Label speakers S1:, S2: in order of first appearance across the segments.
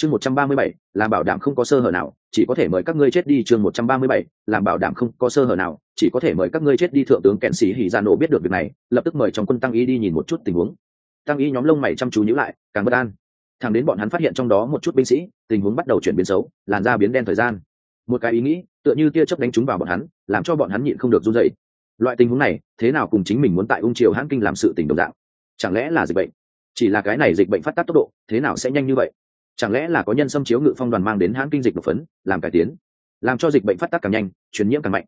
S1: chương một trăm ba mươi bảy, làm bảo đảm không có sơ hở nào, chỉ có thể mời các ngươi chết đi chương một trăm ba mươi bảy, làm bảo đảm không có sơ hở nào, chỉ có thể mời các ngươi chết đi thượng tướng kẹn sĩ hỉ dạ ra nổ biết được việc này, lập tức mời trong quân tăng y đi nhìn một chút tình huống. Tăng y nhóm lông mày chăm chú nhữ lại, càng bất an. Thẳng đến bọn hắn phát hiện trong đó một chút binh sĩ, tình huống bắt đầu chuyển biến xấu, làn da biến đen thời gian. Một cái ý nghĩ, tựa như tia chớp đánh trúng vào bọn hắn, làm cho bọn hắn nhịn không được run dậy loại tình huống này, thế nào cùng chính mình muốn tại ung triều hãn kinh làm sự tình đồng dạng? Chẳng lẽ là dịch bệnh? Chỉ là cái này dịch bệnh phát tác tốc độ, thế nào sẽ nhanh như vậy? Chẳng lẽ là có nhân xâm chiếu ngự phong đoàn mang đến hãn kinh dịch độc phấn, làm cải tiến, làm cho dịch bệnh phát tác càng nhanh, truyền nhiễm càng mạnh.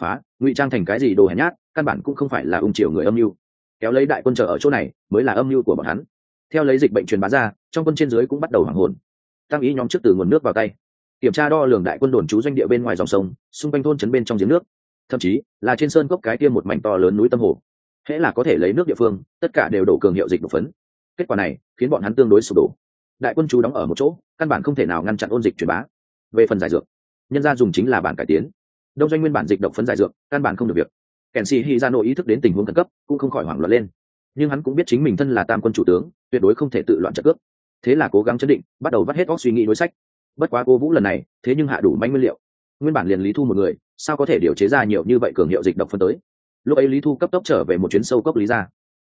S1: Phá, ngụy trang thành cái gì đồ hèn nhát, căn bản cũng không phải là ung triều người âm mưu. Kéo lấy đại quân chờ ở chỗ này, mới là âm mưu của bọn hắn. Theo lấy dịch bệnh truyền bá ra, trong quân trên dưới cũng bắt đầu hoảng hồn. Tăng ý nhóm trước từ nguồn nước vào tay. Kiểm tra đo lường đại quân đồn trú doanh địa bên ngoài dòng sông, xung quanh thôn trấn bên trong giếng nước. Thậm chí, là trên sơn cốc cái tiêm một mảnh to lớn núi tâm hồ. Hễ là có thể lấy nước địa phương, tất cả đều đổ cường hiệu dịch độc phấn. Kết quả này, khiến bọn hắn tương đối sụp đổ đại quân chú đóng ở một chỗ, căn bản không thể nào ngăn chặn ôn dịch truyền bá. Về phần giải dược, nhân gia dùng chính là bản cải tiến. Đông doanh nguyên bản dịch độc phấn giải dược, căn bản không được việc. Kèn sĩ hy ra nội ý thức đến tình huống khẩn cấp, cũng không khỏi hoảng loạn lên. Nhưng hắn cũng biết chính mình thân là tam quân chủ tướng, tuyệt đối không thể tự loạn trợ cướp thế là cố gắng chấn định, bắt đầu vắt hết óc suy nghĩ đối sách. Bất quá cô vũ lần này, thế nhưng hạ đủ manh nguyên liệu. Nguyên bản liền lý thu một người, sao có thể điều chế ra nhiều như vậy cường hiệu dịch độc phân tới? Lúc ấy lý thu cấp tốc trở về một chuyến sâu cốc lý ra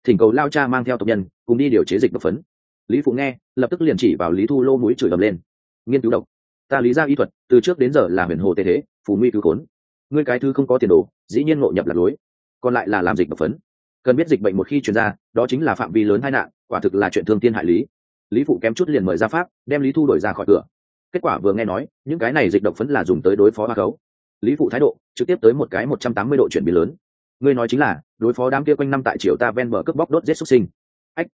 S1: thỉnh cầu lao cha mang theo tộc nhân, cùng đi điều chế dịch độc phấn lý phụ nghe, lập tức liền chỉ vào lý thu lô mũi chửi ầm lên. Nghiên cứu độc. Ta lý ra y thuật, từ trước đến giờ là huyền hồ tê thế, phù nguy cứu khốn. Ngươi cái thư không có tiền đồ, dĩ nhiên ngộ nhập lạc lối. Còn lại là làm dịch độc phấn. Cần biết dịch bệnh một khi chuyển ra, đó chính là phạm vi lớn tai nạn, quả thực là chuyện thương tiên hại lý. Lý phụ kém chút liền mời ra pháp, đem lý thu đổi ra khỏi cửa. Kết quả vừa nghe nói, những cái này dịch độc phấn là dùng tới đối phó hoa khấu. Lý phụ thái độ, trực tiếp tới một cái một trăm tám mươi độ chuyển biến lớn. Ngươi nói chính là, đối phó đám kia quanh năm tại triều ta ven bờ cướp bóc đốt giết xuất sinh. Ách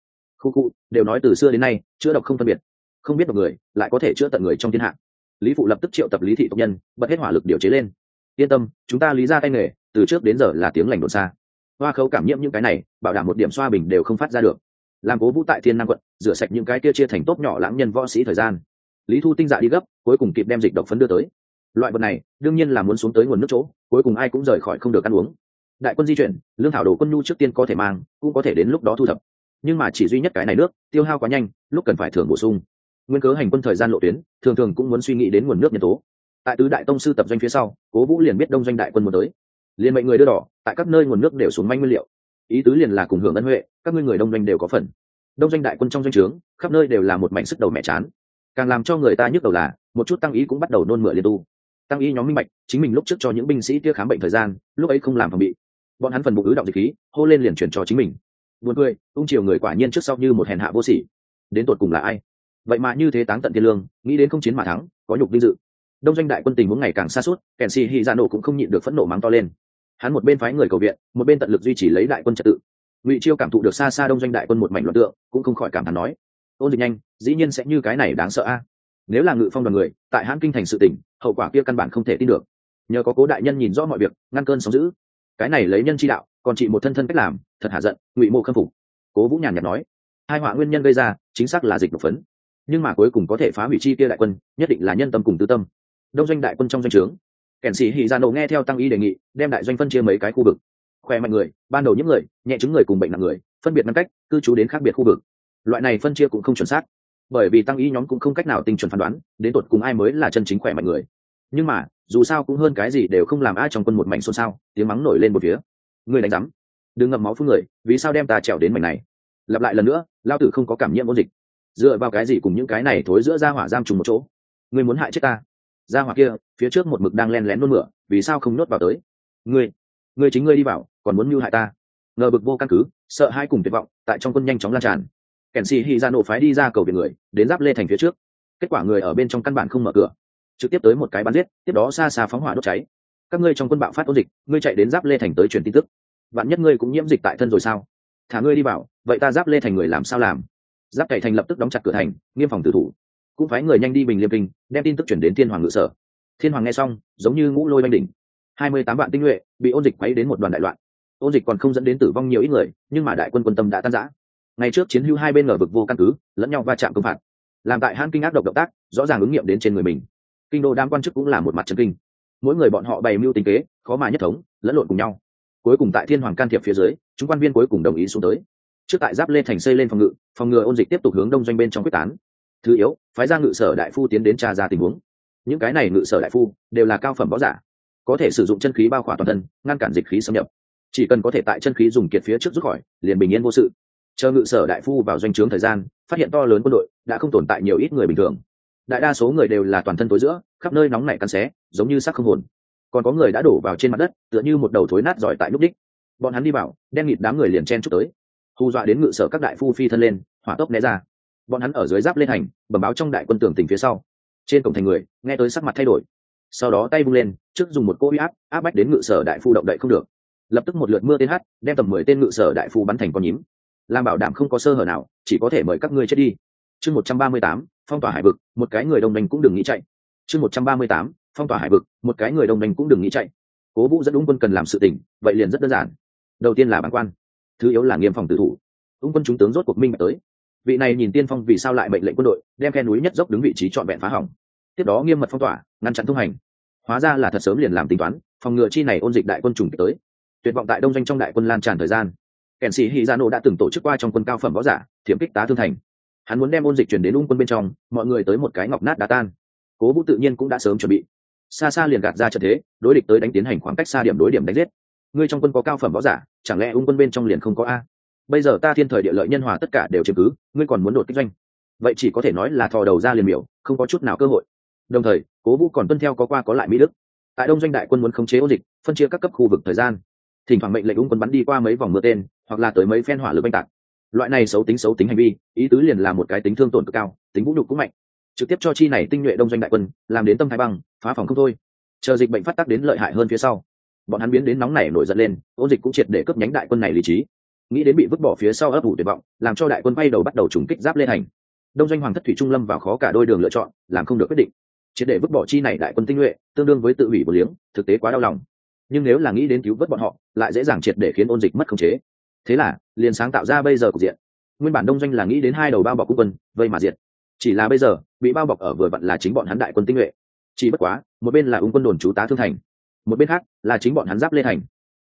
S1: khu khu, đều nói từ xưa đến nay, chữa độc không phân biệt. Không biết một người, lại có thể chữa tận người trong thiên hạ. Lý phụ lập tức triệu tập lý thị tộc nhân, bật hết hỏa lực điều chế lên. Yên tâm, chúng ta lý ra tay nghề, từ trước đến giờ là tiếng lành đồn xa. Hoa khấu cảm nhiễm những cái này, bảo đảm một điểm xoa bình đều không phát ra được. Làm cố vũ tại thiên nam quận, rửa sạch những cái kia chia thành tốt nhỏ lãng nhân võ sĩ thời gian. Lý thu tinh dạ đi gấp, cuối cùng kịp đem dịch độc phấn đưa tới. Loại vật này, đương nhiên là muốn xuống tới nguồn nước chỗ, cuối cùng ai cũng rời khỏi không được ăn uống. Đại quân di chuyển, lương thảo đồ quân nhu trước tiên có thể mang, cũng có thể đến lúc đó thu thập nhưng mà chỉ duy nhất cái này nước, tiêu hao quá nhanh, lúc cần phải thường bổ sung. Nguyên cớ hành quân thời gian lộ tuyến, thường thường cũng muốn suy nghĩ đến nguồn nước nhân tố. Tại tứ đại tông sư tập doanh phía sau, cố vũ liền biết đông doanh đại quân muốn tới. Liền mệnh người đưa đỏ, tại các nơi nguồn nước đều xuống manh nguyên liệu. Ý tứ liền là cùng hưởng ân huệ, các ngươi người đông doanh đều có phần. Đông doanh đại quân trong doanh trướng, khắp nơi đều là một mảnh sức đầu mẹ chán. Càng làm cho người ta nhức đầu là, một chút tăng ý cũng bắt đầu nôn mửa liên tu. Tăng ý nhóm minh bạch, chính mình lúc trước cho những binh sĩ kia khám bệnh thời gian, lúc ấy không làm phòng bị. Bọn hắn phần bụng ứ động dịch khí, hô lên liền chuyển cho chính mình buồn cười ung chiều người quả nhiên trước sau như một hèn hạ vô sỉ. Đến tột cùng là ai? Vậy mà như thế táng tận thiên lương, nghĩ đến không chiến mà thắng, có nhục vinh dự. Đông doanh đại quân tình huống ngày càng xa suốt, kèn si hy ra nổ cũng không nhịn được phẫn nộ mắng to lên. Hắn một bên phái người cầu viện, một bên tận lực duy trì lấy đại quân trật tự. Ngụy chiêu cảm thụ được xa xa đông doanh đại quân một mảnh luận tượng, cũng không khỏi cảm thán nói, ôn dịch nhanh, dĩ nhiên sẽ như cái này đáng sợ a. Nếu là ngự phong đoàn người, tại hãn kinh thành sự tỉnh, hậu quả kia căn bản không thể tin được. Nhờ có cố đại nhân nhìn rõ mọi việc, ngăn cơn sóng giữ cái này lấy nhân chi đạo còn chị một thân thân cách làm, thật hạ giận, ngụy mộ khâm phục. Cố vũ nhàn nhạt nói, hai họa nguyên nhân gây ra, chính xác là dịch độc phấn. Nhưng mà cuối cùng có thể phá hủy chi kia đại quân, nhất định là nhân tâm cùng tư tâm. Đông doanh đại quân trong doanh trướng. Kẻn sĩ hì ra nổ nghe theo tăng y đề nghị, đem đại doanh phân chia mấy cái khu vực. Khỏe mạnh người, ban đầu những người, nhẹ chứng người cùng bệnh nặng người, phân biệt năm cách, cư trú đến khác biệt khu vực. Loại này phân chia cũng không chuẩn xác, bởi vì tăng y nhóm cũng không cách nào tinh chuẩn phán đoán, đến tột cùng ai mới là chân chính khỏe mạnh người. Nhưng mà, dù sao cũng hơn cái gì đều không làm ai trong quân một mảnh xôn xao, tiếng mắng nổi lên một phía ngươi đánh rắm đừng ngậm máu phương người, vì sao đem ta trèo đến mảnh này? Lặp lại lần nữa, lao tử không có cảm nhiễm ôn dịch. Dựa vào cái gì cùng những cái này thối giữa ra hỏa giam trùng một chỗ? Ngươi muốn hại chết ta? Ra hỏa kia, phía trước một mực đang len lén nôn mửa, vì sao không nhốt vào tới? Ngươi ngươi chính ngươi đi vào, còn muốn mưu hại ta? Ngờ bực vô căn cứ, sợ hai cùng tuyệt vọng, tại trong quân nhanh chóng lan tràn. Kèn xì hy ra nổ phái đi ra cầu viện người, đến giáp lê thành phía trước. Kết quả người ở bên trong căn bản không mở cửa. Trực tiếp tới một cái bắn giết, tiếp đó xa xa phóng hỏa đốt cháy. Các ngươi trong quân bạo phát ôn dịch, ngươi chạy đến giáp lê thành tới truyền tin tức vạn nhất ngươi cũng nhiễm dịch tại thân rồi sao? Thả ngươi đi vào, vậy ta giáp lê thành người làm sao làm? Giáp cậy thành lập tức đóng chặt cửa thành, nghiêm phòng tử thủ. Cũng phái người nhanh đi bình liêm kinh, đem tin tức chuyển đến thiên hoàng ngự sở. Thiên hoàng nghe xong, giống như ngũ lôi banh đỉnh. Hai mươi tám vạn tinh nhuệ, bị ôn dịch quấy đến một đoàn đại loạn. Ôn dịch còn không dẫn đến tử vong nhiều ít người, nhưng mà đại quân quân tâm đã tan rã. Ngày trước chiến hưu hai bên ngờ vực vô căn cứ, lẫn nhau va chạm công phạt. Làm tại hãn kinh ác độc động tác, rõ ràng ứng nghiệm đến trên người mình. Kinh đô đám quan chức cũng là một mặt trần kinh. Mỗi người bọn họ bày mưu tính kế, khó mà nhất thống, lẫn lộn cùng nhau cuối cùng tại thiên hoàng can thiệp phía dưới, chúng quan viên cuối cùng đồng ý xuống tới. Trước tại giáp lê thành xây lên phòng ngự, phòng ngừa ôn dịch tiếp tục hướng đông doanh bên trong quyết tán. Thứ yếu, phái ra ngự sở đại phu tiến đến tra ra tình huống. Những cái này ngự sở đại phu đều là cao phẩm võ giả, có thể sử dụng chân khí bao khỏa toàn thân, ngăn cản dịch khí xâm nhập. Chỉ cần có thể tại chân khí dùng kiệt phía trước rút khỏi, liền bình yên vô sự. Chờ ngự sở đại phu vào doanh trướng thời gian, phát hiện to lớn quân đội đã không tồn tại nhiều ít người bình thường. Đại đa số người đều là toàn thân tối giữa, khắp nơi nóng nảy cắn xé, giống như sắc không hồn còn có người đã đổ vào trên mặt đất, tựa như một đầu thối nát giỏi tại lúc đích. Bọn hắn đi vào, đen nghịt đám người liền chen chúc tới. Hù dọa đến ngự sở các đại phu phi thân lên, hỏa tốc né ra. Bọn hắn ở dưới giáp lên hành, bẩm báo trong đại quân tường tỉnh phía sau. Trên cổng thành người, nghe tới sắc mặt thay đổi. Sau đó tay vung lên, trước dùng một cô uy áp áp bách đến ngự sở đại phu động đậy không được. Lập tức một lượt mưa tên hát đem tầm mười tên ngự sở đại phu bắn thành con nhím. Làm bảo đảm không có sơ hở nào, chỉ có thể mời các ngươi chết đi. Chương một trăm ba mươi tám, phong tỏa hải vực, một cái người đồng đành cũng đừng nghĩ chạy. Chương một trăm ba mươi tám phong tỏa hải vực, một cái người đông đánh cũng đừng nghĩ chạy. Cố vũ dẫn ung quân cần làm sự tỉnh vậy liền rất đơn giản. Đầu tiên là bản quan, thứ yếu là nghiêm phòng tự thủ. Ung quân chúng tướng rốt cuộc minh tới. Vị này nhìn tiên phong vì sao lại mệnh lệnh quân đội, đem khe núi nhất dốc đứng vị trí trọn vẹn phá hỏng. Tiếp đó nghiêm mật phong tỏa, ngăn chặn thông hành. Hóa ra là thật sớm liền làm tính toán, phòng ngừa chi này ôn dịch đại quân trùng tới. Tuyệt vọng tại đông doanh trong đại quân lan tràn thời gian. Kèn sĩ hy gia nô đã từng tổ chức qua trong quân cao phẩm võ giả, thiểm kích tá thương thành. Hắn muốn đem ôn dịch chuyển đến ung quân bên trong, mọi người tới một cái ngọc nát đá tan. Cố vũ tự nhiên cũng đã sớm chuẩn bị xa xa liền gạt ra trận thế, đối địch tới đánh tiến hành khoảng cách xa điểm đối điểm đánh giết. Ngươi trong quân có cao phẩm võ giả, chẳng lẽ ung quân bên trong liền không có a? Bây giờ ta thiên thời địa lợi nhân hòa tất cả đều chiếm cứ, ngươi còn muốn đột kích doanh. Vậy chỉ có thể nói là thò đầu ra liền miểu, không có chút nào cơ hội. Đồng thời, cố vũ còn tuân theo có qua có lại mỹ đức. Tại đông doanh đại quân muốn khống chế ô dịch, phân chia các cấp khu vực thời gian. Thỉnh thoảng mệnh lệnh ung quân bắn đi qua mấy vòng mưa tên, hoặc là tới mấy phen hỏa lực oanh tạc. Loại này xấu tính xấu tính hành vi, ý tứ liền là một cái tính thương tổn cực cao, tính vũ nhục cũng mạnh trực tiếp cho chi này tinh nhuệ đông doanh đại quân, làm đến tâm thái băng, phá phòng không thôi. Chờ dịch bệnh phát tác đến lợi hại hơn phía sau, bọn hắn biến đến nóng này nổi giận lên, ôn dịch cũng triệt để cướp nhánh đại quân này lý trí. Nghĩ đến bị vứt bỏ phía sau ấp ủ tuyệt vọng, làm cho đại quân bay đầu bắt đầu trùng kích giáp lên hành. Đông doanh hoàng thất thủy trung lâm vào khó cả đôi đường lựa chọn, làm không được quyết định. Triệt để vứt bỏ chi này đại quân tinh nhuệ, tương đương với tự hủy một liếng, thực tế quá đau lòng. Nhưng nếu là nghĩ đến cứu vớt bọn họ, lại dễ dàng triệt để khiến ôn dịch mất khống chế. Thế là, liền sáng tạo ra bây giờ cục diện. Nguyên bản đông doanh là nghĩ đến hai đầu bao bọc quốc quân, vây mà diệt chỉ là bây giờ, bị bao bọc ở vừa vặn là chính bọn hắn đại quân tinh nhuệ. Chỉ bất quá, một bên là ung quân đồn chú tá thương thành, một bên khác là chính bọn hắn giáp lê thành.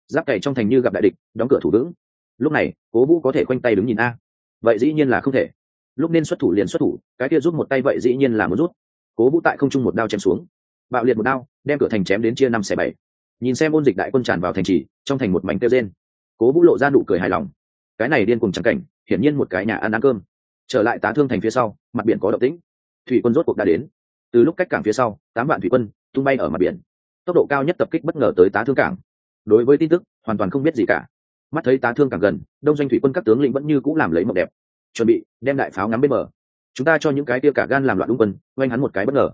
S1: Giáp cày trong thành như gặp đại địch, đóng cửa thủ vững. Lúc này, cố vũ có thể khoanh tay đứng nhìn a. Vậy dĩ nhiên là không thể. Lúc nên xuất thủ liền xuất thủ, cái kia rút một tay vậy dĩ nhiên là muốn rút. Cố vũ tại không trung một đao chém xuống. Bạo liệt một đao, đem cửa thành chém đến chia năm xẻ bảy. Nhìn xem ôn dịch đại quân tràn vào thành trì, trong thành một mảnh tiêu rên. Cố vũ lộ ra nụ cười hài lòng. Cái này điên cùng trắng cảnh, hiển nhiên một cái nhà ăn ăn cơm. Trở lại tá thương thành phía sau mặt biển có động tĩnh. Thủy quân rốt cuộc đã đến. Từ lúc cách cảng phía sau, tám vạn thủy quân tung bay ở mặt biển. Tốc độ cao nhất tập kích bất ngờ tới tá thương cảng. Đối với tin tức, hoàn toàn không biết gì cả. Mắt thấy tá thương cảng gần, đông doanh thủy quân các tướng lĩnh vẫn như c ũ làm lấy mộng đẹp. Chuẩn bị đem đại pháo ngắm bên mở. chúng ta cho những cái tia cả gan làm loạn đúng quân, oanh hắn một cái bất ngờ.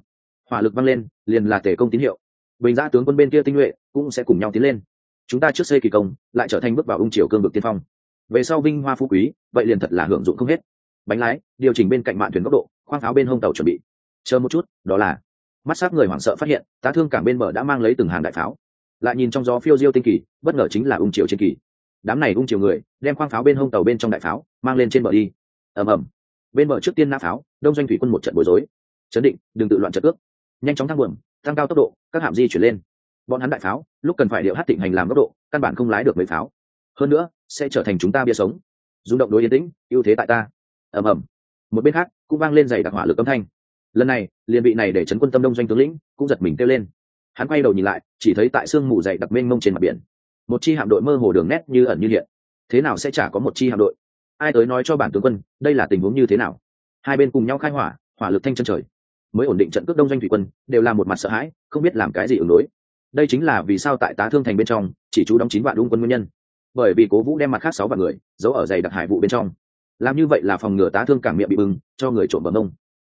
S1: Hỏa lực văng lên, liền là tể công tín hiệu. Bình ra tướng quân bên kia tinh nhuệ cũng sẽ cùng nhau tiến lên. Chúng ta trước xây kỳ công, lại trở thành bước vào ung triều cương vực tiên phong. Về sau vinh hoa phú quý, vậy liền thật là hưởng dụng không hết bánh lái, điều chỉnh bên cạnh mạn thuyền góc độ, khoang pháo bên hông tàu chuẩn bị. Chờ một chút, đó là. Mắt s người hoảng sợ phát hiện, tá thương cảng bên bờ đã mang lấy từng hàng đại pháo. Lại nhìn trong gió phiêu diêu tinh kỳ, bất ngờ chính là ung triều trên kỳ. Đám này ung triều người, đem khoang pháo bên hông tàu bên trong đại pháo, mang lên trên bờ đi. Ầm ầm. Bên bờ trước tiên nã pháo, đông doanh thủy quân một trận bối rối. Chấn định, đừng tự loạn trận cước nhanh chóng thăng buồm tăng cao tốc độ, các hạm di chuyển lên. Bọn hắn đại pháo, lúc cần phải điệu hát thịnh hành làm góc độ, căn bản không lái được mấy pháo. Hơn nữa, sẽ trở thành chúng ta bia sống. Rung động đối yên tĩnh, ưu thế tại ta ầm ầm. Một bên khác, cũng vang lên giày đặc hỏa lực âm thanh. Lần này liền bị này để chấn quân tâm đông doanh tướng lĩnh cũng giật mình kêu lên. Hắn quay đầu nhìn lại, chỉ thấy tại sương mù dày đặc mênh mông trên mặt biển, một chi hạm đội mơ hồ đường nét như ẩn như hiện. Thế nào sẽ chả có một chi hạm đội? Ai tới nói cho bản tướng quân, đây là tình huống như thế nào? Hai bên cùng nhau khai hỏa hỏa lực thanh chân trời. Mới ổn định trận cước đông doanh thủy quân, đều là một mặt sợ hãi, không biết làm cái gì ứng đối. Đây chính là vì sao tại tá thương thành bên trong, chỉ chú đóng chín vạn đúng quân nguyên nhân. Bởi vì cố vũ đem mặt khác sáu vạn người, giấu ở giày đặc hải vụ bên trong làm như vậy là phòng ngừa tá thương cảng miệng bị bưng, cho người trộm bấm ông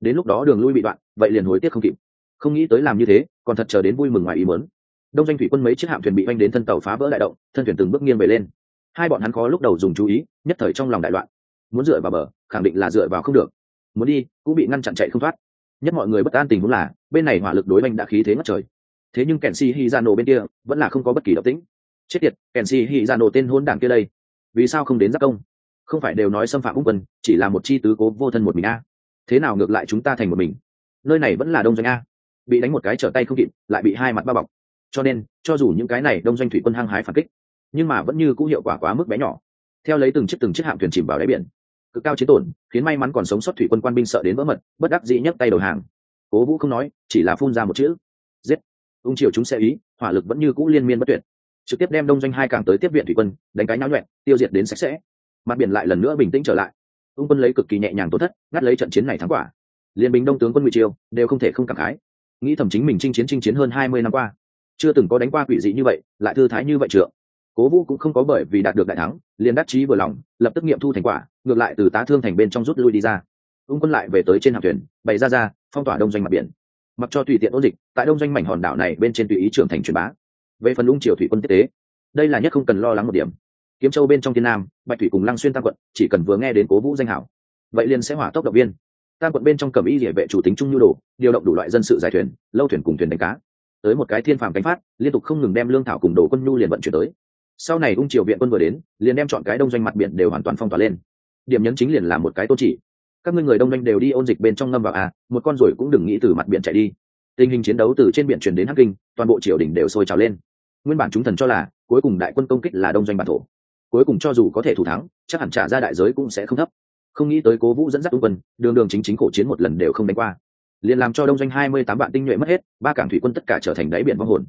S1: đến lúc đó đường lui bị đoạn, vậy liền hối tiếc không kịp. Không nghĩ tới làm như thế, còn thật chờ đến vui mừng ngoài ý mớn đông doanh thủy quân mấy chiếc hạm thuyền bị oanh đến thân tàu phá vỡ đại động, thân thuyền từng bước nghiêng về lên. Hai bọn hắn khó lúc đầu dùng chú ý, nhất thời trong lòng đại loạn. Muốn dựa vào bờ, khẳng định là dựa vào không được. Muốn đi, cũng bị ngăn chặn chạy không thoát. Nhất mọi người bất an tình huống là, bên này hỏa lực đối oanh đã khí thế ngất trời. Thế nhưng kèn si hi ra nổ bên kia, vẫn là không có bất kỳ động tĩnh. Chết tiệt kèn si hi ra nổ tên hôn đảng kia đây. Vì sao không đến giác công? Không phải đều nói xâm phạm ung quân, chỉ là một chi tứ cố vô thân một mình a. Thế nào ngược lại chúng ta thành một mình? Nơi này vẫn là đông doanh a. Bị đánh một cái trở tay không kịp, lại bị hai mặt bao bọc. Cho nên, cho dù những cái này đông doanh thủy quân hăng hái phản kích, nhưng mà vẫn như cũ hiệu quả quá mức bé nhỏ. Theo lấy từng chiếc từng chiếc hạm thuyền chìm vào đáy biển, cực cao chiến tổn, khiến may mắn còn sống sót thủy quân quan binh sợ đến vỡ mật, bất đắc dĩ nhấc tay đầu hàng. Cố vũ không nói, chỉ là phun ra một chữ. Giết! Ung triều chúng sẽ ý, hỏa lực vẫn như cũ liên miên bất tuyệt. Trực tiếp đem đông doanh hai càng tới tiếp viện thủy quân, đánh cái nháo nhuẹn, tiêu diệt đến sạch sẽ mặt biển lại lần nữa bình tĩnh trở lại. Ung quân lấy cực kỳ nhẹ nhàng tổn thất, ngắt lấy trận chiến này thắng quả. Liên bình đông tướng quân ngụy triều đều không thể không cảm khái. Nghĩ thầm chính mình chinh chiến chinh chiến hơn hai mươi năm qua, chưa từng có đánh qua quỷ dị như vậy, lại thư thái như vậy trượng. Cố vũ cũng không có bởi vì đạt được đại thắng, liền đắc chí vừa lòng, lập tức nghiệm thu thành quả, ngược lại từ tá thương thành bên trong rút lui đi ra. Ung quân lại về tới trên hạm thuyền, bày ra ra, phong tỏa đông doanh mặt biển. Mặc cho tùy tiện ôn dịch, tại đông doanh mảnh hòn đảo này bên trên tùy ý trưởng thành truyền bá. Về phần ung triều thủy quân tiếp tế, đây là nhất không cần lo lắng một điểm kiếm châu bên trong thiên nam, bạch thủy cùng lăng xuyên tam quận, chỉ cần vừa nghe đến cố vũ danh hảo, vậy liền sẽ hỏa tốc động viên. Tam quận bên trong cầm y địa vệ chủ tính trung nhu đồ, điều động đủ loại dân sự giải thuyền, lâu thuyền cùng thuyền đánh cá. Tới một cái thiên phàm cánh phát, liên tục không ngừng đem lương thảo cùng đồ quân nhu liền vận chuyển tới. Sau này ung triều viện quân vừa đến, liền đem chọn cái đông doanh mặt biển đều hoàn toàn phong tỏa lên. Điểm nhấn chính liền là một cái tôn chỉ. Các ngươi người đông doanh đều đi ôn dịch bên trong ngâm vào à một con ruồi cũng đừng nghĩ từ mặt biển chạy đi. Tình hình chiến đấu từ trên biển chuyển đến hắc kinh, toàn bộ triều đình đều sôi trào lên. Nguyên bản chúng thần cho là, cuối cùng đại quân công kích là đông doanh bản thổ cuối cùng cho dù có thể thủ thắng, chắc hẳn trả ra đại giới cũng sẽ không thấp. Không nghĩ tới cố vũ dẫn dắt tung quân, đường đường chính chính cổ chiến một lần đều không đánh qua. Liền làm cho đông doanh hai mươi tám vạn tinh nhuệ mất hết, ba cảng thủy quân tất cả trở thành đáy biển vong hồn.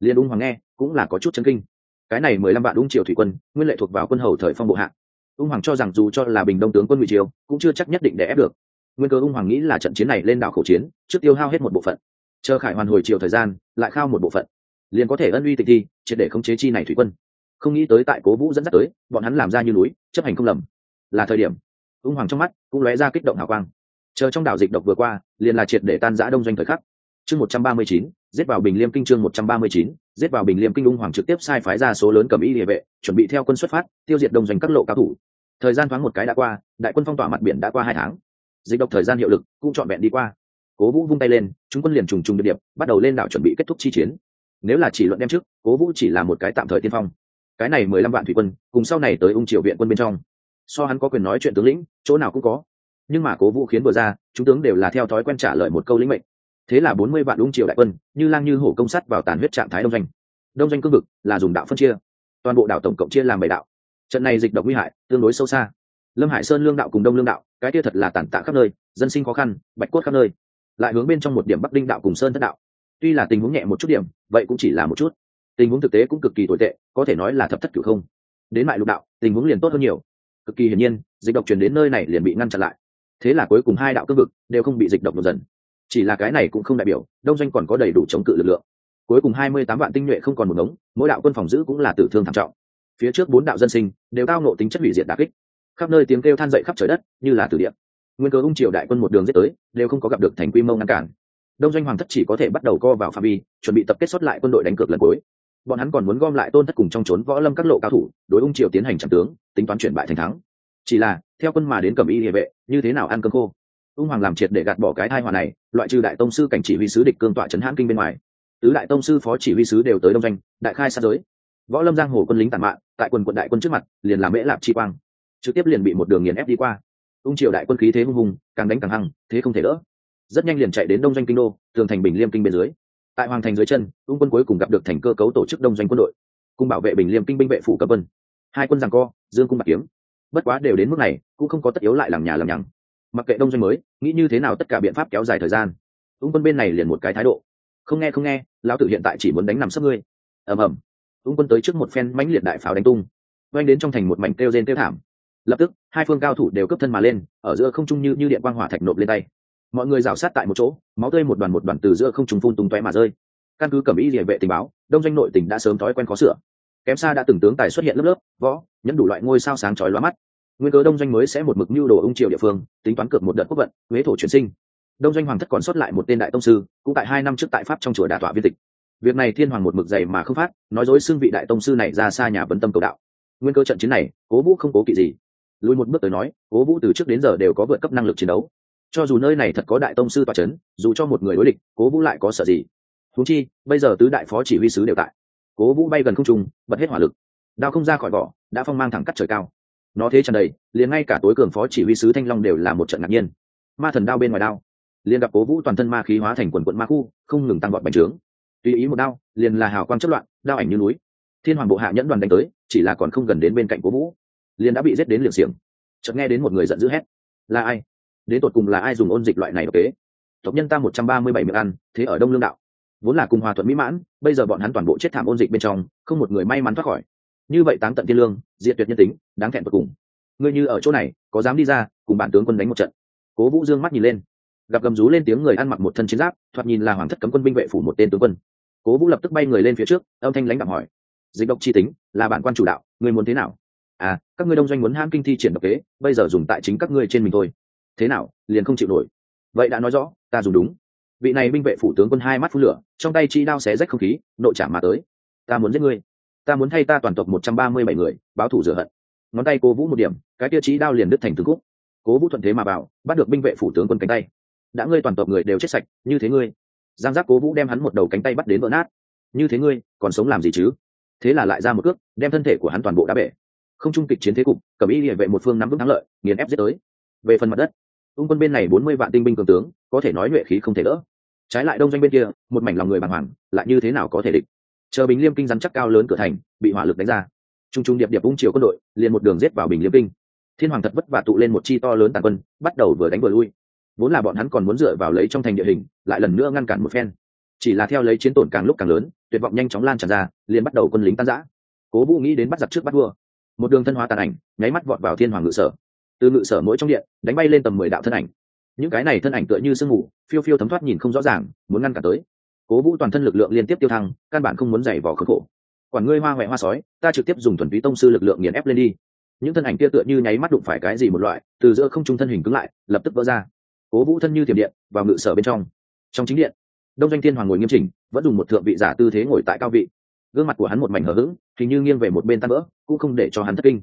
S1: Liền ung hoàng nghe, cũng là có chút chân kinh. Cái này mười lăm vạn ung triều thủy quân, nguyên lệ thuộc vào quân hầu thời phong bộ hạ ung hoàng cho rằng dù cho là bình đông tướng quân ngụy triều, cũng chưa chắc nhất định để ép được. Nguyên cơ ung hoàng nghĩ là trận chiến này lên đảo khẩu chiến, trước tiêu hao hết một bộ phận. Chờ khải hoàn hồi chiều thời gian, lại khao một bộ phận. Liền có thể ân uy tịch thi, triệt để khống chế chi này thủy quân không nghĩ tới tại cố vũ dẫn dắt tới, bọn hắn làm ra như núi, chấp hành không lầm. Là thời điểm. Ung hoàng trong mắt cũng lóe ra kích động hào quang. Chờ trong đảo dịch độc vừa qua, liền là triệt để tan giã đông doanh thời khắc. Chương một trăm ba mươi chín, giết vào bình liêm kinh chương một trăm ba mươi chín, giết vào bình liêm kinh ung hoàng trực tiếp sai phái ra số lớn cầm y địa vệ, chuẩn bị theo quân xuất phát, tiêu diệt đông doanh các lộ cao thủ. Thời gian thoáng một cái đã qua, đại quân phong tỏa mặt biển đã qua hai tháng. Dịch độc thời gian hiệu lực cũng trọn vẹn đi qua. Cố vũ vung tay lên, chúng quân liền trùng trùng địa điệp bắt đầu lên đảo chuẩn bị kết thúc chi chiến. Nếu là chỉ luận đem trước, cố vũ chỉ là một cái tạm thời tiên phong cái này mười lăm vạn thủy quân, cùng sau này tới ung triều viện quân bên trong. So hắn có quyền nói chuyện tướng lĩnh, chỗ nào cũng có. Nhưng mà cố vũ khiến vừa ra, chúng tướng đều là theo thói quen trả lời một câu lĩnh mệnh. Thế là bốn mươi vạn ung triều đại quân, như lang như hổ công sắt vào tàn huyết trạng thái đông doanh. Đông doanh cương vực là dùng đạo phân chia. Toàn bộ đảo tổng cộng chia làm bảy đạo. Trận này dịch độc nguy hại, tương đối sâu xa. Lâm hải sơn lương đạo cùng đông lương đạo, cái kia thật là tàn tạ khắp nơi, dân sinh khó khăn, bạch cốt khắp nơi. Lại hướng bên trong một điểm bắc đinh đạo cùng sơn thất đạo. Tuy là tình huống nhẹ một chút điểm, vậy cũng chỉ là một chút tình huống thực tế cũng cực kỳ tồi tệ, có thể nói là thập thất cửu không. Đến mại lục đạo, tình huống liền tốt hơn nhiều. Cực kỳ hiển nhiên, dịch độc truyền đến nơi này liền bị ngăn chặn lại. Thế là cuối cùng hai đạo cương vực đều không bị dịch độc một dần. Chỉ là cái này cũng không đại biểu, đông doanh còn có đầy đủ chống cự lực lượng. Cuối cùng hai mươi tám vạn tinh nhuệ không còn một ngống, mỗi đạo quân phòng giữ cũng là tử thương thảm trọng. Phía trước bốn đạo dân sinh đều tao nộ tính chất hủy diệt đà kích. Khắp nơi tiếng kêu than dậy khắp trời đất, như là tử điện nguyên cớ ung triều đại quân một đường giết tới, đều không có gặp được thành quy mô ngăn cản. Đông doanh hoàng thất chỉ có thể bắt đầu co vào phạm vi, chuẩn bị tập kết xuất lại quân đội đánh cược lần cuối bọn hắn còn muốn gom lại tôn thất cùng trong trốn võ lâm các lộ cao thủ, đối ung triều tiến hành trận tướng, tính toán chuyển bại thành thắng. Chỉ là, theo quân mà đến cầm y địa vệ, như thế nào ăn cơm khô? Ung hoàng làm triệt để gạt bỏ cái thai họa này, loại trừ đại tông sư cảnh chỉ huy sứ địch cương tọa trấn hãn kinh bên ngoài. Tứ đại tông sư phó chỉ huy sứ đều tới đông danh đại khai sát giới. Võ lâm giang hồ quân lính tàn mạng tại quần quận đại quân trước mặt, liền làm mễ lạp chi quang. Trực tiếp liền bị một đường nghiền ép đi qua. Ung triều đại quân khí thế hung hùng, càng đánh càng hăng, thế không thể đỡ. Rất nhanh liền chạy đến đông doanh kinh đô, tường thành bình liêm kinh bên dưới tại hoàng thành dưới chân, ung quân cuối cùng gặp được thành cơ cấu tổ chức đông doanh quân đội, cùng bảo vệ bình liêm kinh binh vệ phủ cấp vân hai quân rằng co, dương cung bạc kiếm. Bất quá đều đến mức này, cũng không có tất yếu lại làm nhà làm nhằng. Mặc kệ đông doanh mới, nghĩ như thế nào tất cả biện pháp kéo dài thời gian. Ung quân bên này liền một cái thái độ. Không nghe không nghe, lão tử hiện tại chỉ muốn đánh nằm sấp ngươi. Ầm ầm. Ung quân tới trước một phen mãnh liệt đại pháo đánh tung. Oanh đến trong thành một mảnh kêu rên kêu thảm. Lập tức, hai phương cao thủ đều cấp thân mà lên, ở giữa không trung như như điện quang hỏa thạch nộp lên tay mọi người rào sát tại một chỗ, máu tươi một đoàn một đoàn từ giữa không trùng phun tung tóe mà rơi. Căn cứ cầm ý địa vệ tình báo, đông doanh nội tỉnh đã sớm thói quen khó sửa. Kém xa đã từng tướng tài xuất hiện lớp lớp, võ, nhẫn đủ loại ngôi sao sáng chói lóa mắt. Nguyên cớ đông doanh mới sẽ một mực mưu đồ ung triều địa phương, tính toán cược một đợt quốc vận, huế thổ chuyển sinh. Đông doanh hoàng thất còn sót lại một tên đại tông sư, cũng tại hai năm trước tại pháp trong chùa đà tọa viên tịch. Việc này thiên hoàng một mực dày mà không phát, nói dối xưng vị đại tông sư này ra xa nhà vấn tâm cầu đạo. Nguyên cơ trận chiến này, cố vũ không cố kỵ gì. Lùi một bước tới nói, cố vũ từ trước đến giờ đều có vượt cấp năng lực chiến đấu cho dù nơi này thật có đại tông sư tòa c h ấ n dù cho một người đối địch, cố vũ lại có sợ gì? Thú chi, bây giờ tứ đại phó chỉ huy sứ đều tại. Cố vũ bay gần không trung, bật hết hỏa lực. Đao không ra khỏi vỏ, đã phong mang thẳng cắt trời cao. Nó thế tràn đầy, liền ngay cả tối cường phó chỉ huy sứ thanh long đều là một trận ngạc nhiên. Ma thần đao bên ngoài đao. Liền gặp cố vũ toàn thân ma khí hóa thành quần quận ma khu, không ngừng tăng vọt bành trướng. Tùy ý một đao, liền là hào quang chất loạn, đao ảnh như núi. Thiên hoàng bộ hạ nhẫn đoàn đánh tới, chỉ là còn không gần đến bên cạnh cố vũ. Liền đã bị giết đến liệng xiềng. Chợt nghe đến một người giận dữ hét. Là ai? Đến tột cùng là ai dùng ôn dịch loại này độc kế? Tộc nhân ta một trăm ba mươi bảy miệng ăn, thế ở đông lương đạo. Vốn là cùng hòa thuận mỹ mãn, bây giờ bọn hắn toàn bộ chết thảm ôn dịch bên trong, không một người may mắn thoát khỏi. Như vậy táng tận thiên lương, diệt tuyệt nhân tính, đáng thẹn tột cùng. Ngươi như ở chỗ này, có dám đi ra, cùng bản tướng quân đánh một trận. Cố vũ dương mắt nhìn lên. Gặp gầm rú lên tiếng người ăn mặc một thân chiến giáp, thoạt nhìn là hoàng thất cấm quân binh vệ phủ một tên tướng quân. Cố vũ lập tức bay người lên phía trước, âm thanh lãnh đạo hỏi. Dịch độc chi tính, là bản quan chủ đạo, ngươi muốn thế nào? À các ngươi đông doanh muốn ham kinh thi triển độc kế, bây giờ dùng tại chính các ngươi trên mình thôi thế nào, liền không chịu nổi. Vậy đã nói rõ, ta dùng đúng. Vị này binh vệ phủ tướng quân hai mắt phun lửa, trong tay chi đao xé rách không khí, nội trả mà tới. Ta muốn giết ngươi. Ta muốn thay ta toàn tộc một trăm ba mươi bảy người, báo thủ rửa hận. Ngón tay cố vũ một điểm, cái tiêu chí đao liền đứt thành từng khúc. Cố vũ thuận thế mà bảo, bắt được binh vệ phủ tướng quân cánh tay. Đã ngươi toàn tộc người đều chết sạch, như thế ngươi. Giang giác cố vũ đem hắn một đầu cánh tay bắt đến vỡ nát. Như thế ngươi, còn sống làm gì chứ? Thế là lại ra một cước, đem thân thể của hắn toàn bộ đá bể. Không trung kịch chiến thế cục, cầm y địa vệ một phương nắm vững thắng lợi, nghiền ép giết tới. Về phần mặt đất ung quân bên này bốn mươi vạn tinh binh cường tướng, có thể nói nhuệ khí không thể đỡ. Trái lại đông doanh bên kia, một mảnh lòng người bàng hoàng, lại như thế nào có thể địch? Chờ bình liêm kinh rắn chắc cao lớn cửa thành, bị hỏa lực đánh ra. T r u n g t r u n g điệp điệp ung chiều quân đội, liền một đường rết vào bình liêm kinh. Thiên hoàng thật vất vả tụ lên một chi to lớn tàn quân, bắt đầu vừa đánh vừa lui. Vốn là bọn hắn còn muốn dựa vào lấy trong thành địa hình, lại lần nữa ngăn cản một phen. Chỉ là theo lấy chiến tổn càng lúc càng lớn, tuyệt vọng nhanh chóng lan tràn ra, liền bắt đầu quân lính tan giã cố vũ nghĩ đến bắt giặc trước bắt vua. Một đường thân hóa tàn ảnh, nháy mắt vọt vào thiên hoàng ngự sở từ ngự sở mỗi trong điện, đánh bay lên tầm mười đạo thân ảnh. Những cái này thân ảnh tựa như sương mù, phiêu phiêu thấm thoát nhìn không rõ ràng, muốn ngăn cản tới. Cố vũ toàn thân lực lượng liên tiếp tiêu thăng, căn bản không muốn giày vò khớp khổ. Quản ngươi hoa huệ hoa sói, ta trực tiếp dùng thuần túy tông sư lực lượng nghiền ép lên đi. Những thân ảnh kia tựa như nháy mắt đụng phải cái gì một loại, từ giữa không trung thân hình cứng lại, lập tức vỡ ra. Cố vũ thân như thiểm điện, vào ngự sở bên trong. Trong chính điện, đông doanh thiên hoàng ngồi nghiêm chỉnh, vẫn dùng một thượng vị giả tư thế ngồi tại cao vị. Gương mặt của hắn một mảnh hờ hững, hình như nghiêng về một bên tan vỡ, cũng không để cho hắn thất kinh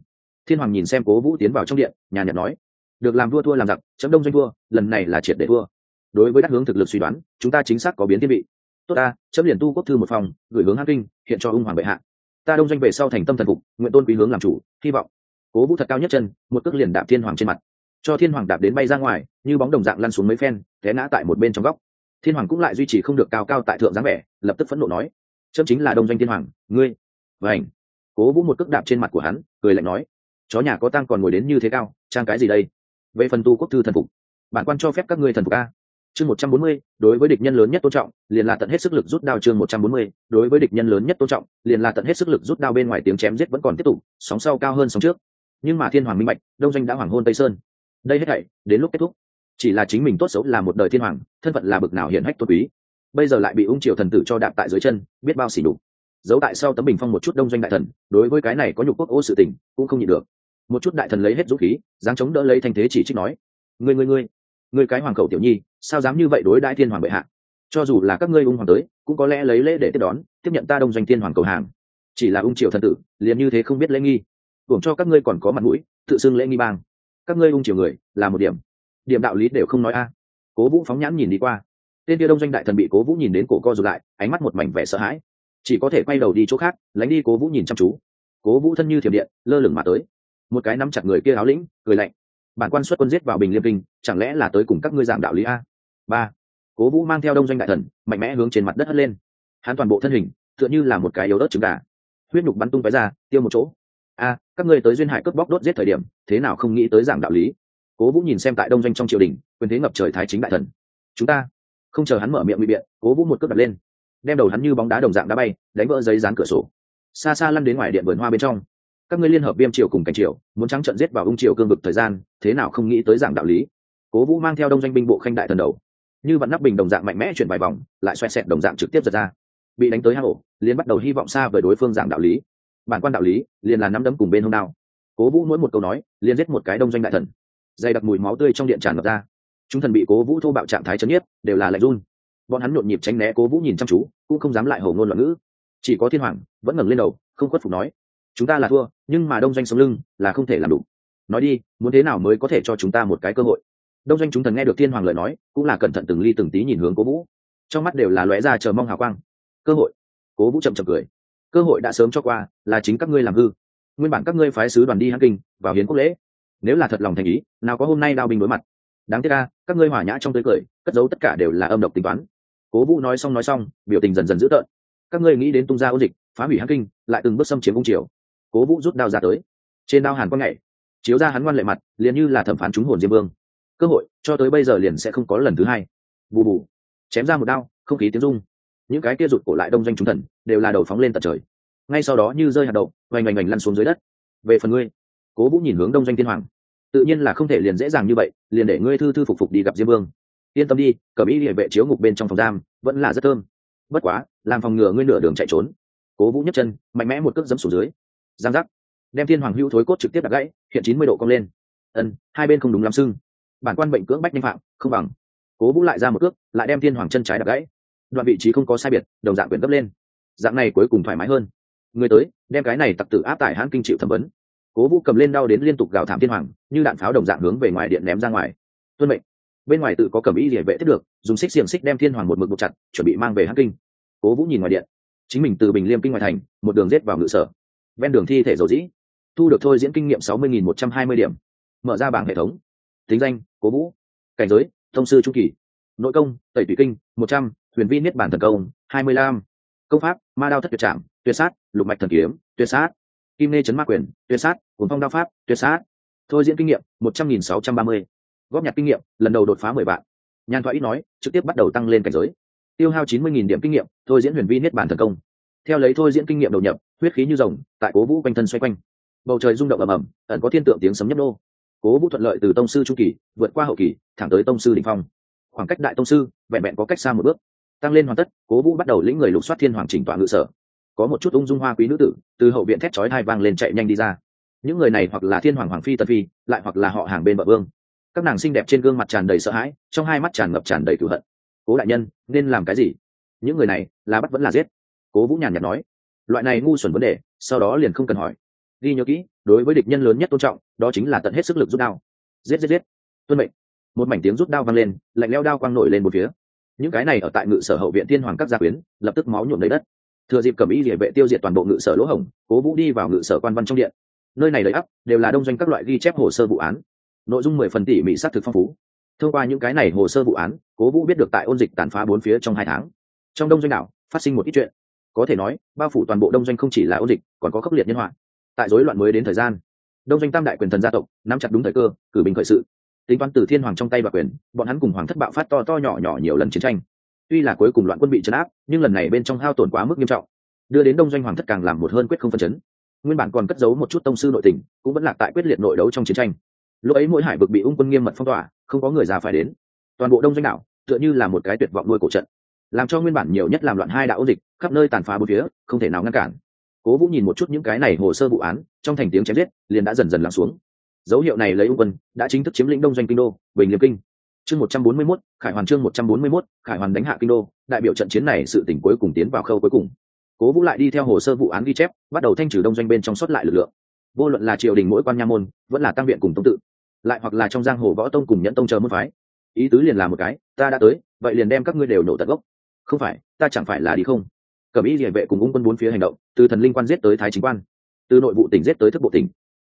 S1: thiên hoàng nhìn xem cố vũ tiến vào trong điện nhà nhật nói, được làm vua thua làm giặc, chấm đông doanh thua, lần này là triệt để thua. Đối với đắc hướng thực lực suy đoán, chúng ta chính xác có biến thiên vị. Tốt ta, chấm liền tu quốc thư một phòng, gửi hướng hắc kinh, hiện cho ung hoàng bệ hạ. Ta đông doanh về sau thành tâm thần phục, nguyện tôn quý hướng làm chủ, hy vọng. Cố vũ thật cao nhất chân, một cước liền đạp thiên hoàng trên mặt. Cho thiên hoàng đạp đến bay ra ngoài, như bóng đồng dạng lăn xuống mấy phen, té ngã tại một bên trong góc. Thiên hoàng cũng lại duy trì không được cao cao tại thượng dáng vẻ, lập tức phẫn nộ nói, chấm chính là đông doanh thiên hoàng, ngươi. Vảnh cố vũ một cước đạp trên mặt của hắn, cười lạnh nói chó nhà có tăng còn ngồi đến như thế cao, trang cái gì đây? Về phần tu quốc thư thần phục, bản quan cho phép các ngươi thần phục a. Chương một trăm bốn mươi, đối với địch nhân lớn nhất tôn trọng, liền là tận hết sức lực rút đao chương một trăm bốn mươi, đối với địch nhân lớn nhất tôn trọng, liền là tận hết sức lực rút đao bên ngoài tiếng chém giết vẫn còn tiếp tục, sóng sau cao hơn sóng trước. Nhưng mà thiên hoàng minh bạch, đông doanh đã hoàng hôn tây sơn. Đây hết thảy, đến lúc kết thúc. Chỉ là chính mình tốt xấu là một đời thiên hoàng, thân phận là bực nào hiển hách tôn quý. Bây giờ lại bị ung triều thần tử cho đạp tại dưới chân, biết bao xỉ đục giấu tại sau tấm bình phong một chút đông doanh đại thần, đối với cái này có nhục quốc ô sự tình, cũng không nhịn được một chút đại thần lấy hết dũng khí, dáng chống đỡ lấy thanh thế chỉ trích nói người người người người cái hoàng khẩu tiểu nhi, sao dám như vậy đối đại thiên hoàng bệ hạ? Cho dù là các ngươi ung hoàng tới, cũng có lẽ lấy lễ để tiếp đón, tiếp nhận ta đông doanh thiên hoàng cầu hàng. Chỉ là ung triều thần tử, liền như thế không biết lễ nghi. Hưởng cho các ngươi còn có mặt mũi, tự xưng lễ nghi bang. Các ngươi ung triều người, là một điểm. Điểm đạo lý đều không nói a. Cố vũ phóng nhãn nhìn đi qua. Tên kia đông doanh đại thần bị cố vũ nhìn đến cổ co rụt lại, ánh mắt một mảnh vẻ sợ hãi. Chỉ có thể quay đầu đi chỗ khác, lánh đi cố vũ nhìn chăm chú. Cố vũ thân như thiểm điện, lơ lửng mà tới một cái nắm chặt người kia áo lĩnh, cười lạnh. Bản quan xuất quân giết vào bình liêm kinh, chẳng lẽ là tới cùng các ngươi giảng đạo lý a? Ba. Cố vũ mang theo đông doanh đại thần, mạnh mẽ hướng trên mặt đất hất lên. Hắn toàn bộ thân hình, tựa như là một cái yếu đất trứng gà. Huyết nhục bắn tung tói ra, tiêu một chỗ. A, các ngươi tới duyên hải cướp bóc đốt giết thời điểm, thế nào không nghĩ tới giảng đạo lý? Cố vũ nhìn xem tại đông doanh trong triều đình, quyền thế ngập trời thái chính đại thần. Chúng ta không chờ hắn mở miệng bị biện, cố vũ một cước đặt lên. Đem đầu hắn như bóng đá đồng dạng đá bay, đánh vỡ giấy dán cửa sổ. Xa xa lăn đến ngoài điện vườn hoa bên trong các ngươi liên hợp viêm triều cùng cảnh triều, muốn trắng trận giết vào ung triều cương vực thời gian, thế nào không nghĩ tới giảng đạo lý. Cố vũ mang theo đông doanh binh bộ khanh đại thần đầu. Như vặn nắp bình đồng dạng mạnh mẽ chuyển vài vòng, lại xoẹt xẹt đồng dạng trực tiếp giật ra. Bị đánh tới hang ổ, liền bắt đầu hy vọng xa về đối phương giảng đạo lý. Bản quan đạo lý, liền là nắm đấm cùng bên hông đao. Cố vũ mỗi một câu nói, liền giết một cái đông doanh đại thần. Dày đặc mùi máu tươi trong điện tràn ngập ra. Chúng thần bị cố vũ thô bạo trạng thái chấn nhiếp, đều là lạnh run. Bọn hắn nhộn nhịp tránh né cố vũ nhìn chăm chú, cũng không dám lại hầu ngôn loạn ngữ. Chỉ có thiên hoàng, vẫn ngẩng lên đầu, không khuất phục nói chúng ta là thua, nhưng mà đông doanh sống lưng là không thể làm đủ. Nói đi, muốn thế nào mới có thể cho chúng ta một cái cơ hội? Đông doanh chúng thần nghe được thiên hoàng lời nói, cũng là cẩn thận từng ly từng tí nhìn hướng cố vũ. Trong mắt đều là lóe ra chờ mong hào quang. Cơ hội. Cố vũ chậm chậm cười. Cơ hội đã sớm cho qua, là chính các ngươi làm hư. Nguyên bản các ngươi phái sứ đoàn đi hãng kinh, vào hiến quốc lễ. Nếu là thật lòng thành ý, nào có hôm nay đao binh đối mặt. Đáng tiếc ca các ngươi hỏa nhã trong tới cười, cất giấu tất cả đều là âm độc tính toán. Cố vũ nói xong nói xong, biểu tình dần dần dữ tợn. Các ngươi nghĩ đến tung ra ôn dịch, phá hủy hãng kinh, lại từng bước xâm chiếm công triều cố vũ rút đao ra tới trên đao hàn quang nhảy chiếu ra hắn ngoan lệ mặt liền như là thẩm phán chúng hồn diêm vương cơ hội cho tới bây giờ liền sẽ không có lần thứ hai bù bù chém ra một đao không khí tiếng rung những cái kia rụt cổ lại đông doanh chúng thần đều là đầu phóng lên tận trời ngay sau đó như rơi hạt đậu oành oành oành lăn xuống dưới đất về phần ngươi cố vũ nhìn hướng đông doanh tiên hoàng tự nhiên là không thể liền dễ dàng như vậy liền để ngươi thư thư phục phục đi gặp diêm vương yên tâm đi cầm ý địa vệ chiếu ngục bên trong phòng giam vẫn là rất thơm bất quá làm phòng ngừa ngươi nửa đường chạy trốn cố vũ nhấc chân mạnh mẽ một cước dẫm xuống dưới giang giác. Đem thiên hoàng hữu thối cốt trực tiếp đặt gãy, hiện chín mươi độ cong lên. Ân, hai bên không đúng lắm sưng bản quan bệnh cưỡng bách nhanh phạm, không bằng. Cố vũ lại ra một cước, lại đem thiên hoàng chân trái đặt gãy. Đoạn vị trí không có sai biệt, đồng dạng quyền gấp lên. Dạng này cuối cùng thoải mái hơn. Người tới, đem cái này tặc tử áp tải hãn kinh chịu thẩm vấn. Cố vũ cầm lên đau đến liên tục gào thảm thiên hoàng, như đạn pháo đồng dạng hướng về ngoài điện ném ra ngoài. Tuân mệnh. Bên ngoài tự có cầm ý địa vệ thiết được, dùng xích xiềng xích đem thiên hoàng một mực một chặt, chuẩn bị mang về hãn kinh. Cố vũ nhìn ngoài điện. Chính mình từ bình liêm kinh ngoại thành, một đường rết vào ngự sở ven đường thi thể dầu dĩ. Thu được thôi diễn kinh nghiệm sáu mươi nghìn một trăm hai mươi điểm. Mở ra bảng hệ thống. Tính danh, cố vũ. Cảnh giới, thông sư trung kỳ. Nội công, tẩy thủy kinh, một trăm, huyền vi niết bản thần công, hai mươi lăm. Công pháp, ma đao thất tuyệt trạm tuyệt sát, lục mạch thần kiếm, tuyệt sát. Kim nê chấn ma quyền, tuyệt sát cuốn phong đao pháp, tuyệt sát. Thôi diễn kinh nghiệm một trăm nghìn sáu trăm ba mươi. Góp nhặt kinh nghiệm, lần đầu đột phá mười vạn. Nhàn thoại ít nói, trực tiếp bắt đầu tăng lên cảnh giới. Tiêu hao chín mươi nghìn điểm kinh nghiệm, thôi diễn huyền vi niết bản thần công. Theo lấy thôi diễn kinh nghiệm đầu nhập huyết khí như rồng, tại cố vũ quanh thân xoay quanh. Bầu trời rung động ầm ầm, ẩn có thiên tượng tiếng sấm nhấp nô. Cố vũ thuận lợi từ tông sư trung kỳ, vượt qua hậu kỳ, thẳng tới tông sư đ ỉ n h phong. Khoảng cách đại tông sư, vẹn vẹn có cách xa một bước. Tăng lên hoàn tất, cố vũ bắt đầu lĩnh người lục soát thiên hoàng chỉnh tọa ngự sở. Có một chút ung dung hoa quý nữ tử, từ hậu viện thét chói hai vang lên chạy nhanh đi ra. Những người này hoặc là thiên hoàng hoàng phi tân phi, lại hoặc là họ hàng bên vợ vương. Các nàng xinh đẹp trên gương mặt tràn đầy sợ hãi, trong hai mắt tràn ngập tràn đầy cửu hận. Cố đại nhân, nên làm cái gì? Những người này là bắt vẫn là giết. Cố vũ nhàn nhạt nói loại này ngu xuẩn vấn đề, sau đó liền không cần hỏi. Ghi nhớ kỹ, đối với địch nhân lớn nhất tôn trọng, đó chính là tận hết sức lực rút đao. Giết giết giết. Tuân mệnh. Một mảnh tiếng rút đao vang lên, lạnh leo đao quang nổi lên một phía. Những cái này ở tại ngự sở hậu viện thiên hoàng các gia quyến, lập tức máu nhuộm lấy đất. Thừa dịp cầm ý địa vệ tiêu diệt toàn bộ ngự sở lỗ hổng, cố vũ đi vào ngự sở quan văn trong điện. Nơi này đầy ắp, đều là đông doanh các loại ghi chép hồ sơ vụ án. Nội dung mười phần tỉ mỹ xác thực phong phú. Thông qua những cái này hồ sơ vụ án, cố vũ biết được tại ôn dịch tàn phá bốn phía trong hai tháng. Trong đông doanh đảo, phát sinh một ít chuyện có thể nói, bao phủ toàn bộ đông doanh không chỉ là ôn dịch, còn có khốc liệt nhân họa. Tại rối loạn mới đến thời gian, đông doanh tam đại quyền thần gia tộc nắm chặt đúng thời cơ, cử bình khởi sự. Tính toán từ thiên hoàng trong tay và quyền, bọn hắn cùng hoàng thất bạo phát to to nhỏ nhỏ nhiều lần chiến tranh. Tuy là cuối cùng loạn quân bị chấn áp, nhưng lần này bên trong hao tổn quá mức nghiêm trọng, đưa đến đông doanh hoàng thất càng làm một hơn quyết không phân chấn. Nguyên bản còn cất giấu một chút tông sư nội tình, cũng vẫn lạc tại quyết liệt nội đấu trong chiến tranh. Lúc ấy mỗi hải vực bị ung quân nghiêm mật phong tỏa, không có người già phải đến. Toàn bộ đông doanh đảo, tựa như là một cái tuyệt vọng nuôi cổ trận làm cho nguyên bản nhiều nhất làm loạn hai đạo dịch khắp nơi tàn phá bốn phía không thể nào ngăn cản. Cố vũ nhìn một chút những cái này hồ sơ vụ án trong thành tiếng chém giết liền đã dần dần lắng xuống. Dấu hiệu này lấy ung quân đã chính thức chiếm lĩnh đông doanh kinh đô bình liêm kinh. Chương một trăm bốn mươi 141, khải hoàn chương một trăm bốn mươi 141, khải hoàn đánh hạ kinh đô đại biểu trận chiến này sự tỉnh cuối cùng tiến vào khâu cuối cùng. Cố vũ lại đi theo hồ sơ vụ án ghi chép bắt đầu thanh trừ đông doanh bên trong xuất lại lực lượng. Vô luận là triều đình mỗi quan nha môn vẫn là tăng viện cùng tông tự lại hoặc là trong giang hồ võ tông cùng nhẫn tông chờ môn phái. Ý tứ liền là một cái ta đã tới vậy liền đem các ngươi đều nổ tận gốc không phải, ta chẳng phải là đi không? Cẩm ý địa vệ cùng ung quân bốn phía hành động, từ thần linh quan giết tới thái chính quan, từ nội vụ tỉnh giết tới thức bộ tỉnh,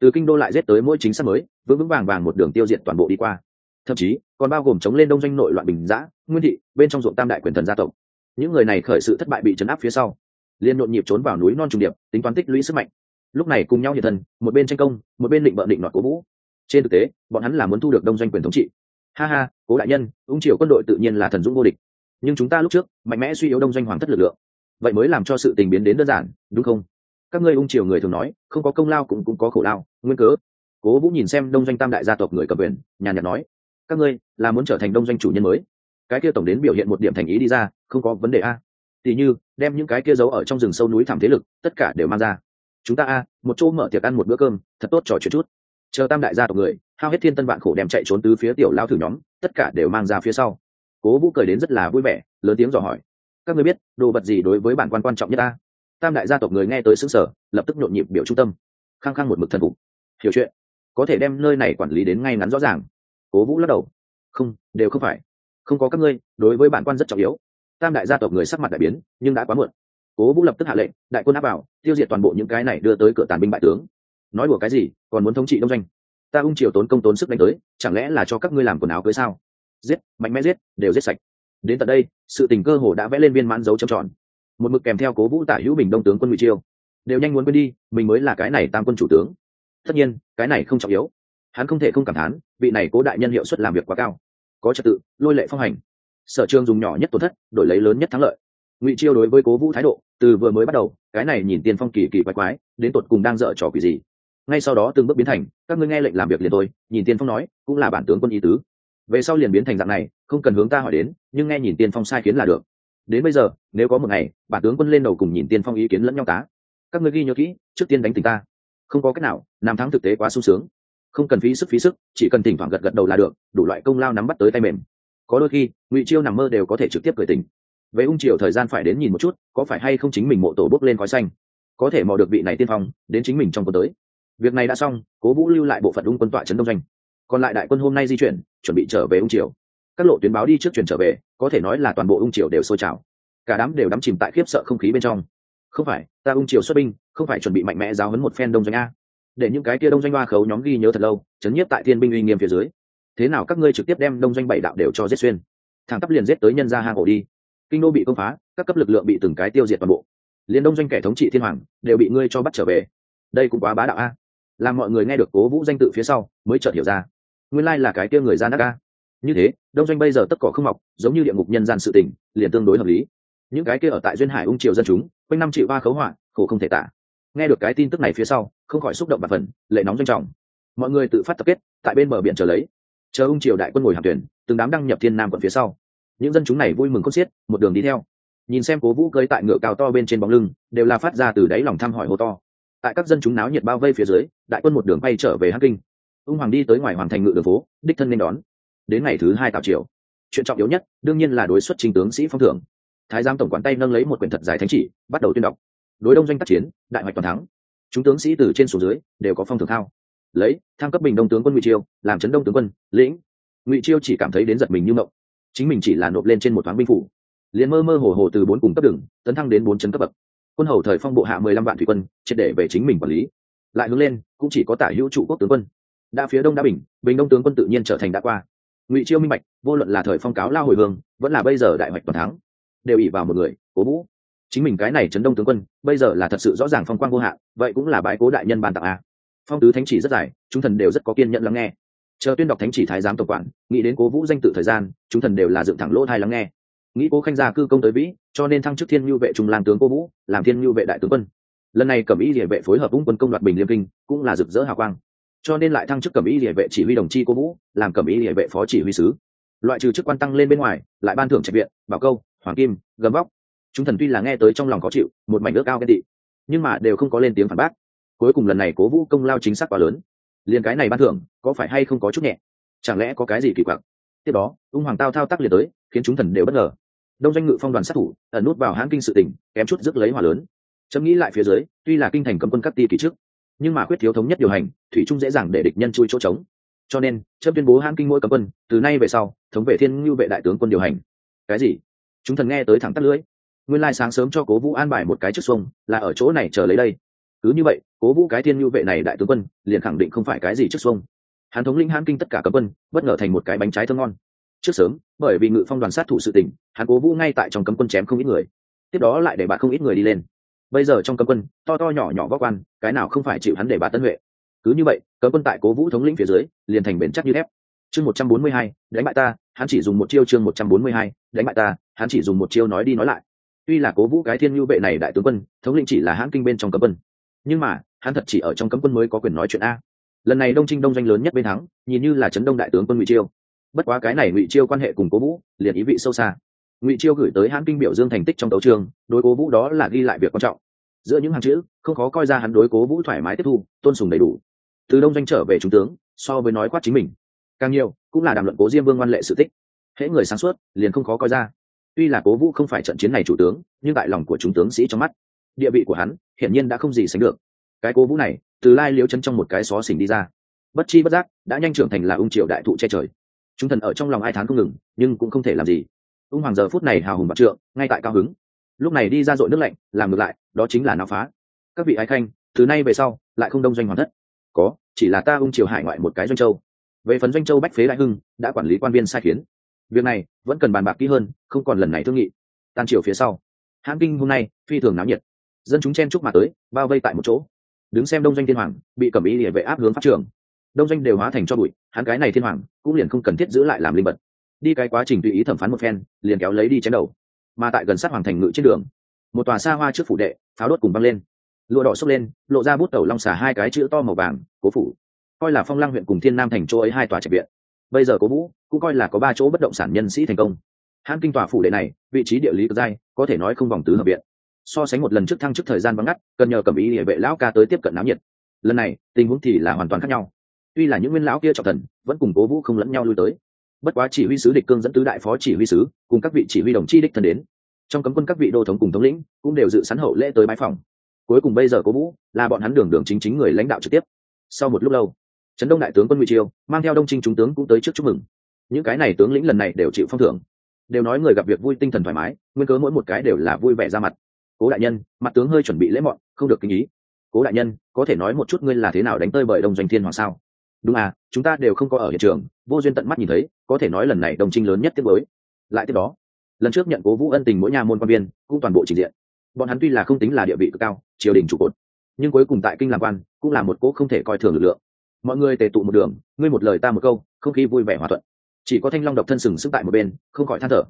S1: từ kinh đô lại giết tới mỗi chính sách mới, vững vững vàng vàng một đường tiêu diệt toàn bộ đi qua. Thậm chí, còn bao gồm chống lên đông doanh nội loạn bình giã, nguyên thị, bên trong ruộng tam đại quyền thần gia tộc. Những người này khởi sự thất bại bị chấn áp phía sau, liên nhộn nhịp trốn vào núi non trùng điệp, tính toán tích lũy sức mạnh. Lúc này cùng nhau hiện thân, một bên tranh công, một bên định bợ định nọt cố vũ. Trên thực tế, bọn hắn là muốn thu được đông doanh quyền thống trị. Ha ha, cố đại nhân, ung triều quân đội tự nhiên là thần dũng vô địch nhưng chúng ta lúc trước mạnh mẽ suy yếu đông doanh hoàng thất lực lượng. Vậy mới làm cho sự tình biến đến đơn giản, đúng không? Các ngươi ung triều người thường nói, không có công lao cũng cũng có khổ lao, nguyên cớ. Cố vũ nhìn xem đông doanh tam đại gia tộc người cầm quyền, nhàn nhạt nói, các ngươi là muốn trở thành đông doanh chủ nhân mới. Cái kia tổng đến biểu hiện một điểm thành ý đi ra, không có vấn đề a. Tỉ như, đem những cái kia giấu ở trong rừng sâu núi thảm thế lực, tất cả đều mang ra. Chúng ta a, một chỗ mở tiệc ăn một bữa cơm, thật tốt trò chuyện chút. Chờ tam đại gia tộc người, hao hết thiên tân vạn khổ đem chạy trốn từ phía tiểu lao thử nhóm, tất cả đều mang ra phía sau cố vũ cười đến rất là vui vẻ, lớn tiếng dò hỏi. Các người biết, đồ vật gì đối với bản quan quan trọng nhất ta? Tam đại gia tộc người nghe tới xứng sở lập tức nhộn nhịp biểu trung tâm. Khăng khăng một mực thần phục. Hiểu chuyện. Có thể đem nơi này quản lý đến ngay ngắn rõ ràng. Cố vũ lắc đầu. Không, đều không phải. Không có các ngươi, đối với bản quan rất trọng yếu. Tam đại gia tộc người sắc mặt đại biến, nhưng đã quá muộn. Cố vũ lập tức hạ lệnh, đại quân áp vào, tiêu diệt toàn bộ những cái này đưa tới cửa tàn binh bại tướng. Nói đùa cái gì, còn muốn thống trị đông doanh. Ta ung triều tốn công tốn sức đánh tới, chẳng lẽ là cho các ngươi làm quần áo cưới sao? Giết, mạnh mẽ giết, đều giết sạch. Đến tận đây, sự tình cơ hồ đã vẽ lên viên mãn dấu trầm tròn. Một mực kèm theo cố vũ tả hữu bình đông tướng quân ngụy chiêu. Đều nhanh muốn quên đi, mình mới là cái này tam quân chủ tướng. Tất nhiên, cái này không trọng yếu. Hắn không thể không cảm thán, vị này cố đại nhân hiệu suất làm việc quá cao. Có trật tự, lôi lệ phong hành. Sở trường dùng nhỏ nhất tổn thất, đổi lấy lớn nhất thắng lợi. Ngụy chiêu đối với cố vũ thái độ, từ vừa mới bắt đầu, cái này nhìn tiền phong kỳ kỳ quái quái, đến tột cùng đang dở trò quỷ gì? Ngay sau đó từng bước biến thành, các ngươi nghe lệnh làm việc liền tôi nhìn tiền phong nói, cũng là bản tướng quân ý tứ về sau liền biến thành dạng này, không cần hướng ta hỏi đến, nhưng nghe nhìn tiên phong sai khiến là được. Đến bây giờ, nếu có một ngày, bản tướng quân lên đầu cùng nhìn tiên phong ý kiến lẫn nhau tá, các ngươi ghi nhớ kỹ, trước tiên đánh tình ta. Không có cách nào, nam thắng thực tế quá sung sướng. Không cần phí sức phí sức, chỉ cần thỉnh thoảng gật gật đầu là được, đủ loại công lao nắm bắt tới tay mềm. Có đôi khi, ngụy chiêu nằm mơ đều có thể trực tiếp cười tình về ung triều thời gian phải đến nhìn một chút, có phải hay không chính mình mộ tổ bốc lên khói xanh. Có thể mò được vị này tiên phong, đến chính mình trong quân tới. Việc này đã xong, cố vũ lưu lại bộ phận ung quân tọa trấn đông doanh còn lại đại quân hôm nay di chuyển, chuẩn bị trở về ung triều. Các lộ tuyến báo đi trước chuyển trở về, có thể nói là toàn bộ ung triều đều sôi trào. Cả đám đều đắm chìm tại khiếp sợ không khí bên trong. Không phải, ta ung triều xuất binh, không phải chuẩn bị mạnh mẽ giáo hấn một phen đông doanh a. Để những cái kia đông doanh hoa khấu nhóm ghi nhớ thật lâu, chấn nhiếp tại thiên binh uy nghiêm phía dưới. Thế nào các ngươi trực tiếp đem đông doanh bảy đạo đều cho giết xuyên? Thằng tắp liền giết tới nhân ra hang ổ đi. Kinh đô bị công phá, các cấp lực lượng bị từng cái tiêu diệt toàn bộ. Liền đông doanh kẻ thống trị thiên hoàng, đều bị ngươi cho bắt trở về. Đây cũng quá bá đạo a. Làm mọi người nghe được cố vũ danh tự phía sau, mới chợt hiểu ra nguyên lai là cái kia người gian đắc a như thế, đông doanh bây giờ tất cỏ không mọc, giống như địa ngục nhân gian sự tình, liền tương đối hợp lý. Những cái kia ở tại duyên hải ung triều dân chúng, quanh năm triệu ba khấu họa, khổ không thể tả. Nghe được cái tin tức này phía sau, không khỏi xúc động và phần lệ nóng doanh trọng. Mọi người tự phát tập kết, tại bên bờ biển chờ lấy. Chờ ung triều đại quân ngồi hàng tuyển từng đám đăng nhập thiên nam quận phía sau. Những dân chúng này vui mừng con xiết, một đường đi theo. Nhìn xem cố vũ cưới tại ngựa cao to bên trên bóng lưng, đều là phát ra từ đáy lòng thăm hỏi hô to. Tại các dân chúng náo nhiệt bao vây phía dưới, đại quân một đường bay trở về hắc kinh ung hoàng đi tới ngoài hoàng thành ngự đường phố, đích thân nên đón. Đến ngày thứ hai tào triều, chuyện trọng yếu nhất, đương nhiên là đối xuất trình tướng sĩ phong thưởng. Thái giám tổng quản tay nâng lấy một quyển thật dài thánh chỉ, bắt đầu tuyên đọc. Đối đông doanh tác chiến, đại hoạch toàn thắng. Chúng tướng sĩ từ trên xuống dưới, đều có phong thưởng thao. Lấy, thăng cấp bình đông tướng quân ngụy chiêu làm chấn đông tướng quân, lĩnh. Ngụy chiêu chỉ cảm thấy đến giật mình như mộng. Chính mình chỉ là nộp lên trên một thoáng binh phủ. Liền mơ mơ hồ hồ từ bốn cùng cấp đường, tấn thăng đến bốn chân cấp bậc. Quân hầu thời phong bộ hạ mười lăm vạn thủy quân, triệt để về chính mình quản lý. Lại hướng lên, cũng chỉ có tả hữu trụ quốc tướng quân đã phía đông đã bình bình đông tướng quân tự nhiên trở thành đã qua. Ngụy chiêu minh bạch, vô luận là thời phong cáo lao hồi hương, vẫn là bây giờ đại hoạch toàn thắng, đều ỉ vào một người, cố vũ. Chính mình cái này chấn đông tướng quân, bây giờ là thật sự rõ ràng phong quang vô hạn, vậy cũng là bãi cố đại nhân ban tặng a. Phong tứ thánh chỉ rất dài, chúng thần đều rất có kiên nhẫn lắng nghe. Chờ tuyên đọc thánh chỉ thái giám tổng quản, nghĩ đến cố vũ danh tự thời gian, chúng thần đều là dựng thẳng lỗ thai lắng nghe. Nghĩ cố khanh gia cư công tới vĩ, cho nên thăng chức thiên nhu vệ trung lang tướng cố vũ, làm thiên nhu vệ đại tướng quân. Lần này cẩm ý địa vệ phối hợp vũng quân công đoạt bình liêm kinh, cũng là rực rỡ hào quang cho nên lại thăng chức cẩm y địa vệ chỉ huy đồng chi cố vũ, làm cẩm y địa vệ phó chỉ huy sứ. Loại trừ chức quan tăng lên bên ngoài, lại ban thưởng trạch viện, bảo câu, hoàng kim gấm vóc. Chúng thần tuy là nghe tới trong lòng khó chịu, một mảnh ước cao ghen tị, nhưng mà đều không có lên tiếng phản bác. Cuối cùng lần này cố vũ công lao chính xác quá lớn. Liền cái này ban thưởng, có phải hay không có chút nhẹ? Chẳng lẽ có cái gì kỳ quặc? Tiếp đó, ung hoàng tao thao tác liền tới, khiến chúng thần đều bất ngờ. Đông doanh ngự phong đoàn sát thủ, ẩn nút vào hãng kinh sự tỉnh, kém chút rước lấy hòa lớn. Chấm nghĩ lại phía dưới, tuy là kinh thành cấm quân cắt ti kỳ trước nhưng mà quyết thiếu thống nhất điều hành, thủy trung dễ dàng để địch nhân chui chỗ trống. Cho nên, chấm tuyên bố hãng kinh mỗi cấm quân, từ nay về sau, thống vệ thiên ngưu vệ đại tướng quân điều hành. Cái gì? Chúng thần nghe tới thẳng tắt lưỡi. Nguyên lai sáng sớm cho cố vũ an bài một cái trước xuông, là ở chỗ này chờ lấy đây. Cứ như vậy, cố vũ cái thiên ngưu vệ này đại tướng quân, liền khẳng định không phải cái gì trước xuông. Hắn thống lĩnh hãn kinh tất cả cấm quân, bất ngờ thành một cái bánh trái thơm ngon. Trước sớm, bởi vì ngự phong đoàn sát thủ sự tỉnh hắn cố vũ ngay tại trong cấm quân chém không ít người. Tiếp đó lại để bạn không ít người đi lên bây giờ trong cấm quân, to to nhỏ nhỏ vóc quan, cái nào không phải chịu hắn để bà tân huệ? Cứ như vậy, cấm quân tại cố vũ thống lĩnh phía dưới, liền thành bền chắc như thép. Chương một trăm bốn mươi hai, đánh bại ta, hắn chỉ dùng một chiêu chương một trăm bốn mươi hai, đánh bại ta, hắn chỉ dùng một chiêu nói đi nói lại. Tuy là cố vũ cái thiên nhu vệ này đại tướng quân, thống lĩnh chỉ là hãn kinh bên trong cấm quân. Nhưng mà, hắn thật chỉ ở trong cấm quân mới có quyền nói chuyện a. Lần này đông trinh đông doanh lớn nhất bên thắng, nhìn như là chấn đông đại tướng quân ngụy chiêu. Bất quá cái này ngụy chiêu quan hệ cùng cố vũ, liền ý vị sâu xa ngụy chiêu gửi tới hãn kinh biểu dương thành tích trong đấu trường, đối cố vũ đó là ghi lại việc quan trọng. Giữa những hàng chữ, không khó coi ra hắn đối cố vũ thoải mái tiếp thu, tôn sùng đầy đủ. Từ đông doanh trở về trung tướng, so với nói quát chính mình. Càng nhiều, cũng là đàm luận cố diêm vương văn lệ sự tích. Hễ người sáng suốt, liền không khó coi ra. Tuy là cố vũ không phải trận chiến này chủ tướng, nhưng tại lòng của chúng tướng sĩ trong mắt, địa vị của hắn, hiển nhiên đã không gì sánh được. Cái cố vũ này, từ lai liếu chân trong một cái xó xỉnh đi ra. Bất chi bất giác, đã nhanh trưởng thành là ung triều đại thụ che trời. Chúng thần ở trong lòng ai thán không ngừng, nhưng cũng không thể làm gì ung hoàng giờ phút này hào hùng bạc trượng, ngay tại cao hứng. Lúc này đi ra dội nước lạnh, làm ngược lại, đó chính là náo phá. Các vị ái khanh, từ nay về sau, lại không đông doanh hoàn thất. Có, chỉ là ta ung triều hải ngoại một cái doanh châu. Về phần doanh châu bách phế đại hưng, đã quản lý quan viên sai khiến. Việc này, vẫn cần bàn bạc kỹ hơn, không còn lần này thương nghị. Tan triều phía sau. Hãng kinh hôm nay, phi thường náo nhiệt. Dân chúng chen chúc mà tới, bao vây tại một chỗ. Đứng xem đông doanh thiên hoàng, bị cẩm ý địa vệ áp hướng pháp trường. Đông doanh đều hóa thành cho bụi, hắn cái này thiên hoàng, cũng liền không cần thiết giữ lại làm linh vật đi cái quá trình tùy ý thẩm phán một phen, liền kéo lấy đi chém đầu. Mà tại gần sát hoàng thành ngự trên đường, một tòa xa hoa trước phủ đệ, pháo đốt cùng băng lên. Lụa đỏ xốc lên, lộ ra bút tẩu long xả hai cái chữ to màu vàng, cố phủ. Coi là phong lang huyện cùng thiên nam thành chỗ ấy hai tòa trạch viện. Bây giờ cố vũ cũng coi là có ba chỗ bất động sản nhân sĩ thành công. Hãn kinh tòa phủ đệ này, vị trí địa lý cực dai, có thể nói không vòng tứ hợp viện. So sánh một lần trước thăng chức thời gian vắng ngắt, cần nhờ cầm ý địa vệ lão ca tới tiếp cận náo nhiệt. Lần này, tình huống thì là hoàn toàn khác nhau. Tuy là những nguyên lão kia trọng thần, vẫn cùng cố vũ không lẫn nhau lui tới bất quá chỉ huy sứ địch cương dẫn tứ đại phó chỉ huy sứ, cùng các vị chỉ huy đồng chi đích thân đến. Trong cấm quân các vị đô thống cùng thống lĩnh, cũng đều dự sẵn hậu lễ tới bãi phòng. Cuối cùng bây giờ cố vũ, là bọn hắn đường đường chính chính người lãnh đạo trực tiếp. Sau một lúc lâu, trấn đông đại tướng quân ngụy triều, mang theo đông trinh trung tướng cũng tới trước chúc mừng. Những cái này tướng lĩnh lần này đều chịu phong thưởng. Đều nói người gặp việc vui tinh thần thoải mái, nguyên cớ mỗi một cái đều là vui vẻ ra mặt. Cố đại nhân, mặt tướng hơi chuẩn bị lễ mọn, không được kinh ý. Cố đại nhân, có thể nói một chút ngươi là thế nào đánh tơi bởi đông doanh thiên hoàng sao? Đúng à chúng ta đều không có ở hiện trường, vô duyên tận mắt nhìn thấy có thể nói lần này đồng trinh lớn nhất tiếp với lại tiếp đó, lần trước nhận cố vũ ân tình mỗi nhà môn quan viên cũng toàn bộ trình diện. Bọn hắn tuy là không tính là địa vị cực cao, triều đình trụ cột, nhưng cuối cùng tại kinh làm quan cũng là một cố không thể coi thường lực lượng. Mọi người tề tụ một đường, ngươi một lời ta một câu, không khí vui vẻ hòa thuận. Chỉ có thanh long độc thân sừng sức tại một bên, không khỏi than thở.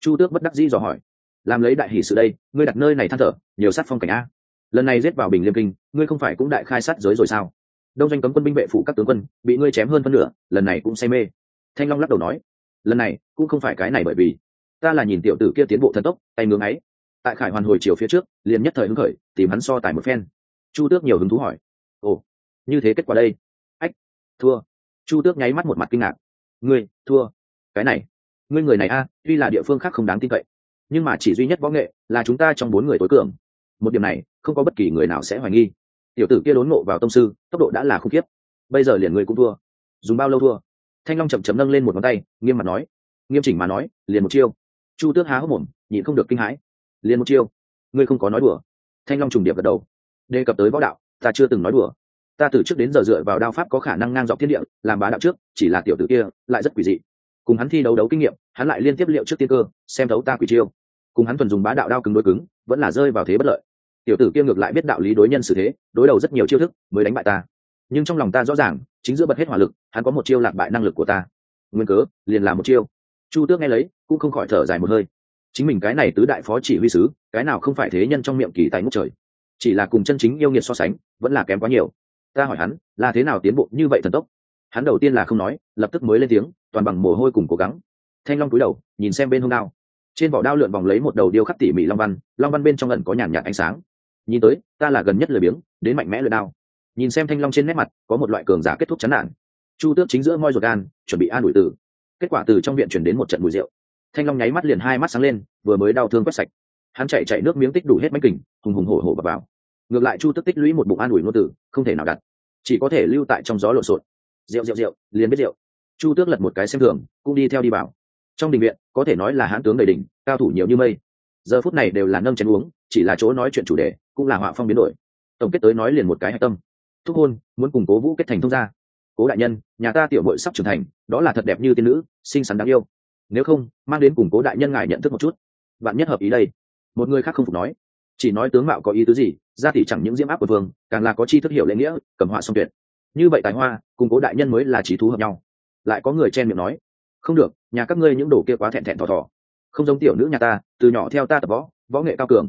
S1: Chu tước bất đắc dĩ dò hỏi, làm lấy đại hỷ sự đây, ngươi đặt nơi này than thở, nhiều sát phong cảnh a. Lần này giết vào bình liêm kinh, ngươi không phải cũng đại khai sát giới rồi sao? Đông doanh cấm quân binh vệ phụ các tướng quân, bị ngươi chém hơn phân nửa, lần này cũng say mê thanh long lắc đầu nói, lần này cũng không phải cái này bởi vì ta là nhìn tiểu tử kia tiến bộ thần tốc, tay ngưỡng ấy tại khải hoàn hồi chiều phía trước, liền nhất thời hứng khởi, tìm hắn so tài một phen. Chu tước nhiều hứng thú hỏi, ồ, như thế kết quả đây? Ách, thua. Chu tước nháy mắt một mặt kinh ngạc, ngươi, thua. Cái này, ngươi người này a, tuy là địa phương khác không đáng tin cậy, nhưng mà chỉ duy nhất võ nghệ là chúng ta trong bốn người tối cường. Một điểm này, không có bất kỳ người nào sẽ hoài nghi. Tiểu tử kia đốn ngộ vào tông sư, tốc độ đã là khủng khiếp. Bây giờ liền ngươi cũng thua. Dùng bao lâu thua? Thanh long chậm chậm nâng lên một ngón tay, nghiêm mặt nói. Nghiêm chỉnh mà nói, liền một chiêu. Chu tước há hốc mồm, nhịn không được kinh hãi. Liền một chiêu. Ngươi không có nói đùa. Thanh long trùng điệp gật đầu. Đề cập tới võ đạo, ta chưa từng nói đùa. Ta từ trước đến giờ dựa vào đao pháp có khả năng ngang dọc thiên địa, làm bá đạo trước, chỉ là tiểu tử kia, lại rất quỷ dị. Cùng hắn thi đấu đấu kinh nghiệm, hắn lại liên tiếp liệu trước tiên cơ, xem thấu ta quỷ chiêu. Cùng hắn thuần dùng bá đạo đao cứng đối cứng, vẫn là rơi vào thế bất lợi. Tiểu tử kia ngược lại biết đạo lý đối nhân xử thế, đối đầu rất nhiều chiêu thức, mới đánh bại ta nhưng trong lòng ta rõ ràng, chính giữa bật hết hỏa lực, hắn có một chiêu lạc bại năng lực của ta. Nguyên cớ, liền làm một chiêu. Chu tước nghe lấy, cũng không khỏi thở dài một hơi. Chính mình cái này tứ đại phó chỉ huy sứ, cái nào không phải thế nhân trong miệng kỳ tài ngốc trời. Chỉ là cùng chân chính yêu nghiệt so sánh, vẫn là kém quá nhiều. Ta hỏi hắn, là thế nào tiến bộ như vậy thần tốc? Hắn đầu tiên là không nói, lập tức mới lên tiếng, toàn bằng mồ hôi cùng cố gắng. Thanh long cúi đầu, nhìn xem bên hông đao. Trên vỏ đao lượn vòng lấy một đầu điêu khắc tỉ mỉ long văn long văn bên trong lần có nhàn nhạt ánh sáng. Nhìn tới, ta là gần nhất lười biếng, đến mạnh mẽ luyện đao nhìn xem thanh long trên nét mặt, có một loại cường giả kết thúc chán nản. Chu tước chính giữa moi ruột gan, chuẩn bị an ủi từ. Kết quả từ trong viện chuyển đến một trận mùi rượu. Thanh long nháy mắt liền hai mắt sáng lên, vừa mới đau thương quét sạch. Hắn chạy chạy nước miếng tích đủ hết bánh kình, hùng hùng hổ hổ bập vào. Ngược lại chu tước tích lũy một bụng an ủi ngôn tử không thể nào đặt. Chỉ có thể lưu tại trong gió lộn xộn. Rượu rượu rượu, liền biết rượu. Chu tước lật một cái xem thường, cũng đi theo đi bảo trong đình viện, có thể nói là hãn tướng đầy đỉnh, cao thủ nhiều như mây. Giờ phút này đều là nâng chén uống, chỉ là chỗ nói chuyện chủ đề, cũng là họa phong biến đổi. Tổng kết tới nói liền một cái hạch tâm thúc hôn, muốn củng cố vũ kết thành thông gia. Cố đại nhân, nhà ta tiểu bội sắp trưởng thành, đó là thật đẹp như tiên nữ, xinh xắn đáng yêu. Nếu không, mang đến củng cố đại nhân ngài nhận thức một chút. Bạn nhất hợp ý đây. Một người khác không phục nói. Chỉ nói tướng mạo có ý tứ gì, gia tỷ chẳng những diễm áp của vương, càng là có chi thức hiểu lễ nghĩa, cầm họa song tuyệt. Như vậy tài hoa củng cố đại nhân mới là trí thú hợp nhau. Lại có người chen miệng nói. Không được, nhà các ngươi những đồ kia quá thẹn thẹn thò thò. Không giống tiểu nữ nhà ta, từ nhỏ theo ta tập võ võ nghệ cao cường.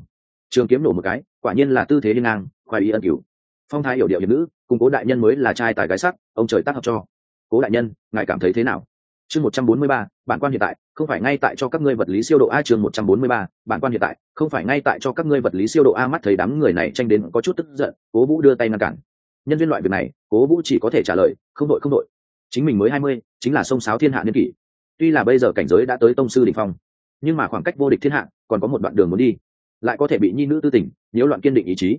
S1: Trường kiếm nổ một cái, quả nhiên là tư thế liên ngang khoai ý ân cửu phong thái hiểu điệu hiệp nữ cùng cố đại nhân mới là trai tài gái sắc, ông trời tác hợp cho. Cố đại nhân, ngài cảm thấy thế nào? Chương một trăm bốn mươi ba, bản quan hiện tại, không phải ngay tại cho các ngươi vật lý siêu độ a chương một trăm bốn mươi ba, bản quan hiện tại, không phải ngay tại cho các ngươi vật lý siêu độ a mắt thấy đám người này tranh đến có chút tức giận, cố vũ đưa tay ngăn cản. Nhân viên loại việc này, cố vũ chỉ có thể trả lời, không đội không đội. Chính mình mới hai mươi, chính là sông sáo thiên hạ niên kỷ. Tuy là bây giờ cảnh giới đã tới tông sư đ ỉ n h phong, nhưng mà khoảng cách vô địch thiên hạ, còn có một đoạn đường muốn đi. Lại có thể bị nhi nữ tư tỉnh nhiễu loạn kiên định ý chí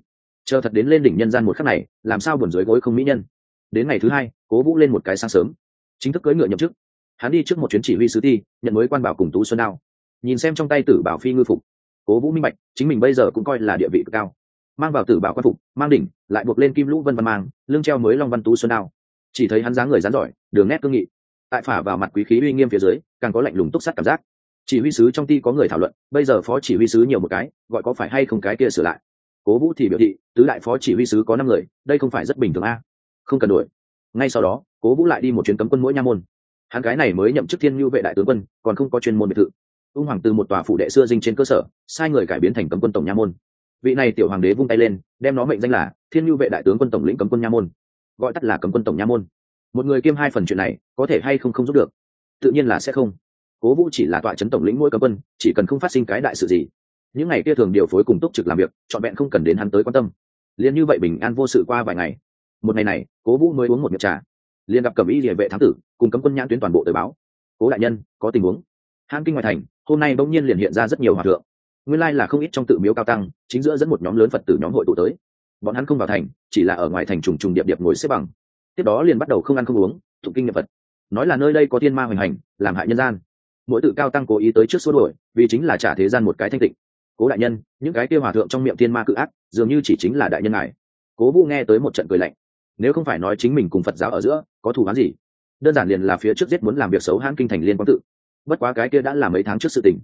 S1: chờ thật đến lên đỉnh nhân gian một khắc này, làm sao buồn dưới gối không mỹ nhân? Đến ngày thứ hai, cố vũ lên một cái sáng sớm. Chính thức cưỡi ngựa nhậm chức. Hắn đi trước một chuyến chỉ huy sứ ti nhận mới quan bảo cùng tú xuân đao. Nhìn xem trong tay tử bảo phi ngư phục, cố vũ minh bạch, chính mình bây giờ cũng coi là địa vị cực cao. Mang vào tử bảo quan phục, mang đỉnh, lại buộc lên kim lũ vân văn mang, lưng treo mới long văn tú xuân đao. Chỉ thấy hắn dáng người rán giỏi, đường nét cương nghị. Tại phả vào mặt quý khí uy nghiêm phía dưới, càng có lạnh lùng túc sắt cảm giác. Chỉ huy sứ trong ty có người thảo luận, bây giờ phó chỉ huy sứ nhiều một cái, gọi có phải hay không cái kia sửa lại cố vũ thì biểu thị, tứ đại phó chỉ huy sứ có năm người, đây không phải rất bình thường a. Không cần đuổi ngay sau đó, cố vũ lại đi một chuyến cấm quân mỗi nha môn. Hắn cái này mới nhậm chức thiên nhu vệ đại tướng quân, còn không có chuyên môn biệt thự. Ung hoàng từ một tòa phủ đệ xưa dinh trên cơ sở, sai người cải biến thành cấm quân tổng nha môn. Vị này tiểu hoàng đế vung tay lên, đem nó mệnh danh là thiên nhu vệ đại tướng quân tổng lĩnh cấm quân nha môn. Gọi tắt là cấm quân tổng nha môn. Một người kiêm hai phần chuyện này, có thể hay không không giúp được? Tự nhiên là sẽ không. Cố vũ chỉ là tọa chấn tổng lĩnh mỗi cấm quân, chỉ cần không phát sinh cái đại sự gì những ngày kia thường điều phối cùng túc trực làm việc, trọn vẹn không cần đến hắn tới quan tâm. Liền như vậy bình an vô sự qua vài ngày. Một ngày này, cố vũ mới uống một miệng trà. Liền gặp cầm y địa vệ thám tử, cùng cấm quân nhãn tuyến toàn bộ tới báo. Cố đại nhân, có tình huống. Hãng kinh ngoại thành, hôm nay bỗng nhiên liền hiện ra rất nhiều hòa thượng. Nguyên lai là không ít trong tự miếu cao tăng, chính giữa dẫn một nhóm lớn phật tử nhóm hội tụ tới. Bọn hắn không vào thành, chỉ là ở ngoài thành trùng trùng điệp điệp ngồi xếp bằng. Tiếp đó liền bắt đầu không ăn không uống, tụng kinh nhập phật. Nói là nơi đây có thiên ma hoành hành, làm hại nhân gian. Mỗi tự cao tăng cố ý tới trước xua đổi vì chính là trả thế gian một cái thanh tịnh cố đại nhân, những cái kia hòa thượng trong miệng thiên ma cự ác, dường như chỉ chính là đại nhân ngài. Cố vũ nghe tới một trận cười lạnh. Nếu không phải nói chính mình cùng phật giáo ở giữa, có thù hắn gì? Đơn giản liền là phía trước giết muốn làm việc xấu hãn kinh thành liên quan tự. Bất quá cái kia đã là mấy tháng trước sự tình.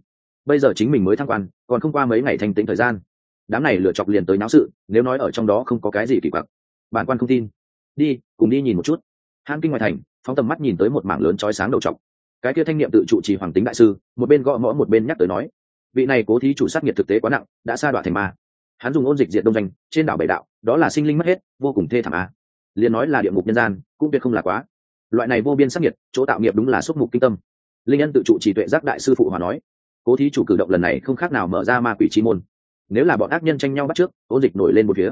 S1: Bây giờ chính mình mới thăng quan, còn không qua mấy ngày thanh tĩnh thời gian. Đám này lựa chọc liền tới náo sự, nếu nói ở trong đó không có cái gì kỳ quặc. Bản quan không tin. Đi, cùng đi nhìn một chút. Hãng kinh ngoài thành, phóng tầm mắt nhìn tới một mảng lớn trói sáng đầu chọc. Cái kia thanh niệm tự trụ trì hoàng tính đại sư, một bên gõ mõ, một bên nhắc tới nói vị này cố thí chủ sát nghiệt thực tế quá nặng, đã sa đọa thành ma. Hắn dùng ôn dịch diệt đông danh trên đảo bảy đạo, đó là sinh linh mất hết, vô cùng thê thảm a. Liền nói là địa ngục nhân gian, cũng tuyệt không là quá. Loại này vô biên sắc nhiệt chỗ tạo nghiệp đúng là xúc mục kinh tâm. Linh nhân tự trụ trì tuệ giác đại sư phụ hòa nói, cố thí chủ cử động lần này không khác nào mở ra ma quỷ chi môn. Nếu là bọn ác nhân tranh nhau bắt trước, ôn dịch nổi lên một phía.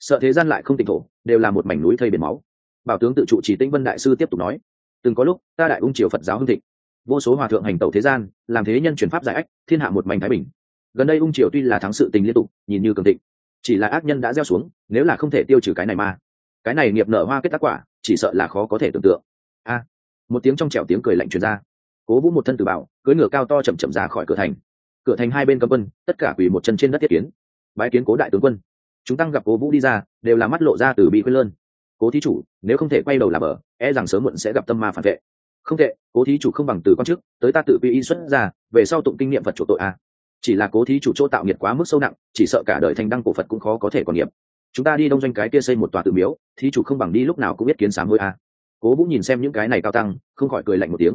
S1: Sợ thế gian lại không tỉnh thổ, đều là một mảnh núi thây biển máu. Bảo tướng tự trụ trì tĩnh vân đại sư tiếp tục nói, từng có lúc, ta đại ung triều phật giáo hưng thịnh vô số hòa thượng hành tẩu thế gian làm thế nhân chuyển pháp giải ách thiên hạ một mảnh thái bình. Gần đây ung triều tuy là thắng sự tình liên tục nhìn như cường thịnh. Chỉ là ác nhân đã gieo xuống nếu là không thể tiêu trừ cái này mà, cái này nghiệp nở hoa kết tác quả chỉ sợ là khó có thể tưởng tượng. A! Một tiếng trong trẻo tiếng cười lạnh truyền ra. Cố vũ một thân từ bảo cưỡi ngựa cao to chậm chậm ra khỏi cửa thành. Cửa thành hai bên cấm quân tất cả quỳ một chân trên đất thiết kiến. Bái kiến cố đại tướng quân. Chúng tăng gặp cố vũ đi ra đều là mắt lộ ra từ bị quên lơn. Cố thí chủ nếu không thể quay đầu làm bờ e rằng sớm muộn sẽ gặp tâm ma phản vệ không tệ, cố thí chủ không bằng từ con trước tới ta tự vi y xuất ra về sau tụng kinh nghiệm Phật chủ tội a. Chỉ là cố thí chủ chỗ tạo nghiệp quá mức sâu nặng chỉ sợ cả đời thành đăng cổ phật cũng khó có thể còn nghiệp. Chúng ta đi đông doanh cái kia xây một tòa tự miếu thí chủ không bằng đi lúc nào cũng biết kiến sám hôi a. Cố vũ nhìn xem những cái này cao tăng không khỏi cười lạnh một tiếng.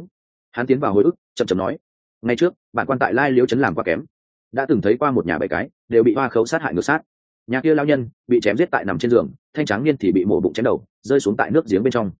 S1: Hắn tiến vào hồi ức chậm chậm nói ngay trước bạn quan tại lai liễu trấn làm quá kém. Đã từng thấy qua một nhà bảy cái đều bị hoa khấu sát hại ngược sát. Nhà kia lao nhân bị chém giết tại nằm trên giường thanh tráng niên thì bị mổ bụng chém đầu rơi xuống tại nước giếng bên trong.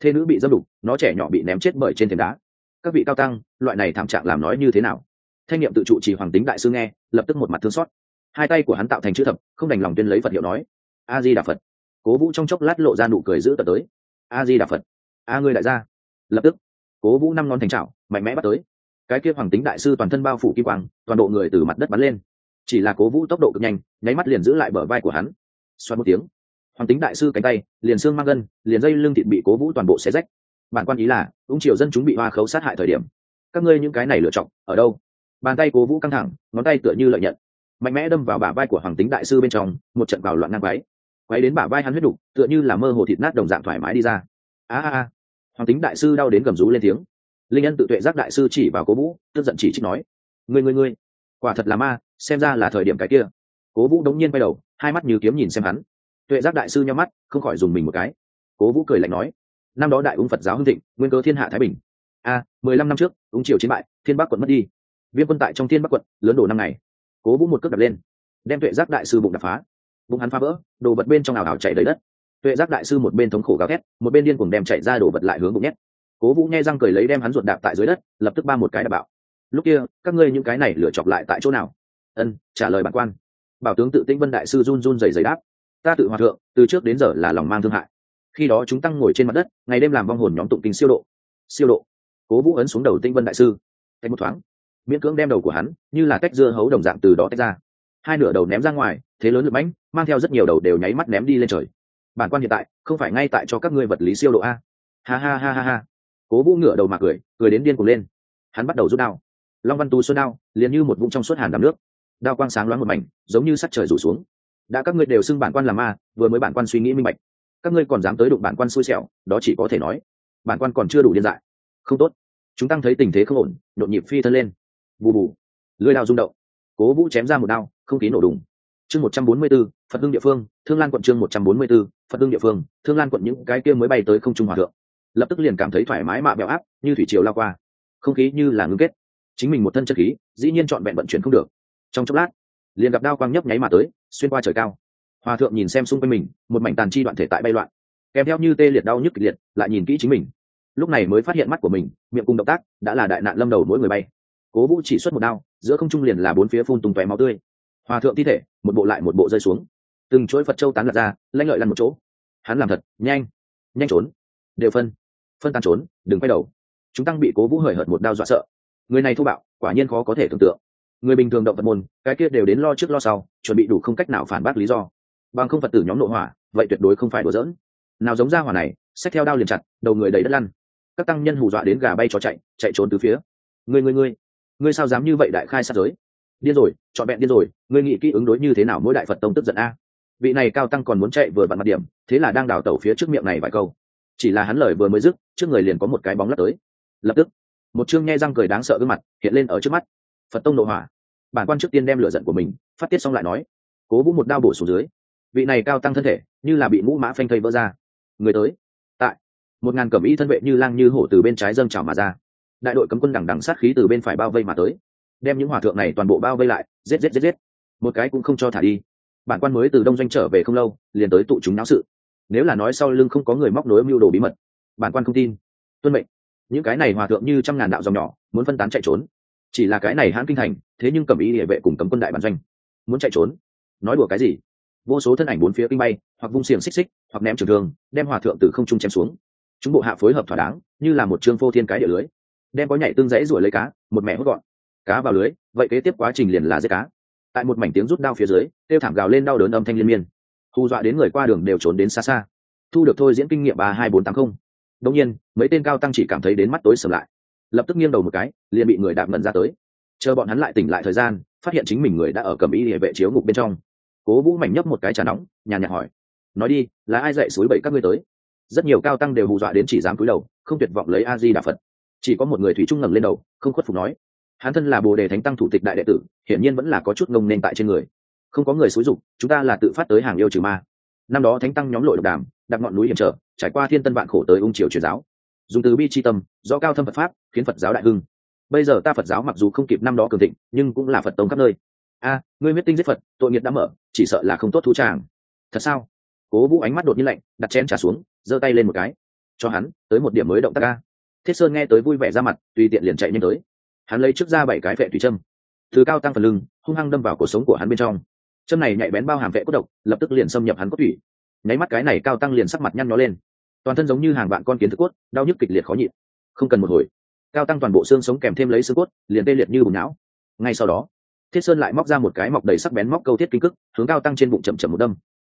S1: Thế nữ bị dâm đục, nó trẻ nhỏ bị ném chết bởi trên thềm đá. Các vị cao tăng, loại này thảm trạng làm nói như thế nào? Thanh niệm tự trụ chỉ hoàng tính đại sư nghe, lập tức một mặt thương xót. Hai tay của hắn tạo thành chữ thập, không đành lòng tuyên lấy phật hiệu nói a di đà phật. Cố vũ trong chốc lát lộ ra nụ cười giữ tật tới a di đà phật. A ngươi đại gia. Lập tức, cố vũ năm ngón thành trào mạnh mẽ bắt tới. Cái kia hoàng tính đại sư toàn thân bao phủ kim quang, toàn bộ người từ mặt đất bắn lên. Chỉ là cố vũ tốc độ cực nhanh, nháy mắt liền giữ lại bờ vai của hắn. Xoắn một tiếng hoàng tính đại sư cánh tay liền xương mang gân liền dây lưng thịt bị cố vũ toàn bộ xé rách. Bản quan ý là ung triều dân chúng bị hoa khấu sát hại thời điểm. Các ngươi những cái này lựa chọn ở đâu? Bàn tay cố vũ căng thẳng ngón tay tựa như lợi nhận. Mạnh mẽ đâm vào bả vai của hoàng tính đại sư bên trong một trận vào loạn ngang váy quấy đến bả vai hắn huyết đục tựa như là mơ hồ thịt nát đồng dạng thoải mái đi ra. A a a. Hoàng tính đại sư đau đến gầm rú lên tiếng. Linh ân tự tuệ giác đại sư chỉ vào cố vũ tức giận chỉ trích nói người người người, quả thật là ma xem ra là thời điểm cái kia. Cố vũ đống nhiên quay đầu hai mắt như kiếm nhìn xem hắn tuệ giác đại sư nhau mắt, không khỏi dùng mình một cái. Cố vũ cười lạnh nói, năm đó đại ung phật giáo hưng thịnh, nguyên cơ thiên hạ thái bình. A, mười lăm năm trước, ung triều chiến bại, thiên bắc quận mất đi. Viên quân tại trong thiên bắc quận, lớn đổ năm ngày. Cố vũ một cước đập lên, đem tuệ giác đại sư bụng đập phá. Bụng hắn phá vỡ, đồ vật bên trong ảo ảo chạy đầy đất. Tuệ giác đại sư một bên thống khổ gào thét, một bên điên cùng đem chạy ra đồ vật lại hướng bụng nhét. Cố vũ nghe răng cười lấy đem hắn ruột đạp tại dưới đất, lập tức ba một cái đạp bạo. Lúc kia, các ngươi những cái này lửa chọc lại tại chỗ nào? Ân, trả lời bản quan. Bảo tướng tự tĩnh vân đại sư run run dày dày đáp ta tự hòa thượng, từ trước đến giờ là lòng mang thương hại. Khi đó chúng tăng ngồi trên mặt đất, ngày đêm làm vong hồn nhóm tụng kinh siêu độ. Siêu độ. Cố vũ ấn xuống đầu tinh vân đại sư. Cách một thoáng, miễn cưỡng đem đầu của hắn, như là tách dưa hấu đồng dạng từ đó tách ra. Hai nửa đầu ném ra ngoài, thế lớn lực mãnh, mang theo rất nhiều đầu đều nháy mắt ném đi lên trời. Bản quan hiện tại, không phải ngay tại cho các ngươi vật lý siêu độ a. Ha ha ha ha ha. Cố vũ ngửa đầu mà cười cười đến điên cuồng lên. Hắn bắt đầu rút đao. Long văn tu xuân đao, liền như một vũng trong suốt hàn đàm nước. Đao quang sáng loáng một mảnh, giống như sắt trời rủ xuống đã các ngươi đều xưng bản quan là ma vừa mới bản quan suy nghĩ minh bạch. Các ngươi còn dám tới đụng bản quan xui xẻo đó chỉ có thể nói bản quan còn chưa đủ điên dại. Không tốt. Chúng tăng thấy tình thế không ổn nhộn nhịp phi thân lên. Bù bù. Lưới đao rung động. Cố vũ chém ra một đao không khí nổ đùng. Chương một trăm bốn mươi 144, phật hưng địa phương thương lan quận chương một trăm bốn mươi 144, phật hưng địa phương thương lan quận những cái kia mới bay tới không trung hòa thượng. Lập tức liền cảm thấy thoải mái mạ bẹo áp như thủy triều lao qua. Không khí như là ngưng kết. Chính mình một thân chất khí dĩ nhiên trọn vẹn vận chuyển không được. Trong chốc lát liền gặp đao quang nhấp nháy mà tới xuyên qua trời cao. Hòa thượng nhìn xem xung quanh mình, một mảnh tàn chi đoạn thể tại bay loạn. Kèm theo như tê liệt đau nhức kịch liệt, lại nhìn kỹ chính mình. Lúc này mới phát hiện mắt của mình, miệng cùng động tác đã là đại nạn lâm đầu mỗi người bay. Cố vũ chỉ xuất một đao, giữa không trung liền là bốn phía phun tung tóe máu tươi. Hòa thượng thi thể, một bộ lại một bộ rơi xuống. Từng chuỗi phật châu tán lật ra, lanh lợi lăn một chỗ. Hắn làm thật, nhanh nhanh trốn. Đều phân phân tan trốn, đừng quay đầu. Chúng tăng bị cố vũ hời hợt một đao dọa sợ. Người này thô bạo, quả nhiên khó có thể tưởng tượng người bình thường động vật môn, cái kia đều đến lo trước lo sau, chuẩn bị đủ không cách nào phản bác lý do. Bằng không phật tử nhóm nội hỏa, vậy tuyệt đối không phải đùa giỡn. Nào giống ra hỏa này, xét theo đao liền chặt, đầu người đầy đất lăn. Các tăng nhân hù dọa đến gà bay chó chạy chạy trốn từ phía. Ngươi ngươi ngươi ngươi sao dám như vậy đại khai sát giới? Điên rồi, trọn vẹn điên rồi, ngươi nghĩ kỹ ứng đối như thế nào mỗi đại phật tông tức giận a? Vị này cao tăng còn muốn chạy vừa vặn mặt điểm, thế là đang đào tẩu phía trước miệng này vài câu. Chỉ là hắn lời vừa mới dứt, trước người liền có một cái bóng lấp tới. Lập tức, một chương nghe răng cười đáng sợ gương mặt hiện lên ở trước mắt phật tông nội hỏa. Bản quan trước tiên đem lửa giận của mình phát tiết xong lại nói, cố vũ một đao bổ xuống dưới, vị này cao tăng thân thể như là bị mũ mã phanh thây vỡ ra. Người tới. Tại, một ngàn cẩm y thân vệ như lang như hổ từ bên trái dâng trào mà ra. Đại đội cấm quân đằng đằng sát khí từ bên phải bao vây mà tới. Đem những hòa thượng này toàn bộ bao vây lại, giết giết giết giết. Một cái cũng không cho thả đi. Bản quan mới từ đông doanh trở về không lâu, liền tới tụ chúng náo sự. Nếu là nói sau lưng không có người móc nối mưu đồ bí mật, bản quan không tin. Tuân mệnh. Những cái này hòa thượng như trăm ngàn đạo dòng nhỏ, muốn phân tán chạy trốn chỉ là cái này hãn kinh thành, thế nhưng cầm ý địa vệ cùng cấm quân đại bản doanh. Muốn chạy trốn? Nói đùa cái gì? Vô số thân ảnh bốn phía kinh bay, hoặc vung xiềng xích xích, hoặc ném trường thương, đem hòa thượng từ không trung chém xuống. Chúng bộ hạ phối hợp thỏa đáng, như là một trương phô thiên cái địa lưới. Đem có nhảy tương rẫy ruổi lấy cá, một mẹ hút gọn. Cá vào lưới, vậy kế tiếp quá trình liền là giết cá. Tại một mảnh tiếng rút đao phía dưới, kêu thảm gào lên đau đớn âm thanh liên miên. Hù dọa đến người qua đường đều trốn đến xa xa. Thu được thôi diễn kinh nghiệm ba hai bốn tám không. Đông nhiên, mấy tên cao tăng chỉ cảm thấy đến mắt tối sầm lại lập tức nghiêng đầu một cái, liền bị người đạp ngẩn ra tới. Chờ bọn hắn lại tỉnh lại thời gian, phát hiện chính mình người đã ở cầm y địa vệ chiếu ngục bên trong. Cố vũ mảnh nhấp một cái trà nóng, nhàn nhạt hỏi, nói đi, là ai dạy suối bậy các ngươi tới? Rất nhiều cao tăng đều hù dọa đến chỉ dám cúi đầu, không tuyệt vọng lấy a di đà phật. Chỉ có một người thủy trung ngẩng lên đầu, không khuất phục nói, hắn thân là bồ đề thánh tăng thủ tịch đại đệ tử, hiển nhiên vẫn là có chút ngông nên tại trên người. Không có người xúi dục, chúng ta là tự phát tới hàng yêu trừ ma. Năm đó thánh tăng nhóm lội độc đàm, đặt ngọn núi hiểm trở, trải qua thiên tân vạn khổ tới ung triều truyền giáo dùng từ bi chi tâm, do cao thâm phật pháp, khiến phật giáo đại hưng. Bây giờ ta phật giáo mặc dù không kịp năm đó cường thịnh, nhưng cũng là phật tông khắp nơi. A, ngươi huyết tinh giết phật, tội nghiệp đã mở, chỉ sợ là không tốt thú tràng. Thật sao? Cố vũ ánh mắt đột nhiên lạnh, đặt chén trả xuống, giơ tay lên một cái. Cho hắn, tới một điểm mới động tác ca thiết sơn nghe tới vui vẻ ra mặt, tùy tiện liền chạy nhanh tới. Hắn lấy trước ra bảy cái vệ tùy châm. Thứ cao tăng phần lưng, hung hăng đâm vào cuộc sống của hắn bên trong. Châm này nhạy bén bao hàm vệ cốt độc, lập tức liền xâm nhập hắn cốt thủy. Nháy mắt cái này cao tăng liền sắc mặt nhăn nhó lên toàn thân giống như hàng vạn con kiến thức cốt, đau nhức kịch liệt khó nhịn. Không cần một hồi. Cao tăng toàn bộ xương sống kèm thêm lấy xương cốt, liền tê liệt như bùng não. Ngay sau đó, thiết sơn lại móc ra một cái mọc đầy sắc bén móc câu thiết kinh cức hướng cao tăng trên bụng chậm chậm một đâm.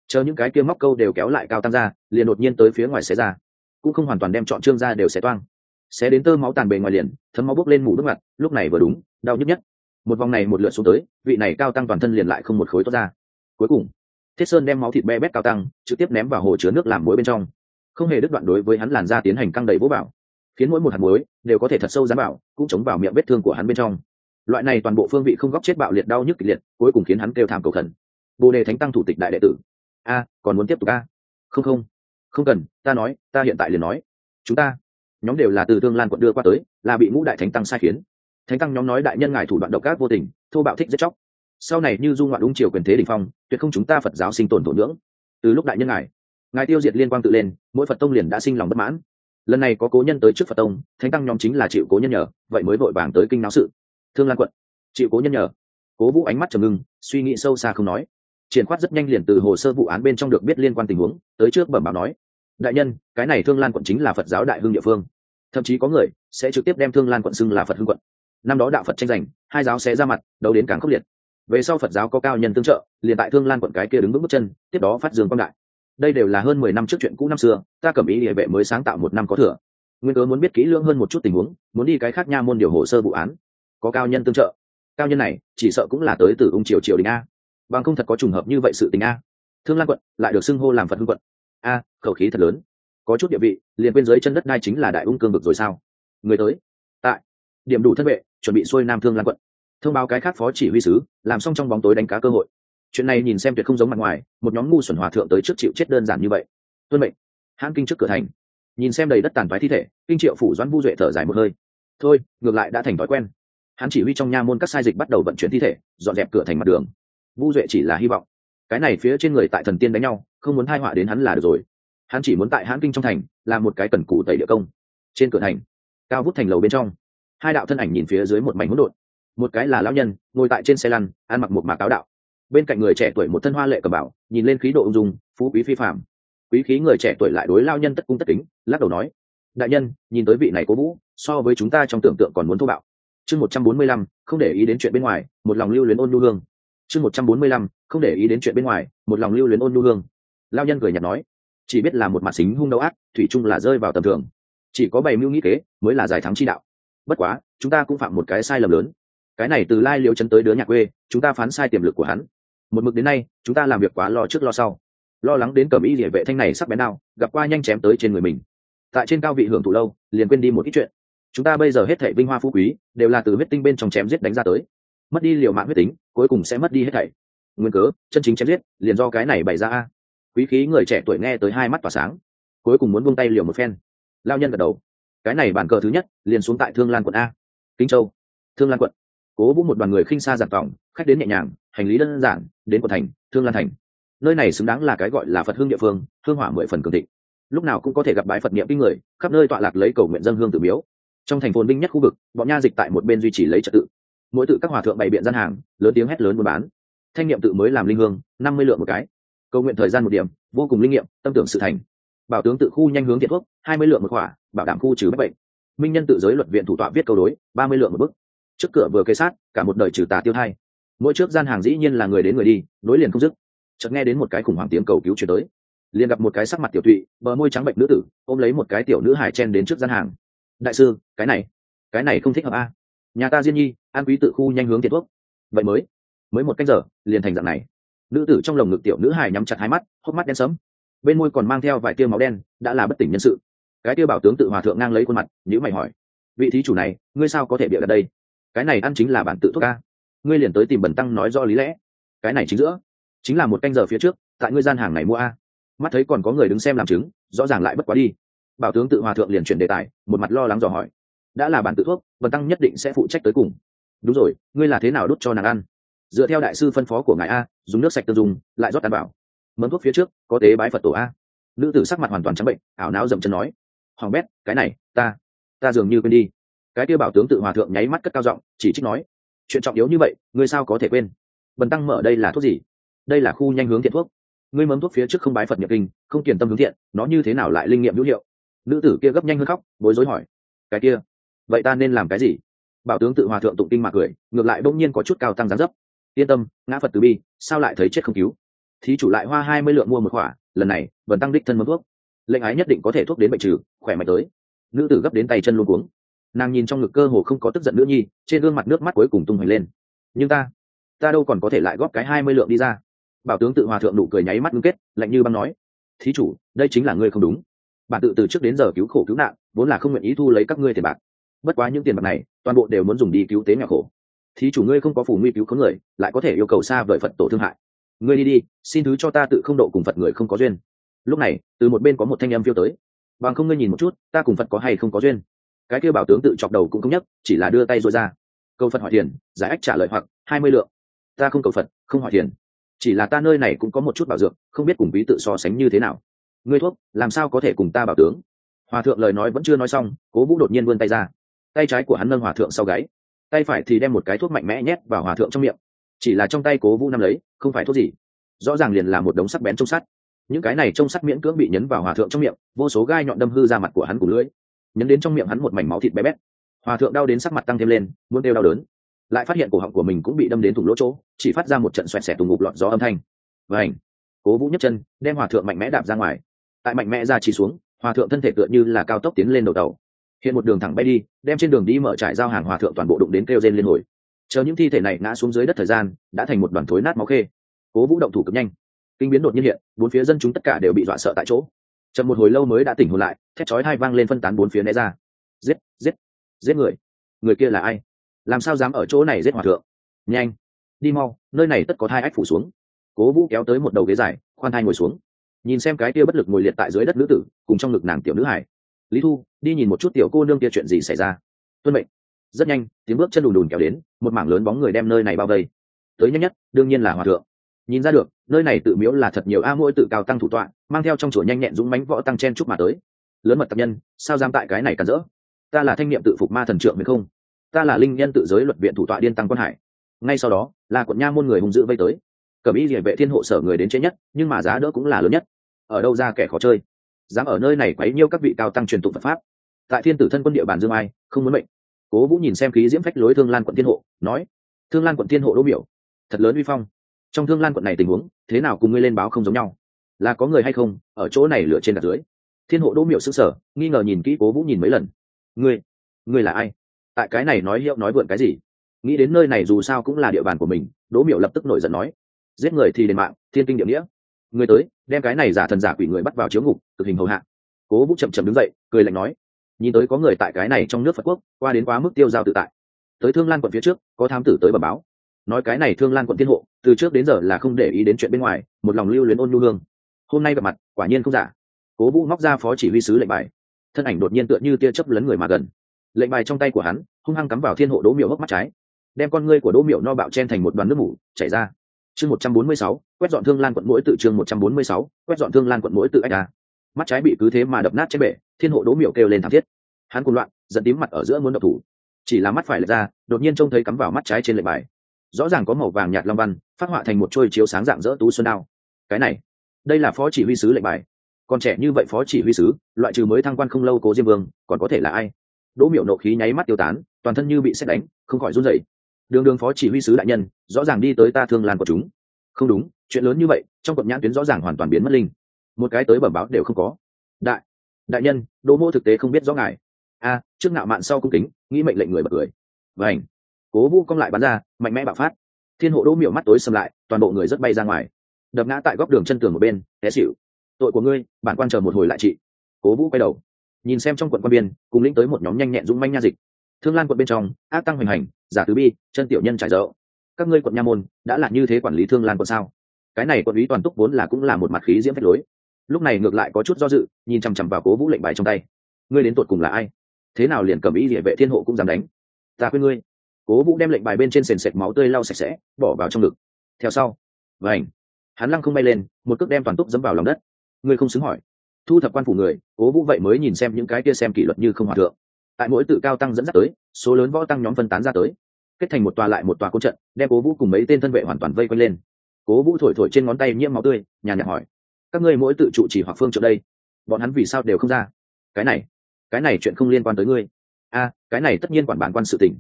S1: Chờ những cái kia móc câu đều kéo lại cao tăng ra, liền đột nhiên tới phía ngoài xé ra. Cũng không hoàn toàn đem chọn trương ra đều xé toang. Xé đến tơ máu tàn bề ngoài liền, thấm máu bốc lên mủ nước mặt, lúc này vừa đúng, đau nhức nhất. Một vòng này một lượt xuống tới, vị này cao tăng toàn thân liền lại không một khối tốt ra. Cuối cùng, thiết sơn đem máu thịt be bét cao tăng, trực tiếp ném vào hồ chứa nước làm muối bên trong không hề đứt đoạn đối với hắn làn da tiến hành căng đầy bố bảo khiến mỗi một hạt muối đều có thể thật sâu dán bảo cũng chống vào miệng vết thương của hắn bên trong. Loại này toàn bộ phương vị không góc chết bạo liệt đau nhức kịch liệt, cuối cùng khiến hắn kêu thảm cầu khẩn. Bồ đề thánh tăng thủ tịch đại đệ tử. A, còn muốn tiếp tục a? Không không. Không cần, ta nói, ta hiện tại liền nói. Chúng ta, nhóm đều là từ thương lan quận đưa qua tới, là bị ngũ đại thánh tăng sai khiến. Thánh tăng nhóm nói đại nhân ngài thủ đoạn độc ác vô tình, thô bạo thích giết chóc. Sau này như du ngoạn ung triều quyền thế đình phong, tuyệt không chúng ta phật giáo sinh tồn thổ nhưỡng. Từ lúc đại nhân ngài ngài tiêu diệt liên quan tự lên, mỗi phật tông liền đã sinh lòng bất mãn. Lần này có cố nhân tới trước phật tông, thánh tăng nhóm chính là chịu cố nhân nhờ, vậy mới vội vàng tới kinh náo sự. Thương lan quận, chịu cố nhân nhờ. Cố vũ ánh mắt trầm ngưng, suy nghĩ sâu xa không nói. Triển khoát rất nhanh liền từ hồ sơ vụ án bên trong được biết liên quan tình huống, tới trước bẩm báo nói. Đại nhân, cái này thương lan quận chính là phật giáo đại hương địa phương. Thậm chí có người sẽ trực tiếp đem thương lan quận xưng là phật hương quận. Năm đó đạo phật tranh giành, hai giáo sẽ ra mặt, đấu đến càng khốc liệt. Về sau phật giáo có cao nhân tương trợ, liền tại thương lan quận cái kia đứng vững bước chân, tiếp đó phát dương quang đại đây đều là hơn mười năm trước chuyện cũ năm xưa, ta cầm ý địa vệ mới sáng tạo một năm có thừa. Nguyên cớ muốn biết kỹ lưỡng hơn một chút tình huống, muốn đi cái khác nha môn điều hồ sơ vụ án. Có cao nhân tương trợ. Cao nhân này, chỉ sợ cũng là tới từ ung triều triều đình a. Bằng không thật có trùng hợp như vậy sự tình a. Thương lan quận, lại được xưng hô làm phật hưng quận. A, khẩu khí thật lớn. Có chút địa vị, liền bên dưới chân đất đai chính là đại ung cương vực rồi sao? Người tới. Tại. Điểm đủ thân vệ, chuẩn bị xuôi nam thương lan quận. Thông báo cái khác phó chỉ huy sứ, làm xong trong bóng tối đánh cá cơ hội chuyện này nhìn xem tuyệt không giống mặt ngoài, một nhóm ngu xuẩn hòa thượng tới trước chịu chết đơn giản như vậy. Tuân mệnh. Hãn kinh trước cửa thành. Nhìn xem đầy đất tàn phái thi thể, kinh triệu phủ doãn vu duệ thở dài một hơi. Thôi, ngược lại đã thành thói quen. Hắn chỉ huy trong nha môn các sai dịch bắt đầu vận chuyển thi thể, dọn dẹp cửa thành mặt đường. Vu duệ chỉ là hy vọng. Cái này phía trên người tại thần tiên đánh nhau, không muốn thai họa đến hắn là được rồi. Hắn chỉ muốn tại hãn kinh trong thành, làm một cái cần cụ tẩy địa công. Trên cửa thành, cao vút thành lầu bên trong, hai đạo thân ảnh nhìn phía dưới một mảnh hỗn độn. Một cái là lão nhân, ngồi tại trên xe lăn, ăn mặc một mạc áo đạo bên cạnh người trẻ tuổi một thân hoa lệ cầm bảo nhìn lên khí độ ung dung, phú quý phi phạm quý khí người trẻ tuổi lại đối lao nhân tất cung tất kính, lắc đầu nói, đại nhân, nhìn tới vị này cố vũ, so với chúng ta trong tưởng tượng còn muốn thô bạo. Chương một trăm bốn mươi lăm, không để ý đến chuyện bên ngoài, một lòng lưu luyến ôn nhu hương. Chương một trăm bốn mươi lăm, không để ý đến chuyện bên ngoài, một lòng lưu luyến ôn nhu hương. Lao nhân cười nhạt nói, chỉ biết là một mặt xính hung đấu ác, thủy chung là rơi vào tầm thường. Chỉ có bày mưu nghĩ kế, mới là giải thắng chi đạo. Bất quá, chúng ta cũng phạm một cái sai lầm lớn. Cái này từ lai liêu chân tới đứa nhà quê, chúng ta phán sai tiềm lực của hắn một mực đến nay, chúng ta làm việc quá lo trước lo sau. Lo lắng đến cầm y địa vệ thanh này sắc bén nào, gặp qua nhanh chém tới trên người mình. Tại trên cao vị hưởng thụ lâu, liền quên đi một ít chuyện. Chúng ta bây giờ hết thảy vinh hoa phú quý, đều là từ huyết tinh bên trong chém giết đánh ra tới. Mất đi liều mạng huyết tính, cuối cùng sẽ mất đi hết thảy. Nguyên cớ, chân chính chém giết, liền do cái này bày ra a. Quý khí người trẻ tuổi nghe tới hai mắt tỏa sáng, cuối cùng muốn buông tay liều một phen. Lao nhân gật đầu. Cái này bàn cờ thứ nhất, liền xuống tại thương lan quận a kinh châu. Thương lan quận. Cố vũ một đoàn người khinh xa giặt vòng khách đến nhẹ nhàng hành lý đơn giản, đến quận thành, thương lan thành. Nơi này xứng đáng là cái gọi là phật hương địa phương, hương hỏa mười phần cường thịnh. Lúc nào cũng có thể gặp bái phật niệm kinh người, khắp nơi tọa lạc lấy cầu nguyện dân hương tử miếu. Trong thành phồn binh nhất khu vực, bọn nha dịch tại một bên duy trì lấy trật tự. Mỗi tự các hòa thượng bày biện gian hàng, lớn tiếng hét lớn buôn bán. Thanh niệm tự mới làm linh hương, năm mươi lượng một cái. Cầu nguyện thời gian một điểm, vô cùng linh nghiệm, tâm tưởng sự thành. Bảo tướng tự khu nhanh hướng thiện thuốc hai mươi lượng một khỏa bảo đảm khu trừ bách bệnh. Minh nhân tự giới luật viện thủ tọa viết câu đối, ba mươi lượng một bức. Trước cửa vừa kê sát, cả một đời trừ tà tiêu thai mỗi trước gian hàng dĩ nhiên là người đến người đi, nối liền không dứt. Chợt nghe đến một cái khủng hoảng tiếng cầu cứu chuyển tới. Liền gặp một cái sắc mặt tiểu thụy bờ môi trắng bệnh nữ tử, ôm lấy một cái tiểu nữ hải chen đến trước gian hàng. Đại sư, cái này cái này không thích hợp a. Nhà ta diên nhi, an quý tự khu nhanh hướng tiền thuốc. Vậy mới mới một canh giờ, liền thành dạng này. Nữ tử trong lồng ngực tiểu nữ hải nhắm chặt hai mắt, hốc mắt đen sấm bên môi còn mang theo vài tia máu đen, đã là bất tỉnh nhân sự. Cái tia bảo tướng tự hòa thượng ngang lấy khuôn mặt nhữ mày hỏi, vị thí chủ này, ngươi sao có thể bịa ở đây? Cái này ăn chính là bản tự thuốc ca ngươi liền tới tìm bẩn tăng nói do lý lẽ. Cái này chính giữa, chính là một canh giờ phía trước, tại ngươi gian hàng này mua a. Mắt thấy còn có người đứng xem làm chứng, rõ ràng lại bất quá đi. Bảo tướng tự hòa thượng liền chuyển đề tài, một mặt lo lắng dò hỏi. Đã là bản tự thuốc, bần tăng nhất định sẽ phụ trách tới cùng. Đúng rồi, ngươi là thế nào đút cho nàng ăn? Dựa theo đại sư phân phó của ngài a, dùng nước sạch tiêu dùng, lại rót đảm bảo mâm thuốc phía trước, có tế bái phật tổ a. Nữ tử sắc mặt hoàn toàn trắng bệnh, ảo não dậm chân nói. Hoàng bét, cái này, ta ta dường như quên đi. Cái kia bảo tướng tự hòa thượng nháy mắt cất cao giọng, chỉ trích nói chuyện trọng yếu như vậy, ngươi sao có thể quên? Bần tăng mở đây là thuốc gì? Đây là khu nhanh hướng thiện thuốc. Ngươi mấm thuốc phía trước không bái phật nhập kinh, không tiền tâm hướng thiện, nó như thế nào lại linh nghiệm hữu hiệu? Nữ tử kia gấp nhanh hơn khóc, bối rối hỏi. Cái kia, vậy ta nên làm cái gì? Bảo tướng tự hòa thượng tụng kinh mạc cười, ngược lại bỗng nhiên có chút cao tăng gián dấp. Yên tâm, ngã phật từ bi, sao lại thấy chết không cứu? Thí chủ lại hoa hai mươi lượng mua một khỏa lần này vẫn tăng đích thân mấm thuốc. Lệnh ái nhất định có thể thuốc đến bệnh trừ, khỏe mạnh tới. Nữ tử gấp đến tay chân luôn cuống nàng nhìn trong ngực cơ hồ không có tức giận nữa nhi, trên gương mặt nước mắt cuối cùng tung hoành lên. Nhưng ta ta đâu còn có thể lại góp cái hai mươi lượng đi ra? Bảo tướng tự hòa thượng nụ cười nháy mắt ngưng kết, lạnh như băng nói, thí chủ, đây chính là ngươi không đúng. Bản tự từ trước đến giờ cứu khổ cứu nạn, vốn là không nguyện ý thu lấy các ngươi tiền bạc. Bất quá những tiền bạc này, toàn bộ đều muốn dùng đi cứu tế nhà khổ. Thí chủ ngươi không có phủ nguy cứu có người, lại có thể yêu cầu xa vời phật tổ thương hại. Ngươi đi đi, xin thứ cho ta tự không độ cùng phật người không có duyên. Lúc này, từ một bên có một thanh âm phiêu tới. Bằng không ngươi nhìn một chút, ta cùng phật có hay không có duyên? Cái kia bảo tướng tự chọc đầu cũng không nhắc chỉ là đưa tay rồi ra. Câu phật hỏi tiền giải ách trả lời hoặc, hai mươi lượng. Ta không cầu phật, không hỏi tiền chỉ là ta nơi này cũng có một chút bảo dược, không biết cùng ví tự so sánh như thế nào. Ngươi thuốc, làm sao có thể cùng ta bảo tướng? Hòa thượng lời nói vẫn chưa nói xong, cố vũ đột nhiên vươn tay ra. Tay trái của hắn nâng hòa thượng sau gáy. Tay phải thì đem một cái thuốc mạnh mẽ nhét vào hòa thượng trong miệng. Chỉ là trong tay cố vũ nắm lấy, không phải thuốc gì. Rõ ràng liền là một đống sắc bén trong sắt. Những cái này trong sắt miễn cưỡng bị nhấn vào hòa thượng trong miệng, vô số gai nhọn đâm hư ra mặt của hắn cùng lưỡi nhấn đến trong miệng hắn một mảnh máu thịt bé bét. Hòa thượng đau đến sắc mặt tăng thêm lên, muốn đeo đau đớn. Lại phát hiện cổ họng của mình cũng bị đâm đến thủng lỗ chỗ, chỉ phát ra một trận xoẹt xẻ tùng ngục lọt gió âm thanh. Và ảnh cố vũ nhấc chân, đem hòa thượng mạnh mẽ đạp ra ngoài. Tại mạnh mẽ ra chỉ xuống, hòa thượng thân thể tựa như là cao tốc tiến lên đầu tàu. Hiện một đường thẳng bay đi, đem trên đường đi mở trải giao hàng hòa thượng toàn bộ đụng đến kêu rên liên hồi. Chờ những thi thể này ngã xuống dưới đất thời gian, đã thành một đoàn thối nát máu khê. Cố vũ động thủ cực nhanh. Kinh biến đột nhiên hiện, bốn phía dân chúng tất cả đều bị dọa sợ tại chỗ chậm một hồi lâu mới đã tỉnh hồn lại, thét chói hai vang lên phân tán bốn phía né ra. Giết giết giết người. Người kia là ai? Làm sao dám ở chỗ này giết hòa thượng? Nhanh, đi mau, nơi này tất có hai ách phủ xuống. Cố vũ kéo tới một đầu ghế dài, khoan thai ngồi xuống. Nhìn xem cái kia bất lực ngồi liệt tại dưới đất nữ tử, cùng trong ngực nàng tiểu nữ hải. Lý thu, đi nhìn một chút tiểu cô nương kia chuyện gì xảy ra. Tuân mệnh. Rất nhanh, tiếng bước chân đùn đùn kéo đến, một mảng lớn bóng người đem nơi này bao vây. Tới nhanh nhất, đương nhiên là hòa thượng nhìn ra được, nơi này tự miếu là thật nhiều a mỗi tự cao tăng thủ tọa, mang theo trong chùa nhanh nhẹn dũng mánh võ tăng chen chúc mà tới. Lớn mật tập nhân, sao dám tại cái này cản rỡ? Ta là thanh niệm tự phục ma thần trượng phải không? Ta là linh nhân tự giới luật viện thủ tọa điên tăng quan hải. Ngay sau đó, là quận nha môn người hung dữ vây tới. Cẩm y địa vệ thiên hộ sở người đến chế nhất, nhưng mà giá đỡ cũng là lớn nhất. Ở đâu ra kẻ khó chơi? Dám ở nơi này quấy nhiêu các vị cao tăng truyền tụng phật pháp. Tại thiên tử thân quân địa bàn dương ai, không muốn mệnh. Cố vũ nhìn xem khí diễm phách lối thương lan quận thiên hộ, nói, thương lan quận thiên hộ đỗ biểu thật lớn uy phong trong thương lan quận này tình huống, thế nào cùng ngươi lên báo không giống nhau? Là có người hay không ở chỗ này lửa trên đặt dưới? Thiên hộ đỗ miệu s ứ sở nghi ngờ nhìn kỹ cố vũ nhìn mấy lần. Ngươi ngươi là ai? Tại cái này nói hiệu nói vượn cái gì? Nghĩ đến nơi này dù sao cũng là địa bàn của mình, đỗ miệu lập tức nổi giận nói. Giết người thì đền mạng, thiên kinh địa nghĩa. Người tới, đem cái này giả thần giả quỷ người bắt vào chiếu ngục, thực hình hầu hạ. Cố vũ chậm chậm đứng dậy, cười lạnh nói. Nhìn tới có người tại cái này trong nước phật quốc, qua đến quá mức tiêu giao tự tại. Tới thương lan quận phía trước, có thám tử tới bờ báo nói cái này thương lan quận thiên hộ, từ trước đến giờ là không để ý đến chuyện bên ngoài, một lòng lưu luyến ôn nhu hương. Hôm nay gặp mặt, quả nhiên không giả. Cố vũ móc ra phó chỉ huy sứ lệnh bài. Thân ảnh đột nhiên tựa như tia chớp lấn người mà gần. Lệnh bài trong tay của hắn, hung hăng cắm vào thiên hộ đỗ miệu hốc mắt trái. Đem con ngươi của đỗ miệu no bạo chen thành một đoàn nước mủ, chảy ra. Chương một trăm bốn mươi sáu, quét dọn thương lan quận mỗi tự chương một trăm bốn mươi sáu, quét dọn thương lan quận mỗi tự ách ra mắt trái bị cứ thế mà đập nát trên bể, thiên hộ đỗ miệu kêu lên thảm thiết. Hắn cùng loạn dẫn tím mặt ở giữa muốn độc thủ. Chỉ là mắt phải lật ra, đột nhiên trông thấy cắm vào mắt trái trên lệnh bài rõ ràng có màu vàng nhạt long văn, phát họa thành một trôi chiếu sáng dạng dỡ tú xuân đao. Cái này, đây là phó chỉ huy sứ lệnh bài. Còn trẻ như vậy phó chỉ huy sứ, loại trừ mới thăng quan không lâu cố diêm vương, còn có thể là ai? Đỗ miệu nộ khí nháy mắt tiêu tán, toàn thân như bị xét đánh, không khỏi run rẩy. Đường đường phó chỉ huy sứ đại nhân, rõ ràng đi tới ta thương lan của chúng. Không đúng, chuyện lớn như vậy, trong quận nhãn tuyến rõ ràng hoàn toàn biến mất linh. Một cái tới bẩm báo đều không có. Đại đại nhân, đỗ mô thực tế không biết rõ ngài. A, trước ngạo mạn sau cung kính, nghĩ mệnh lệnh người bật cười. Vảnh cố vũ cong lại bắn ra, mạnh mẽ bạo phát. Thiên hộ đỗ miểu mắt tối xâm lại, toàn bộ người rất bay ra ngoài. Đập ngã tại góc đường chân tường một bên, té xịu tội của ngươi, bản quan chờ một hồi lại trị. Cố vũ quay đầu, nhìn xem trong quận quan biên, cùng lĩnh tới một nhóm nhanh nhẹn dũng manh nha dịch. Thương lan quận bên trong, ác tăng hoành hành, giả tứ bi, chân tiểu nhân trải rỡ các ngươi quận nha môn, đã là như thế quản lý thương lan quận sao? Cái này quận lý toàn túc vốn là cũng là một mặt khí diễm phách lối. Lúc này ngược lại có chút do dự, nhìn chằm chằm vào cố vũ lệnh bài trong tay. Ngươi đến tột cùng là ai? Thế nào liền cầm ý địa vệ thiên hộ cũng dám đánh? Ta khuyên ngươi cố vũ đem lệnh bài bên trên sền sệt máu tươi lau sạch sẽ, bỏ vào trong ngực. Theo sau vảnh hắn lăng không bay lên, một cước đem toàn túc dẫm vào lòng đất. Ngươi không xứng hỏi. Thu thập quan phủ người, cố vũ vậy mới nhìn xem những cái kia xem kỷ luật như không hòa thượng. Tại mỗi tự cao tăng dẫn dắt tới, số lớn võ tăng nhóm phân tán ra tới. Kết thành một tòa lại một tòa côn trận, đem cố vũ cùng mấy tên thân vệ hoàn toàn vây quanh lên. Cố vũ thổi thổi trên ngón tay nhiễm máu tươi, nhàn nhạt hỏi, các ngươi mỗi tự trụ chỉ hoặc phương trợ đây, bọn hắn vì sao đều không ra? Cái này cái này chuyện không liên quan tới ngươi. A, cái này tất nhiên quản bản quan sự tình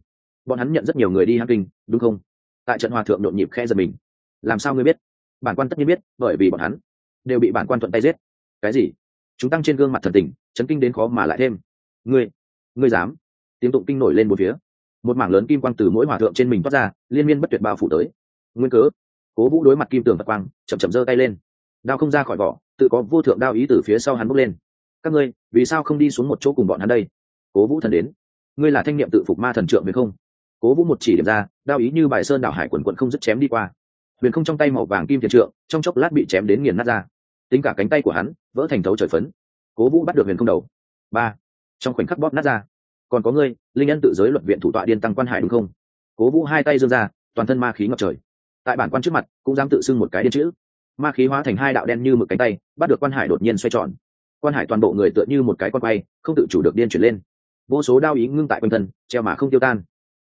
S1: bọn hắn nhận rất nhiều người đi hang kinh, đúng không? Tại trận hòa thượng nhộn nhịp khe giật mình. Làm sao ngươi biết? Bản quan tất nhiên biết, bởi vì bọn hắn đều bị bản quan thuận tay giết. Cái gì? Chúng tăng trên gương mặt thần tình, chấn kinh đến khó mà lại thêm. Ngươi ngươi dám? Tiếng tụng kinh nổi lên một phía. Một mảng lớn kim quang từ mỗi hòa thượng trên mình toát ra, liên miên bất tuyệt bao phủ tới. Nguyên cớ, cố vũ đối mặt kim tường phật quang, chậm chậm giơ tay lên. Đao không ra khỏi vỏ, tự có vô thượng đao ý từ phía sau hắn bốc lên. Các ngươi, vì sao không đi xuống một chỗ cùng bọn hắn đây? Cố vũ thần đến. Ngươi là thanh niệm tự phục ma thần trượng phải không? Cố vũ một chỉ điểm ra, đao ý như bài sơn đảo hải quần quận không dứt chém đi qua. Huyền không trong tay màu vàng kim thiền trượng, trong chốc lát bị chém đến nghiền nát ra. Tính cả cánh tay của hắn, vỡ thành thấu trời phấn. Cố vũ bắt được huyền không đầu. Ba. Trong khoảnh khắc bóp nát ra. Còn có ngươi, linh nhân tự giới luật viện thủ tọa điên tăng quan hải đúng không? Cố vũ hai tay dương ra, toàn thân ma khí ngập trời. Tại bản quan trước mặt, cũng dám tự xưng một cái điên chữ. Ma khí hóa thành hai đạo đen như mực cánh tay, bắt được quan hải đột nhiên xoay tròn. Quan hải toàn bộ người tựa như một cái con quay, không tự chủ được điên chuyển lên. Vô số đao ý ngưng tại quanh thân, treo mà không tiêu tan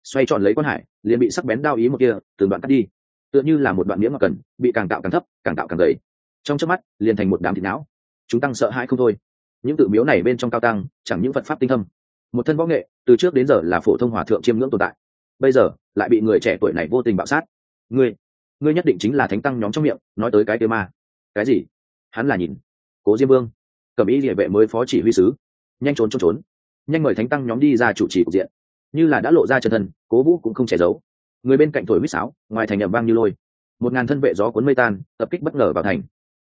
S1: xoay tròn lấy quan hải, liền bị sắc bén đao ý một kia, từng đoạn cắt đi. Tựa như là một đoạn miếng ngọc cần, bị càng tạo càng thấp, càng tạo càng gầy. Trong chớp mắt, liền thành một đám thịt não. Chúng tăng sợ hãi không thôi. Những tự miếu này bên trong cao tăng, chẳng những phật pháp tinh thâm. Một thân võ nghệ, từ trước đến giờ là phổ thông hòa thượng chiêm ngưỡng tồn tại. Bây giờ, lại bị người trẻ tuổi này vô tình bạo sát. Ngươi ngươi nhất định chính là thánh tăng nhóm trong miệng, nói tới cái kia ma. Cái gì? Hắn là nhìn. Cố diêm vương. Cầm ý địa vệ mới phó chỉ huy sứ. Nhanh trốn trốn trốn. Nhanh mời thánh tăng nhóm đi ra chủ trì cục diện như là đã lộ ra chân thân, cố vũ cũng không che giấu. Người bên cạnh thổi huýt sáo, ngoài thành ẩm vang như lôi. Một ngàn thân vệ gió cuốn mây tan, tập kích bất ngờ vào thành.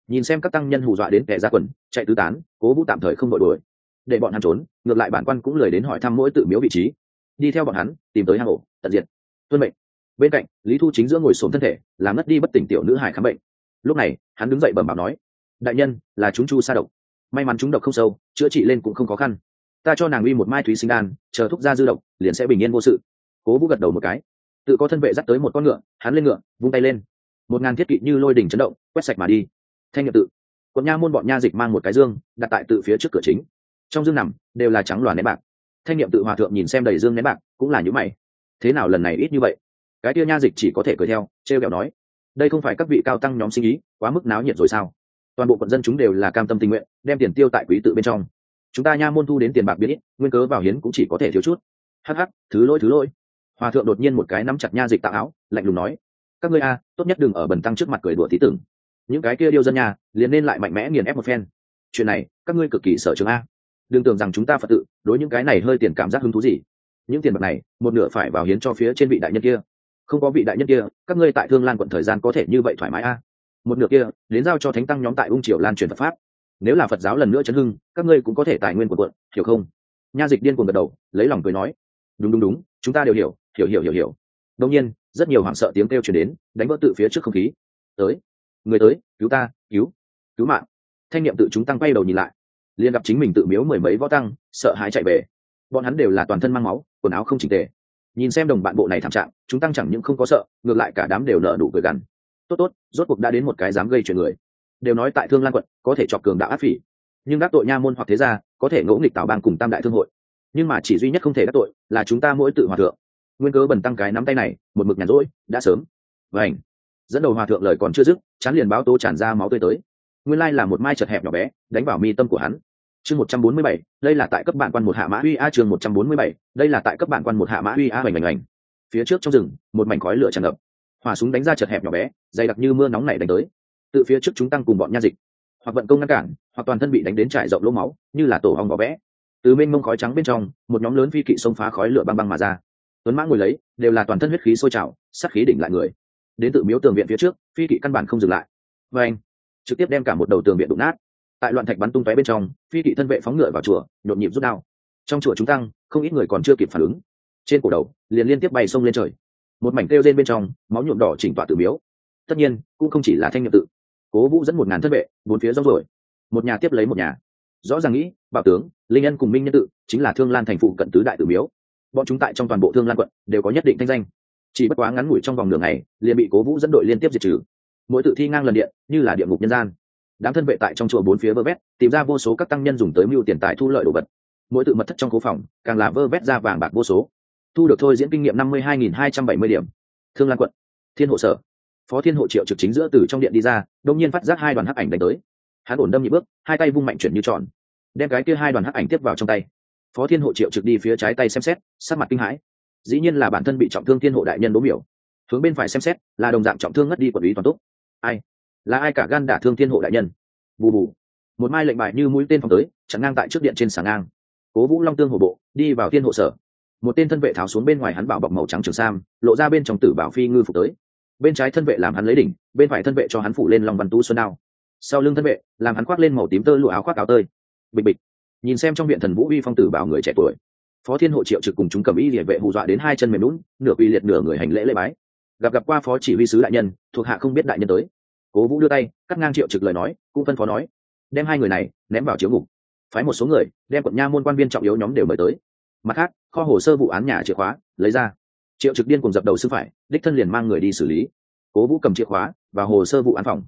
S1: Nhìn xem các tăng nhân hù dọa đến kẻ ra quần, chạy tứ tán, cố vũ tạm thời không đội đuổi. Để bọn hắn trốn, ngược lại bản quan cũng lời đến hỏi thăm mỗi tự miếu vị trí. Đi theo bọn hắn, tìm tới hang ổ, tận diệt. Tuân mệnh. Bên cạnh, lý thu chính giữa ngồi xổm thân thể, làm mất đi bất tỉnh tiểu nữ hải khám bệnh. Lúc này, hắn đứng dậy bẩm bảo nói, đại nhân, là chúng chu sa độc. May mắn chúng độc không sâu, chữa trị lên cũng không khó khăn ta cho nàng uy một mai thúy sinh đan chờ thúc ra dư động, liền sẽ bình yên vô sự. Cố vũ gật đầu một cái tự có thân vệ dắt tới một con ngựa hắn lên ngựa vung tay lên. Một ngàn thiết kỵ như lôi đỉnh chấn động quét sạch mà đi. Thanh nhập tự quận nha môn bọn nha dịch mang một cái dương đặt tại tự phía trước cửa chính. Trong dương nằm đều là trắng loàn nén bạc. Thanh niệm tự hòa thượng nhìn xem đầy dương nén bạc cũng là những mày. Thế nào lần này ít như vậy? Cái tia nha dịch chỉ có thể cười theo trêu kẹo nói. Đây không phải các vị cao tăng nhóm sinh ý quá mức náo nhiệt rồi sao? Toàn bộ quận dân chúng đều là cam tâm tình nguyện đem tiền tiêu tại quý tự bên trong chúng ta nha môn thu đến tiền bạc biết ít, nguyên cớ vào hiến cũng chỉ có thể thiếu chút. Hắc hắc, thứ lỗi thứ lỗi. Hòa thượng đột nhiên một cái nắm chặt nha dịch tạo áo, lạnh lùng nói, các ngươi a, tốt nhất đừng ở bần tăng trước mặt cười đùa tí tưởng. Những cái kia điêu dân nhà liền nên lại mạnh mẽ nghiền ép một phen. Chuyện này, các ngươi cực kỳ sợ trường a. Đừng tưởng rằng chúng ta phật tự, đối những cái này hơi tiền cảm giác hứng thú gì. Những tiền bạc này, một nửa phải vào hiến cho phía trên vị đại nhân kia. Không có vị đại nhân kia, các ngươi tại thương lan quận thời gian có thể như vậy thoải mái a. Một nửa kia, đến giao cho thánh tăng nhóm tại ung triều lan truyền phật pháp nếu là phật giáo lần nữa chấn hưng, các ngươi cũng có thể tài nguyên của quận hiểu không? Nha dịch điên cuồng gật đầu, lấy lòng cười nói. Đúng đúng đúng, chúng ta đều hiểu hiểu hiểu hiểu hiểu. Đông nhiên, rất nhiều hoảng sợ tiếng kêu chuyển đến, đánh vỡ tự phía trước không khí. Tới, người tới, cứu ta, cứu cứu mạng. Thanh niệm tự chúng tăng quay đầu nhìn lại. Liền gặp chính mình tự miếu mười mấy võ tăng, sợ hãi chạy về. Bọn hắn đều là toàn thân mang máu, quần áo không chỉnh tề. Nhìn xem đồng bạn bộ này thảm trạng, chúng tăng chẳng những không có sợ, ngược lại cả đám đều nở đủ cười gằn. Tốt tốt, rốt cuộc đã đến một cái dám gây chuyện người đều nói tại thương lan quận có thể chọc cường đạo áp phỉ. Nhưng đắc tội nha môn hoặc thế gia, có thể ngỗ nghịch tào bang cùng tam đại thương hội. Nhưng mà chỉ duy nhất không thể đắc tội là chúng ta mỗi tự hòa thượng. Nguyên cớ bần tăng cái nắm tay này, một mực nhàn rỗi, đã sớm. Vảnh dẫn đầu hòa thượng lời còn chưa dứt, chán liền báo tố tràn ra máu tươi tới. Nguyên lai là một mai chật hẹp nhỏ bé, đánh vào mi tâm của hắn. Chương một trăm bốn mươi bảy, đây là tại cấp bản quan một hạ mã uy a chương một trăm bốn mươi bảy, đây là tại cấp bản quan một hạ mã uy a hoành hoành hoành phía trước trong rừng, một mảnh khói lửa tràn ngập. Hỏa súng đánh ra chật hẹp nhỏ bé, dày đặc như mưa nóng này đánh tới tự phía trước chúng tăng cùng bọn nha dịch. Hoặc vận công ngăn cản, hoặc toàn thân bị đánh đến trải rộng lỗ máu, như là tổ hong bỏ vẽ từ bên mông khói trắng bên trong, một nhóm lớn phi kỵ xông phá khói lửa băng băng mà ra. Tuấn mã ngồi lấy, đều là toàn thân huyết khí sôi trào sắc khí đỉnh lại người. Đến tự miếu tường viện phía trước, phi kỵ căn bản không dừng lại. Và anh, trực tiếp đem cả một đầu tường viện đụng nát. Tại loạn thạch bắn tung tóe bên trong, phi kỵ thân vệ phóng ngựa vào chùa, nhộn nhịp rút đao. Trong chùa chúng tăng, không ít người còn chưa kịp phản ứng. Trên cổ đầu, liền liên tiếp bay sông lên trời. Một mảnh kêu rên bên trong, máu nhuộm đỏ chỉnh tọa tự miếu. Tất nhiên, cũng không chỉ là thanh nhập tự cố vũ dẫn một ngàn thân vệ, bốn phía rong rồi một nhà tiếp lấy một nhà. Rõ ràng nghĩ, bảo tướng, linh ân cùng minh nhân tự chính là thương lan thành phụ cận tứ đại tử miếu. Bọn chúng tại trong toàn bộ thương lan quận đều có nhất định thanh danh. Chỉ bất quá ngắn ngủi trong vòng nửa ngày, liền bị cố vũ dẫn đội liên tiếp diệt trừ. Mỗi tự thi ngang lần điện, như là địa ngục nhân gian. Đám thân vệ tại trong chùa bốn phía vơ vét, tìm ra vô số các tăng nhân dùng tới mưu tiền tài thu lợi đồ vật. Mỗi tự mật thất trong cố phòng, càng là vơ vét ra vàng bạc vô số. Thu được thôi diễn kinh nghiệm năm mươi hai nghìn hai trăm bảy mươi điểm. Thương lan quận, thiên hộ sở phó thiên hộ triệu trực chính giữa từ trong điện đi ra đông nhiên phát giác hai đoàn hắc ảnh đánh tới. Hắn ổn đâm nhị bước, hai tay vung mạnh chuyển như tròn, đem cái kia hai đoàn hắc ảnh tiếp vào trong tay. Phó thiên hộ triệu trực đi phía trái tay xem xét sát mặt kinh hãi. Dĩ nhiên là bản thân bị trọng thương thiên hộ đại nhân đố miểu. Hướng bên phải xem xét, là đồng dạng trọng thương ngất đi quản lý toàn túc. Ai? Là ai cả gan đả thương thiên hộ đại nhân? Bù bù. Một mai lệnh bài như mũi tên phòng tới, chặn ngang tại trước điện trên sàng ngang. Cố vũ long tương hộ bộ, đi vào thiên hộ sở. Một tên thân vệ tháo xuống bên ngoài hắn bảo bọc màu trắng trường sam, lộ ra bên trong tử bảo phi ngư phục tới bên trái thân vệ làm hắn lấy đỉnh, bên phải thân vệ cho hắn phủ lên lòng văn tú xuân đao. Sau lưng thân vệ, làm hắn khoác lên màu tím tơ lụa áo khoác áo tơi. Bịch bịch. Nhìn xem trong viện thần vũ uy phong tử bảo người trẻ tuổi. Phó thiên hộ triệu trực cùng chúng cầm y địa vệ hù dọa đến hai chân mềm lún nửa uy liệt nửa người hành lễ lễ bái. Gặp gặp qua phó chỉ huy sứ đại nhân, thuộc hạ không biết đại nhân tới. Cố vũ đưa tay, cắt ngang triệu trực lời nói, cũng phân phó nói, đem hai người này ném vào chiếu ngục. Phái một số người, đem quận nha môn quan viên trọng yếu nhóm đều mời tới. Mặt khác, kho hồ sơ vụ án nhà chìa khóa, lấy ra triệu trực điên cùng dập đầu sư phải, đích thân liền mang người đi xử lý. Cố vũ cầm chìa khóa và hồ sơ vụ án phòng.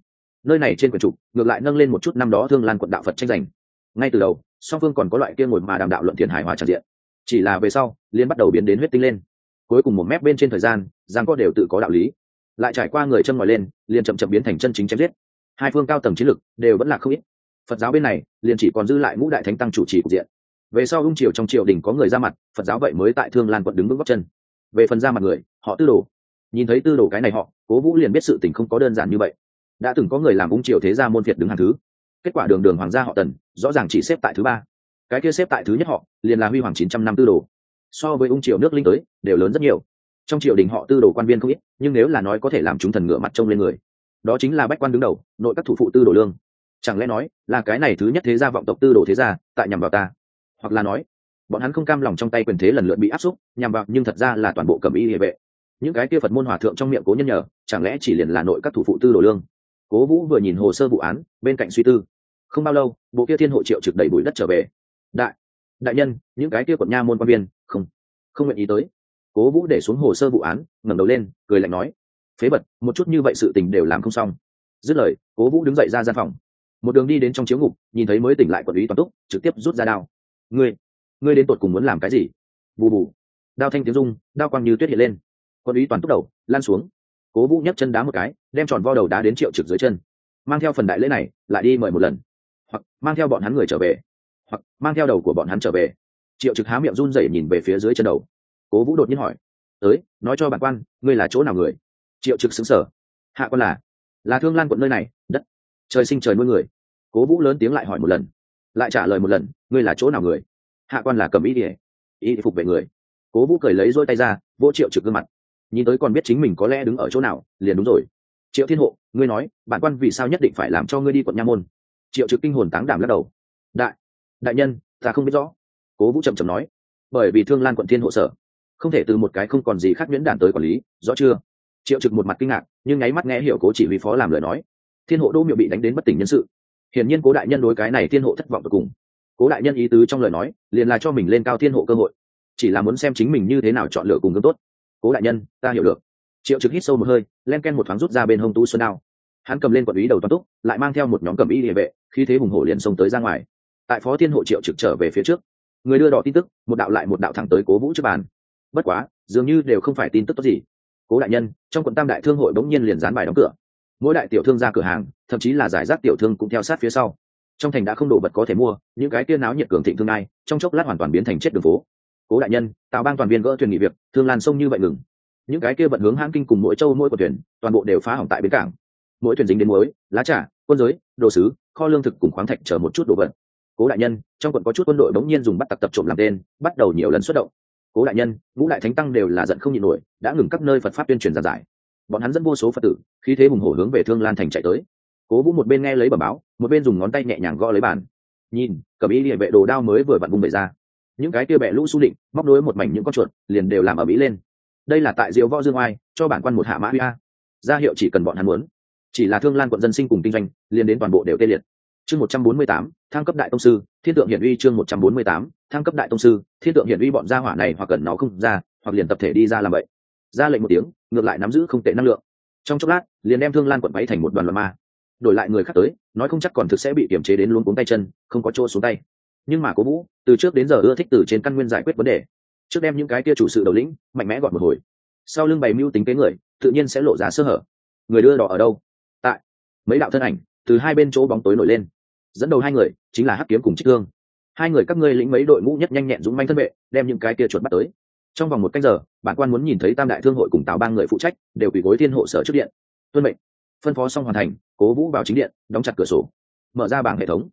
S1: Nơi này trên quyển trục, ngược lại nâng lên một chút năm đó thương lan quận đạo phật tranh giành. Ngay từ đầu, song phương còn có loại kia ngồi mà đàm đạo luận tiền hài hòa tràn diện. Chỉ là về sau liên bắt đầu biến đến huyết tinh lên. Cuối cùng một mép bên trên thời gian, giang có đều tự có đạo lý. Lại trải qua người chân ngoài lên, liền chậm chậm biến thành chân chính chém giết. Hai phương cao tầng chiến lực đều vẫn là không ít. Phật giáo bên này, liền chỉ còn dư lại ngũ đại thánh tăng chủ trì cục diện. Về sau ung triều trong triều đình có người ra mặt, phật giáo vậy mới tại thương lan quận đứng vững góc chân về phần ra mặt người, họ tư đồ. Nhìn thấy tư đồ cái này họ, cố vũ liền biết sự tình không có đơn giản như vậy. Đã từng có người làm ung triều thế gia môn việt đứng hàng thứ. Kết quả đường đường hoàng gia họ tần, rõ ràng chỉ xếp tại thứ ba. Cái kia xếp tại thứ nhất họ, liền là huy hoàng chín trăm năm tư đồ. So với ung triều nước linh tới, đều lớn rất nhiều. Trong triều đình họ tư đồ quan viên không ít, nhưng nếu là nói có thể làm chúng thần ngựa mặt trông lên người, đó chính là bách quan đứng đầu, nội các thủ phụ tư đồ lương. Chẳng lẽ nói là cái này thứ nhất thế gia vọng tộc tư đồ thế gia, tại nhằm vào ta? Hoặc là nói bọn hắn không cam lòng trong tay quyền thế lần lượt bị áp xúc, nhằm vào, nhưng thật ra là toàn bộ cầm y hệ vệ. Những cái kia phật môn hòa thượng trong miệng cố nhân nhờ, chẳng lẽ chỉ liền là nội các thủ phụ tư đồ lương? Cố vũ vừa nhìn hồ sơ vụ án, bên cạnh suy tư. Không bao lâu, bộ kia thiên hộ triệu trực đẩy bụi đất trở về. Đại đại nhân, những cái kia quận nha môn quan viên, không không nguyện ý tới. Cố vũ để xuống hồ sơ vụ án, ngẩng đầu lên, cười lạnh nói. Phế bật một chút như vậy sự tình đều làm không xong. Dứt lời, cố vũ đứng dậy ra gian phòng. Một đường đi đến trong chiếu ngục, nhìn thấy mới tỉnh lại quản lý toàn túc, trực tiếp rút ra đao. Ngươi ngươi đến tột cùng muốn làm cái gì? Bù bù. Đao thanh tiếng rung, đao quang như tuyết hiện lên. Quân ý toàn túc đầu, lan xuống. Cố vũ nhấc chân đá một cái, đem tròn vo đầu đá đến triệu trực dưới chân. Mang theo phần đại lễ này, lại đi mời một lần. Hoặc, mang theo bọn hắn người trở về. Hoặc, mang theo đầu của bọn hắn trở về. Triệu trực há miệng run rẩy nhìn về phía dưới chân đầu. Cố vũ đột nhiên hỏi, tới, nói cho bản quan, ngươi là chỗ nào người? Triệu trực xứng sở hạ quan là là thương lan quận nơi này, đất. Trời sinh trời nuôi người. Cố vũ lớn tiếng lại hỏi một lần. Lại trả lời một lần, ngươi là chỗ nào người? Hạ quan là cầm ý ỉa ý phục vệ người. Cố vũ cười lấy dôi tay ra vỗ triệu trực gương mặt. Nhìn tới còn biết chính mình có lẽ đứng ở chỗ nào, liền đúng rồi. Triệu thiên hộ, ngươi nói, bản quan vì sao nhất định phải làm cho ngươi đi quận nha môn? Triệu trực kinh hồn táng đảm lắc đầu. Đại đại nhân, ta không biết rõ. Cố vũ trầm trầm nói. Bởi vì thương lan quận thiên hộ sở, không thể từ một cái không còn gì khác nhuyễn đản tới quản lý, rõ chưa? Triệu trực một mặt kinh ngạc, nhưng nháy mắt nghe hiểu cố chỉ huy phó làm lời nói. Thiên hộ đô miệu bị đánh đến bất tỉnh nhân sự. Hiển nhiên cố đại nhân đối cái này thiên hộ thất vọng tột cùng cố đại nhân ý tứ trong lời nói, liền là cho mình lên cao thiên hộ cơ hội. Chỉ là muốn xem chính mình như thế nào chọn lựa cùng gương tốt. Cố đại nhân, ta hiểu được. Triệu trực hít sâu một hơi, len ken một thoáng rút ra bên hông tú xuân đao. Hắn cầm lên quận ý đầu toàn túc, lại mang theo một nhóm cầm ý địa vệ khi thế hùng hổ liền xông tới ra ngoài. Tại phó thiên hộ triệu trực trở về phía trước, người đưa đỏ tin tức, một đạo lại một đạo thẳng tới cố vũ trước bàn. Bất quá, dường như đều không phải tin tức tốt gì. Cố đại nhân, trong quận tam đại thương hội bỗng nhiên liền dán bài đóng cửa. Mỗi đại tiểu thương ra cửa hàng, thậm chí là giải rác tiểu thương cũng theo sát phía sau trong thành đã không đồ vật có thể mua, những cái tiên náo nhiệt cường thịnh thương ai, trong chốc lát hoàn toàn biến thành chết đường phố. Cố đại nhân, tạo bang toàn viên gỡ thuyền nghỉ việc, thương lan sông như vậy ngừng. Những cái kia vận hướng hãng kinh cùng mỗi châu mỗi của thuyền, toàn bộ đều phá hỏng tại bến cảng. Mỗi thuyền dính đến muối, lá trà, quân giới, đồ sứ, kho lương thực cùng khoáng thạch chở một chút đồ vật. Cố đại nhân, trong quận có chút quân đội bỗng nhiên dùng bắt tặc tập trộm làm tên, bắt đầu nhiều lần xuất động. Cố đại nhân, ngũ đại thánh tăng đều là giận không nhịn nổi, đã ngừng các nơi phật pháp tuyên truyền giảng giải. Bọn hắn dẫn vô số phật tử khi thế hùng hổ hướng về thương lan thành chạy tới cố vũ một bên nghe lấy bẩm báo một bên dùng ngón tay nhẹ nhàng gõ lấy bàn nhìn cầm ý địa vệ đồ đao mới vừa vặn bung bể ra những cái kia bẹ lũ su định móc nối một mảnh những con chuột liền đều làm ở mỹ lên đây là tại diệu võ dương oai cho bản quan một hạ mã huy a ra hiệu chỉ cần bọn hắn muốn chỉ là thương lan quận dân sinh cùng kinh doanh liền đến toàn bộ đều tê liệt chương một trăm bốn mươi tám thăng cấp đại tông sư thiên tượng hiển uy chương một trăm bốn mươi tám thăng cấp đại tông sư thiên tượng hiển uy bọn gia hỏa này hoặc cần nó không ra hoặc liền tập thể đi ra làm vậy ra lệnh một tiếng ngược lại nắm giữ không tệ năng lượng trong chốc lát liền đem thương lan quận váy thành một đoàn loạn ma đổi lại người khác tới, nói không chắc còn thực sẽ bị kiềm chế đến luôn cuống tay chân, không có chỗ xuống tay. Nhưng mà cố vũ, từ trước đến giờ ưa thích từ trên căn nguyên giải quyết vấn đề. Trước đem những cái kia chủ sự đầu lĩnh, mạnh mẽ gọn một hồi. Sau lưng bày mưu tính kế người, tự nhiên sẽ lộ ra sơ hở. Người đưa đỏ ở đâu? Tại mấy đạo thân ảnh, từ hai bên chỗ bóng tối nổi lên. Dẫn đầu hai người, chính là hắc kiếm cùng trích thương. Hai người các ngươi lĩnh mấy đội ngũ nhất nhanh nhẹn dũng manh thân vệ, đem những cái kia chuột bắt tới. Trong vòng một canh giờ, bản quan muốn nhìn thấy tam đại thương hội cùng tào ba người phụ trách, đều quỳ gối thiên hộ sở trước điện. Tuân mệnh phân phó xong hoàn thành, cố vũ vào chính điện, đóng chặt cửa sổ, mở ra bảng hệ thống.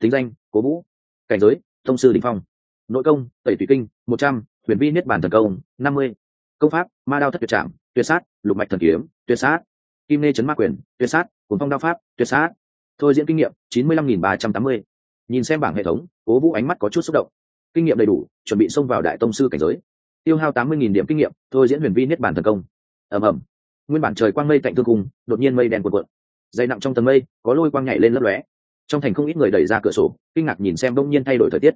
S1: Tính danh, cố vũ. Cảnh giới, thông sư đình phong. Nội công, tẩy thủy kinh, một trăm, huyền vi niết bản thần công, năm mươi. Công pháp, ma đao thất tuyệt trạm tuyệt sát, lục mạch thần kiếm, tuyệt sát. Kim nê chấn ma quyền, tuyệt sát cuốn phong đao pháp, tuyệt sát. Thôi diễn kinh nghiệm, chín mươi lăm nghìn ba trăm tám mươi. Nhìn xem bảng hệ thống, cố vũ ánh mắt có chút xúc động. Kinh nghiệm đầy đủ, chuẩn bị xông vào đại tông sư cảnh giới. Tiêu hao tám mươi nghìn điểm kinh nghiệm, thôi diễn huyền vi niết bản thần công. Ầm ầm nguyên bản trời quang mây cạnh thương cùng đột nhiên mây đen cuộn cuộn. Dày nặng trong tầng mây, có lôi quang nhảy lên lấp lóe. Trong thành không ít người đẩy ra cửa sổ, kinh ngạc nhìn xem đông nhiên thay đổi thời tiết.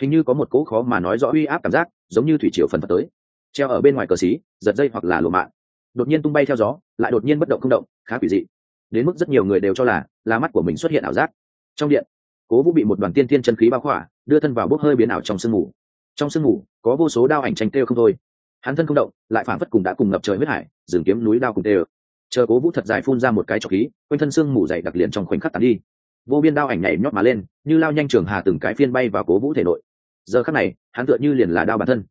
S1: Hình như có một cỗ khó mà nói rõ uy áp cảm giác, giống như thủy triều phần phật tới. Treo ở bên ngoài cờ xí, giật dây hoặc là lộ mạng đột nhiên tung bay theo gió, lại đột nhiên bất động không động, khá quỷ dị. Đến mức rất nhiều người đều cho là là mắt của mình xuất hiện ảo giác. Trong điện, cố vũ bị một đoàn tiên tiên chân khí bao khỏa, đưa thân vào bốc hơi biến ảo trong sương mù. Trong sương mù, có vô số đao ảnh tranh têu không thôi hắn thân không động, lại phản phất cùng đã cùng ngập trời huyết hải dừng kiếm núi đao cùng tê chờ cố vũ thật dài phun ra một cái trọc khí, quanh thân xương mù dày đặc liền trong khoảnh khắc tàn đi. Vô biên đao ảnh nhảy nhót mà lên, như lao nhanh trường hà từng cái phiên bay vào cố vũ thể nội. Giờ khắc này, hắn tựa như liền là đao bản thân.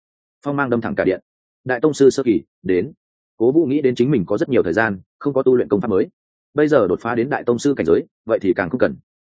S1: Phong mang đâm thẳng cả điện. Đại tông sư sơ kỳ, đến. Cố vũ nghĩ đến chính mình có rất nhiều thời gian, không có tu luyện công pháp mới. Bây giờ đột phá đến đại tông sư cảnh giới, vậy thì càng không cần.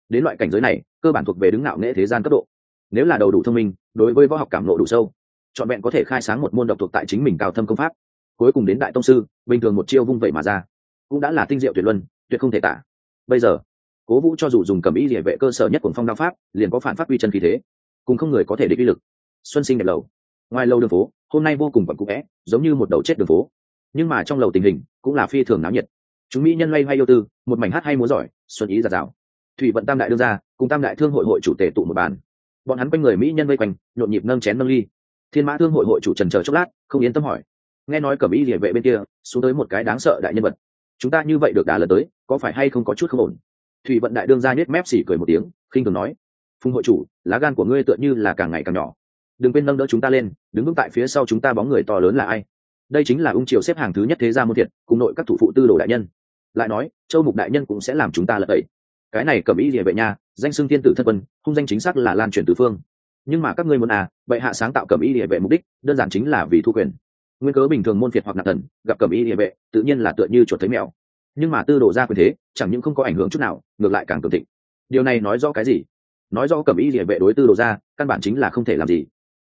S1: Đến loại cảnh giới này, cơ bản thuộc về đứng ngạo nghệ thế gian cấp độ. Nếu là đầu đủ thông minh, đối với võ học cảm nộ đủ sâu chọn vẹn có thể khai sáng một môn độc thuộc tại chính mình cao thâm công pháp. Cuối cùng đến đại tông sư, bình thường một chiêu vung vậy mà ra. Cũng đã là tinh diệu tuyệt luân, tuyệt không thể tả. Bây giờ, cố vũ cho dù dùng cầm ý địa vệ cơ sở nhất của phong đao pháp, liền có phản phát uy chân khí thế cùng không người có thể địch uy lực. Xuân sinh đẹp lầu. Ngoài lâu đường phố, hôm nay vô cùng quặn cũ vẽ, giống như một đầu chết đường phố. Nhưng mà trong lầu tình hình cũng là phi thường náo nhiệt. Chúng mỹ nhân loay hoay yêu tư, một mảnh hát hay múa giỏi, xuân ý giạt rào thủy vận tam đại đương ra cùng tam đại thương hội hội chủ tể tụ một bàn. Bọn hắn quanh người mỹ nhân vây quanh, nhộn nhịp nâng chén nâng ly thiên mã thương hội hội chủ trần chờ chốc lát, không yên tâm hỏi. Nghe nói cẩm y địa vệ bên kia, xuống tới một cái đáng sợ đại nhân vật. Chúng ta như vậy được đà lần tới, có phải hay không có chút không ổn? Thủy vận đại đương ra nhếch mép xỉ cười một tiếng, khinh thường nói. Phùng hội chủ, lá gan của ngươi tựa như là càng ngày càng nhỏ. Đừng quên nâng đỡ chúng ta lên, đứng vững tại phía sau chúng ta bóng người to lớn là ai? Đây chính là ung triều xếp hàng thứ nhất thế gia môn thiệt, cùng nội các thủ phụ tư đồ đại nhân. Lại nói, châu mục đại nhân cũng sẽ làm chúng ta lật tẩy. Cái này cầm ý địa vệ nha, danh xưng thiên tử thất vân hung danh chính xác là lan truyền tứ phương nhưng mà các ngươi muốn à vậy hạ sáng tạo cầm y địa vệ mục đích, đơn giản chính là vì thu quyền. Nguyên cớ bình thường môn phiệt hoặc nạp thần, gặp cầm y địa vệ, tự nhiên là tựa như chuột thấy mèo. Nhưng mà tư đồ ra quyền thế, chẳng những không có ảnh hưởng chút nào, ngược lại càng cường thịnh. Điều này nói rõ cái gì? Nói rõ cẩm y địa vệ đối tư đồ ra, căn bản chính là không thể làm gì.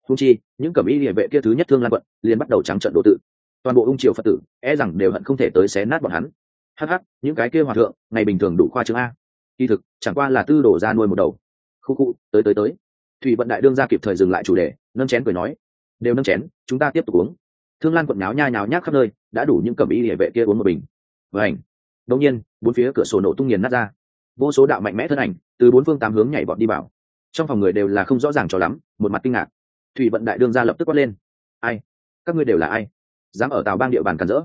S1: Hung chi, những cẩm y địa vệ kia thứ nhất thương lan quận, liền bắt đầu trắng trận đồ tự. Toàn bộ ung triều phật tử e rằng đều hận không thể tới xé nát bọn hắn. Hắc hắc, những cái kia hòa thượng, ngày bình thường đủ khoa chương a. Kỳ thực, chẳng qua là tư đổ ra nuôi một đầu. Khu cụ tới tới tới thủy vận đại đương ra kịp thời dừng lại chủ đề, nâng chén cười nói, đều nâng chén, chúng ta tiếp tục uống. Thương lan quận náo nha nháo nhác khắp nơi, đã đủ những cẩm y địa vệ kia uống một bình. Vảnh đông nhiên, bốn phía cửa sổ nổ tung nghiền nát ra. Vô số đạo mạnh mẽ thân ảnh từ bốn phương tám hướng nhảy vọt đi vào. Trong phòng người đều là không rõ ràng cho lắm, một mặt kinh ngạc. Thủy vận đại đương ra lập tức quát lên, ai? Các ngươi đều là ai? Dám ở tàu bang địa bàn cản rỡ?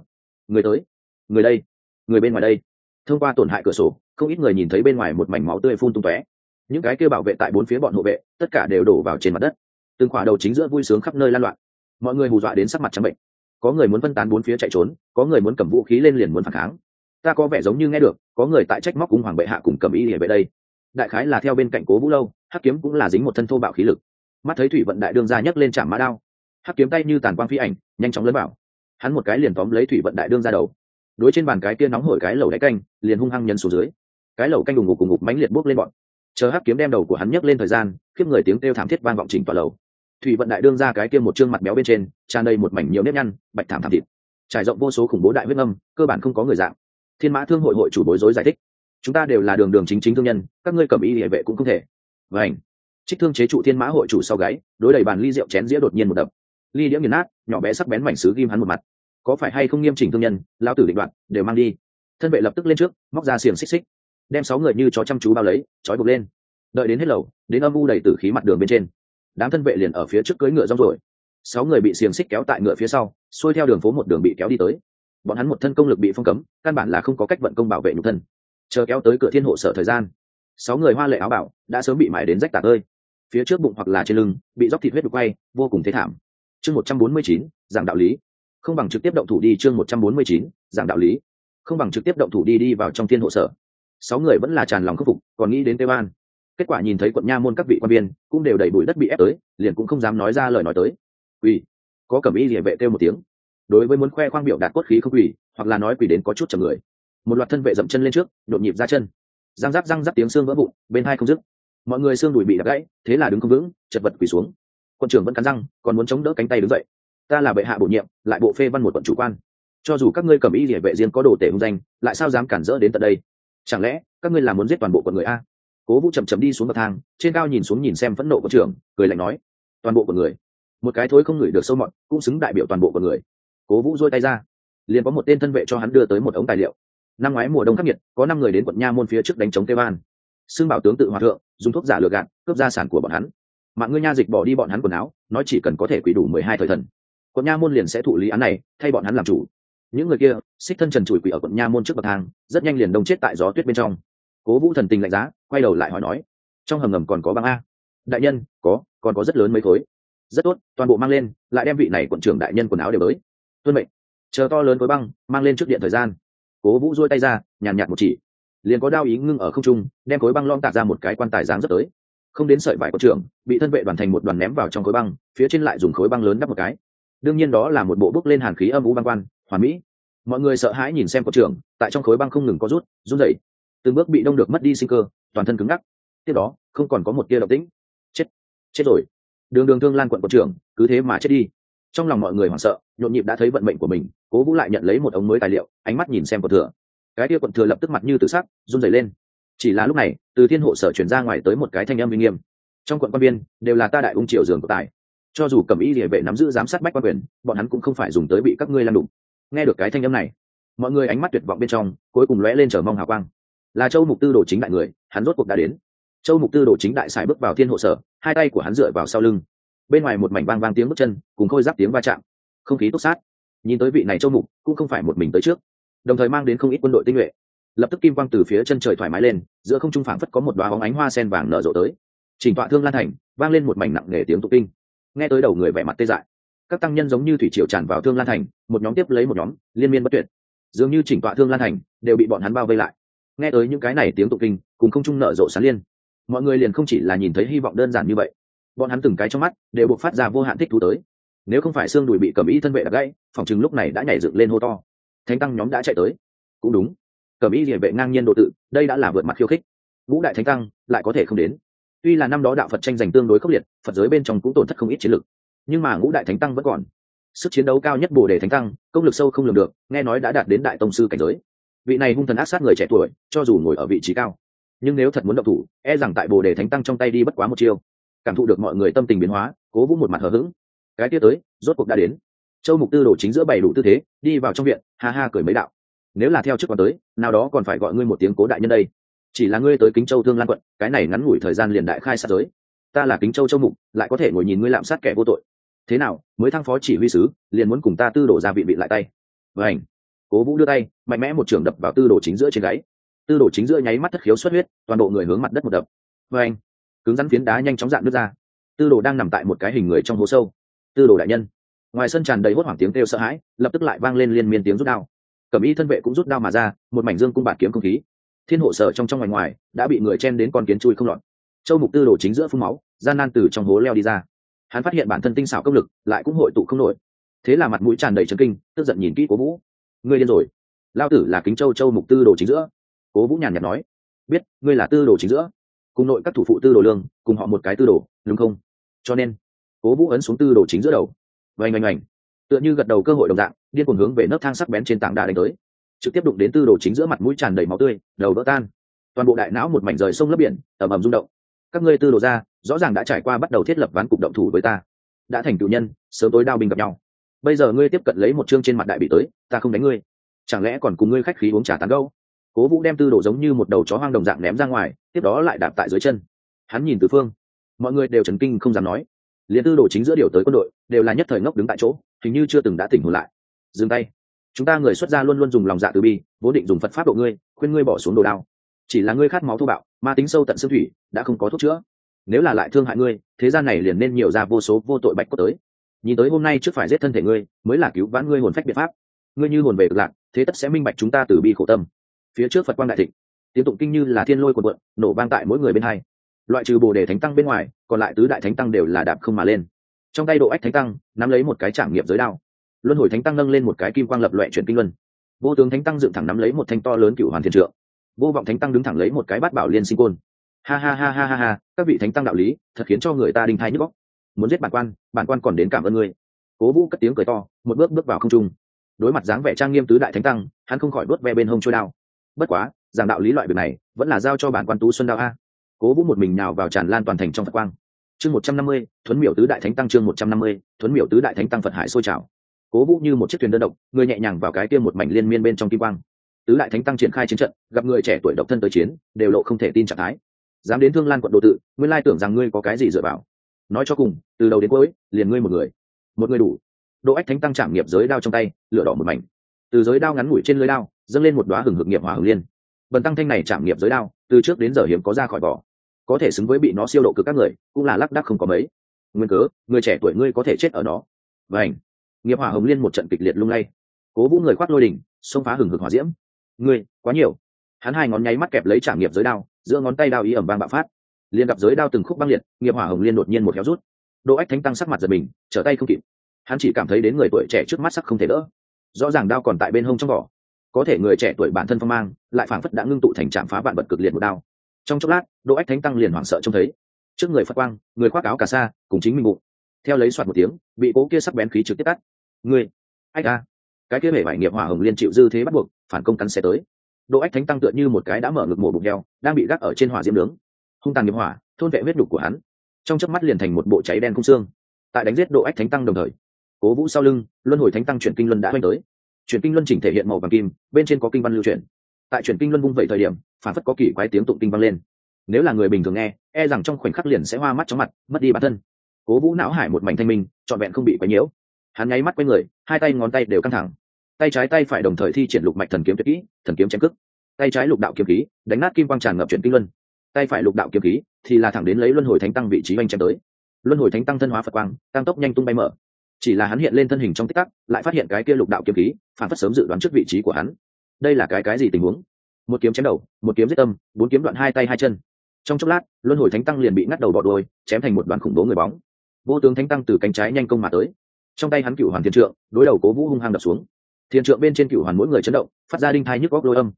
S1: Người tới, người đây, người bên ngoài đây. Thông qua tổn hại cửa sổ, không ít người nhìn thấy bên ngoài một mảnh máu tươi phun tung tóe những cái kêu bảo vệ tại bốn phía bọn hộ vệ, tất cả đều đổ vào trên mặt đất. Từng khỏa đầu chính giữa vui sướng khắp nơi lan loạn. Mọi người hù dọa đến sắc mặt trắng bệnh. Có người muốn phân tán bốn phía chạy trốn, có người muốn cầm vũ khí lên liền muốn phản kháng. Ta có vẻ giống như nghe được, có người tại trách móc cung hoàng bệ hạ cùng cầm ý địa về đây. Đại khái là theo bên cạnh cố vũ lâu, hắc kiếm cũng là dính một thân thô bạo khí lực. Mắt thấy thủy vận đại đương ra nhấc lên chạm mã đao, hắc kiếm tay như tàn quang phi ảnh, nhanh chóng lấn bảo hắn một cái liền tóm lấy thủy vận đại đương ra đầu. Đối trên bàn cái kia nóng hổi cái lẩu đáy canh, liền hung hăng nhân xuống dưới. Cái lẩu canh đùng ngục cùng ngục mánh liệt bốc lên bọn chờ hắc kiếm đem đầu của hắn nhấc lên thời gian, khiếp người tiếng kêu thảm thiết vang vọng trình tòa lầu. Thủy vận đại đương ra cái kia một chương mặt béo bên trên, tràn đầy một mảnh nhiều nếp nhăn, bạch thảm thảm thịt. Trải rộng vô số khủng bố đại huyết âm, cơ bản không có người dạng. Thiên mã thương hội hội chủ bối rối giải thích. Chúng ta đều là đường đường chính chính thương nhân, các ngươi cầm ý địa vệ cũng không thể. Vảnh trích thương chế trụ thiên mã hội chủ sau gáy, đối đầy bàn ly rượu chén dĩa đột nhiên một đập. Ly đĩa nghiền nát, nhỏ bé sắc bén mảnh sứ ghim hắn một mặt. Có phải hay không nghiêm chỉnh thương nhân lao tử định đoạn đều mang đi. Thân vệ lập tức lên trước, móc ra xiềng xích xích đem sáu người như chó chăm chú bao lấy, trói buộc lên. Đợi đến hết lầu, đến âm u đầy tử khí mặt đường bên trên, đám thân vệ liền ở phía trước cưỡi ngựa rong rồi sáu người bị xiềng xích kéo tại ngựa phía sau, xuôi theo đường phố một đường bị kéo đi tới. Bọn hắn một thân công lực bị phong cấm, căn bản là không có cách vận công bảo vệ nhục thân. Chờ kéo tới cửa thiên hộ sở thời gian, sáu người hoa lệ áo bảo đã sớm bị mải đến rách tạc ơi. Phía trước bụng hoặc là trên lưng, bị dóc thịt huyết đục quay, vô cùng thế thảm. Chương một trăm bốn mươi chín, giảng đạo lý. Không bằng trực tiếp động thủ đi, chương một trăm bốn mươi chín, giảng đạo lý. Không bằng trực tiếp động thủ đi đi vào trong thiên hộ sở sáu người vẫn là tràn lòng khắc phục còn nghĩ đến tây ban. Kết quả nhìn thấy quận nha môn các vị quan viên cũng đều đẩy bụi đất bị ép tới liền cũng không dám nói ra lời nói tới. Quỳ, có cẩm ý địa vệ kêu một tiếng. Đối với muốn khoe khoang biểu đạt cốt khí không quỳ, hoặc là nói quỳ đến có chút chầm người. Một loạt thân vệ dậm chân lên trước nhộn nhịp ra chân. Răng rắc răng rắc tiếng xương vỡ vụn bên hai không dứt. Mọi người xương đùi bị đập gãy thế là đứng không vững chật vật quỳ xuống. Quân trưởng vẫn cắn răng còn muốn chống đỡ cánh tay đứng dậy. Ta là bệ hạ bổ nhiệm lại bộ phê văn một quận chủ quan. Cho dù các ngươi cầm ý địa vệ riêng có đồ tể hung danh lại sao dám cản rỡ đến tận đây? Chẳng lẽ, các ngươi là muốn giết toàn bộ quận người a? Cố vũ chậm chậm đi xuống bậc thang, trên cao nhìn xuống nhìn xem phẫn nộ của trưởng, cười lạnh nói, toàn bộ quận người. Một cái thối không ngửi được sâu mọt, cũng xứng đại biểu toàn bộ quận người. Cố vũ dôi tay ra, liền có một tên thân vệ cho hắn đưa tới một ống tài liệu. Năm ngoái mùa đông khắc nghiệt, có năm người đến quận nha môn phía trước đánh chống tây ban. Xương bảo tướng tự hòa thượng, dùng thuốc giả lừa gạt, cướp gia sản của bọn hắn. Mạng ngươi nha dịch bỏ đi bọn hắn quần áo, nói chỉ cần có thể quỷ đủ mười hai thời thần. Quận nha môn liền sẽ thụ lý án này, thay bọn hắn làm chủ những người kia, xích thân trần trụi quỷ ở quận nha môn trước bậc thang, rất nhanh liền đông chết tại gió tuyết bên trong. Cố vũ thần tình lạnh giá, quay đầu lại hỏi nói, trong hầm ngầm còn có băng a? Đại nhân, có, còn có rất lớn mấy khối. Rất tốt, toàn bộ mang lên, lại đem vị này quận trưởng đại nhân quần áo đều tới. Tuân mệnh. Chờ to lớn khối băng, mang lên trước điện thời gian. Cố vũ dôi tay ra, nhàn nhạt một chỉ. Liền có đao ý ngưng ở không trung, đem khối băng lom tạc ra một cái quan tài dáng rất tới. Không đến sợi vải của trưởng, bị thân vệ đoàn thành một đoàn ném vào trong khối băng, phía trên lại dùng khối băng lớn đắp một cái. Đương nhiên đó là một bộ bước lên hàn khí âm u băng quan hoàn mỹ. Mọi người sợ hãi nhìn xem có trưởng, tại trong khối băng không ngừng có rút, run rẩy. Từng bước bị đông được mất đi sinh cơ, toàn thân cứng ngắc. Tiếp đó, không còn có một tia động tĩnh. Chết chết rồi. Đường đường thương lan quận quận trưởng, cứ thế mà chết đi. Trong lòng mọi người hoảng sợ, nhộn nhịp đã thấy vận mệnh của mình, cố vũ lại nhận lấy một ống mới tài liệu, ánh mắt nhìn xem quận thừa. Cái kia quận thừa lập tức mặt như tự sắc, run rẩy lên. Chỉ là lúc này, từ thiên hộ sở chuyển ra ngoài tới một cái thanh âm uy nghiêm. Trong quận quan viên, đều là ta đại ung triều giường của tài. Cho dù cầm ý địa vệ nắm giữ giám sát bách quan quyền, bọn hắn cũng không phải dùng tới bị các ngươi làm đụng nghe được cái thanh âm này, mọi người ánh mắt tuyệt vọng bên trong, cuối cùng lóe lên chờ mong hào quang. Là châu mục tư đồ chính đại người, hắn rốt cuộc đã đến. Châu mục tư đồ chính đại xài bước vào thiên hộ sở, hai tay của hắn dựa vào sau lưng. Bên ngoài một mảnh vang vang tiếng bước chân, cùng khôi giáp tiếng va chạm. Không khí túc sát. Nhìn tới vị này châu mục, cũng không phải một mình tới trước. Đồng thời mang đến không ít quân đội tinh nhuệ. Lập tức kim quang từ phía chân trời thoải mái lên, giữa không trung phảng phất có một đoá bóng ánh hoa sen vàng nở rộ tới. Chỉnh tọa thương lan thành, vang lên một mảnh nặng nề tiếng tụ kinh. Nghe tới đầu người vẻ mặt tê dại các tăng nhân giống như thủy triều tràn vào thương lan thành, một nhóm tiếp lấy một nhóm, liên miên bất tuyệt. Dường như chỉnh tọa thương lan thành, đều bị bọn hắn bao vây lại. Nghe tới những cái này tiếng tụng kinh, cùng không trung nở rộ sán liên. Mọi người liền không chỉ là nhìn thấy hy vọng đơn giản như vậy. Bọn hắn từng cái trong mắt, đều buộc phát ra vô hạn thích thú tới. Nếu không phải xương đùi bị cầm ý thân vệ đập gãy, phòng chừng lúc này đã nhảy dựng lên hô to. Thánh tăng nhóm đã chạy tới. Cũng đúng. Cầm ý địa vệ ngang nhiên độ tự, đây đã là vượt mặt khiêu khích. Ngũ đại thánh tăng, lại có thể không đến. Tuy là năm đó đạo phật tranh giành tương đối khốc liệt, phật giới bên trong cũng tổn thất không ít chiến lực nhưng mà ngũ đại thánh tăng vẫn còn. Sức chiến đấu cao nhất bồ đề thánh tăng, công lực sâu không lường được, nghe nói đã đạt đến đại tông sư cảnh giới. Vị này hung thần ác sát người trẻ tuổi, cho dù ngồi ở vị trí cao, nhưng nếu thật muốn động thủ e rằng tại bồ đề thánh tăng trong tay đi bất quá một chiêu, cảm thụ được mọi người tâm tình biến hóa, cố vũ một mặt hờ hững. Cái tiết tới, rốt cuộc đã đến. Châu mục tư đổ chính giữa bảy đủ tư thế, đi vào trong viện, ha ha cười mấy đạo. Nếu là theo chức quan tới, nào đó còn phải gọi ngươi một tiếng cố đại nhân đây. Chỉ là ngươi tới kính châu thương lan quận, cái này ngắn ngủi thời gian liền đại khai sát giới. Ta là kính châu châu mục, lại có thể ngồi nhìn ngươi lạm sát kẻ vô tội thế nào, mới thăng phó chỉ huy sứ, liền muốn cùng ta tư đổ ra vị vị lại tay. Vảnh cố vũ đưa tay, mạnh mẽ một trường đập vào tư đồ chính giữa trên gáy. Tư đồ chính giữa nháy mắt thất khiếu xuất huyết, toàn bộ người hướng mặt đất một đập. Vảnh cứng rắn phiến đá nhanh chóng dạn nước ra. Tư đồ đang nằm tại một cái hình người trong hố sâu. Tư đồ đại nhân. Ngoài sân tràn đầy hốt hoảng tiếng kêu sợ hãi, lập tức lại vang lên liên miên tiếng rút đao. Cẩm y thân vệ cũng rút đao mà ra, một mảnh dương cung bạt kiếm không khí. Thiên hộ sở trong trong ngoài ngoài, đã bị người chen đến con kiến chui không lọt. Châu mục tư đồ chính giữa phun máu, gian nan từ trong hố leo đi ra hắn phát hiện bản thân tinh xảo công lực lại cũng hội tụ không nổi. Thế là mặt mũi tràn đầy trấn kinh, tức giận nhìn kỹ cố vũ. Ngươi điên rồi. Lao tử là kính châu châu mục tư đồ chính giữa. Cố vũ nhàn nhạt nói. Biết, ngươi là tư đồ chính giữa. Cùng nội các thủ phụ tư đồ lương, cùng họ một cái tư đồ, đúng không? Cho nên, cố vũ ấn xuống tư đồ chính giữa đầu. Vành vành vành tựa như gật đầu cơ hội đồng dạng, điên cuồng hướng về nấc thang sắc bén trên tảng đá đánh tới. Trực tiếp đụng đến tư đồ chính giữa mặt mũi tràn đầy máu tươi, đầu vỡ tan. Toàn bộ đại não một mảnh rời sông lấp biển, ầm ầm rung động các ngươi tư đồ ra, rõ ràng đã trải qua bắt đầu thiết lập ván cục động thủ với ta. Đã thành cựu nhân, sớm tối đao binh gặp nhau. Bây giờ ngươi tiếp cận lấy một chương trên mặt đại bị tới, ta không đánh ngươi. Chẳng lẽ còn cùng ngươi khách khí uống trà tán gâu cố vũ đem tư đồ giống như một đầu chó hoang đồng dạng ném ra ngoài, tiếp đó lại đạp tại dưới chân. Hắn nhìn từ phương. Mọi người đều chấn kinh không dám nói. Liền tư đồ chính giữa điều tới quân đội, đều là nhất thời ngốc đứng tại chỗ, hình như chưa từng đã tỉnh hồn lại. Dừng tay. Chúng ta người xuất gia luôn luôn dùng lòng dạ từ bi, vốn định dùng phật pháp độ ngươi, khuyên ngươi bỏ xuống đồ đao chỉ là ngươi khát máu thô bạo, ma tính sâu tận xương thủy, đã không có thuốc chữa. Nếu là lại thương hại ngươi, thế gian này liền nên nhiều ra vô số vô tội bạch có tới. Nhìn tới hôm nay trước phải giết thân thể ngươi, mới là cứu vãn ngươi hồn phách biện pháp. Ngươi như hồn về cực lạc, thế tất sẽ minh bạch chúng ta từ bi khổ tâm. Phía trước phật quang đại thịnh tiếng tụng kinh như là thiên lôi quần quận nổ vang tại mỗi người bên hai. Loại trừ bồ đề thánh tăng bên ngoài, còn lại tứ đại thánh tăng đều là đạp không mà lên. Trong tay độ ách thánh tăng, nắm lấy một cái trảm nghiệp giới đao. Luân hồi thánh tăng nâng lên một cái kim quang lập loại chuyển kinh luân. Vô tướng thánh tăng dựng thẳng nắm lấy một thanh to lớn cựu hoàn thiên trượng vô vọng thánh tăng đứng thẳng lấy một cái bát bảo liên sinh côn. Ha ha ha ha ha ha, các vị thánh tăng đạo lý, thật khiến cho người ta đinh thai nhức góc muốn giết bản quan bản quan còn đến cảm ơn ngươi. Cố vũ cất tiếng cười to, một bước bước vào không trung. Đối mặt dáng vẻ trang nghiêm tứ đại thánh tăng, hắn không khỏi đốt ve bên hông trôi đao. Bất quá, giảng đạo lý loại việc này, vẫn là giao cho bản quan tú xuân đao a. Cố vũ một mình nào vào tràn lan toàn thành trong phật quang. Chương một trăm năm mươi, thuấn miểu tứ đại thánh tăng chương một trăm năm mươi, thuấn miểu tứ đại thánh tăng phật hải sôi trào. Cố vũ như một chiếc thuyền đơn độc, người nhẹ nhàng vào cái kia một mảnh liên miên bên trong kim quang tứ đại thánh tăng triển khai chiến trận, gặp người trẻ tuổi độc thân tới chiến, đều lộ không thể tin trạng thái. Dám đến thương lan quận đồ tự, nguyên lai tưởng rằng ngươi có cái gì dựa vào. Nói cho cùng, từ đầu đến cuối, liền ngươi một người. Một người đủ. Độ ách thánh tăng chạm nghiệp giới đao trong tay, lửa đỏ một mảnh. Từ giới đao ngắn ngủi trên lưới đao, dâng lên một đoá hừng hực nghiệp hỏa hừng liên. Bần tăng thanh này chạm nghiệp giới đao, từ trước đến giờ hiếm có ra khỏi vỏ. Có thể xứng với bị nó siêu độ cực các người, cũng là lắc đắc không có mấy. Nguyên cớ, người trẻ tuổi ngươi có thể chết ở nó. Vảnh ảnh nghiệp hỏa hồng liên một trận kịch liệt lung lay. Cố vũ người khoác lôi đỉnh, xông phá hừng hực hỏa diễm ngươi, quá nhiều. Hắn hai ngón nháy mắt kẹp lấy trả nghiệp giới đao, giữa ngón tay đao ý ẩm vang bạo phát. Liền gặp giới đao từng khúc băng liệt, nghiệp hỏa hồng liên đột nhiên một héo rút. Đỗ ách thánh tăng sắc mặt giật mình, trở tay không kịp. Hắn chỉ cảm thấy đến người tuổi trẻ trước mắt sắc không thể đỡ. Rõ ràng đao còn tại bên hông trong vỏ. Có thể người trẻ tuổi bản thân phong mang, lại phảng phất đã ngưng tụ thành trạm phá vạn vật cực liệt một đao. Trong chốc lát, đỗ ách thánh tăng liền hoảng sợ trông thấy. Trước người phật quang, người khoác áo cà sa, cùng chính mình bụng. Theo lấy soạt một tiếng, bị cố kia sắc bén khí trực tiếp tắt. Người ách a cái kia hệ vải nghiệp hỏa hồng liên chịu dư thế bắt buộc, phản công cắn xe tới. Độ ách thánh tăng tựa như một cái đã mở ngực mổ bụng heo đang bị gác ở trên hỏa diễm nướng. Hung tàn nghiệp hỏa, thôn vệ huyết đục của hắn. Trong chớp mắt liền thành một bộ cháy đen không xương. Tại đánh giết độ ách thánh tăng đồng thời, cố vũ sau lưng, luân hồi thánh tăng chuyển kinh luân đã oanh tới. Chuyển kinh luân chỉnh thể hiện màu vàng kim, bên trên có kinh văn lưu chuyển. Tại chuyển kinh luân vung vậy thời điểm, phản phất có kỳ quái tiếng tụng kinh vang lên. Nếu là người bình thường nghe e rằng trong khoảnh khắc liền sẽ hoa mắt chóng mặt, mất đi bản thân. Cố vũ não hải một mảnh thanh minh, trọn vẹn không bị quấy nhiễu hắn nháy mắt quay người, hai tay ngón tay đều căng thẳng. Tay trái tay phải đồng thời thi triển lục mạch thần kiếm tuyệt kỹ, thần kiếm chém cức tay trái lục đạo kiếm khí, đánh nát kim quang tràn ngập chuyển kinh luân. Tay phải lục đạo kiếm khí thì là thẳng đến lấy luân hồi thánh tăng vị trí oanh chém tới. Luân hồi thánh tăng thân hóa phật quang, tăng tốc nhanh tung bay mở. Chỉ là hắn hiện lên thân hình trong tích tắc, lại phát hiện cái kia lục đạo kiếm khí, phản phất sớm dự đoán trước vị trí của hắn. Đây là cái cái gì tình huống? Một kiếm chém đầu, một kiếm giết tâm, bốn kiếm đoạn hai tay hai chân. Trong chốc lát, luân hồi thánh tăng liền bị ngắt đầu bọt đôi chém thành một đoàn khủng bố người bóng. Vô tướng thánh tăng từ cánh trái nhanh công mà tới trong tay hắn cựu hoàn thiên trượng, đối đầu cố vũ hung hăng đập xuống. Thiên trượng bên trên cựu hoàn mỗi người chấn động, phát ra đinh thai nhức góc lôi âm.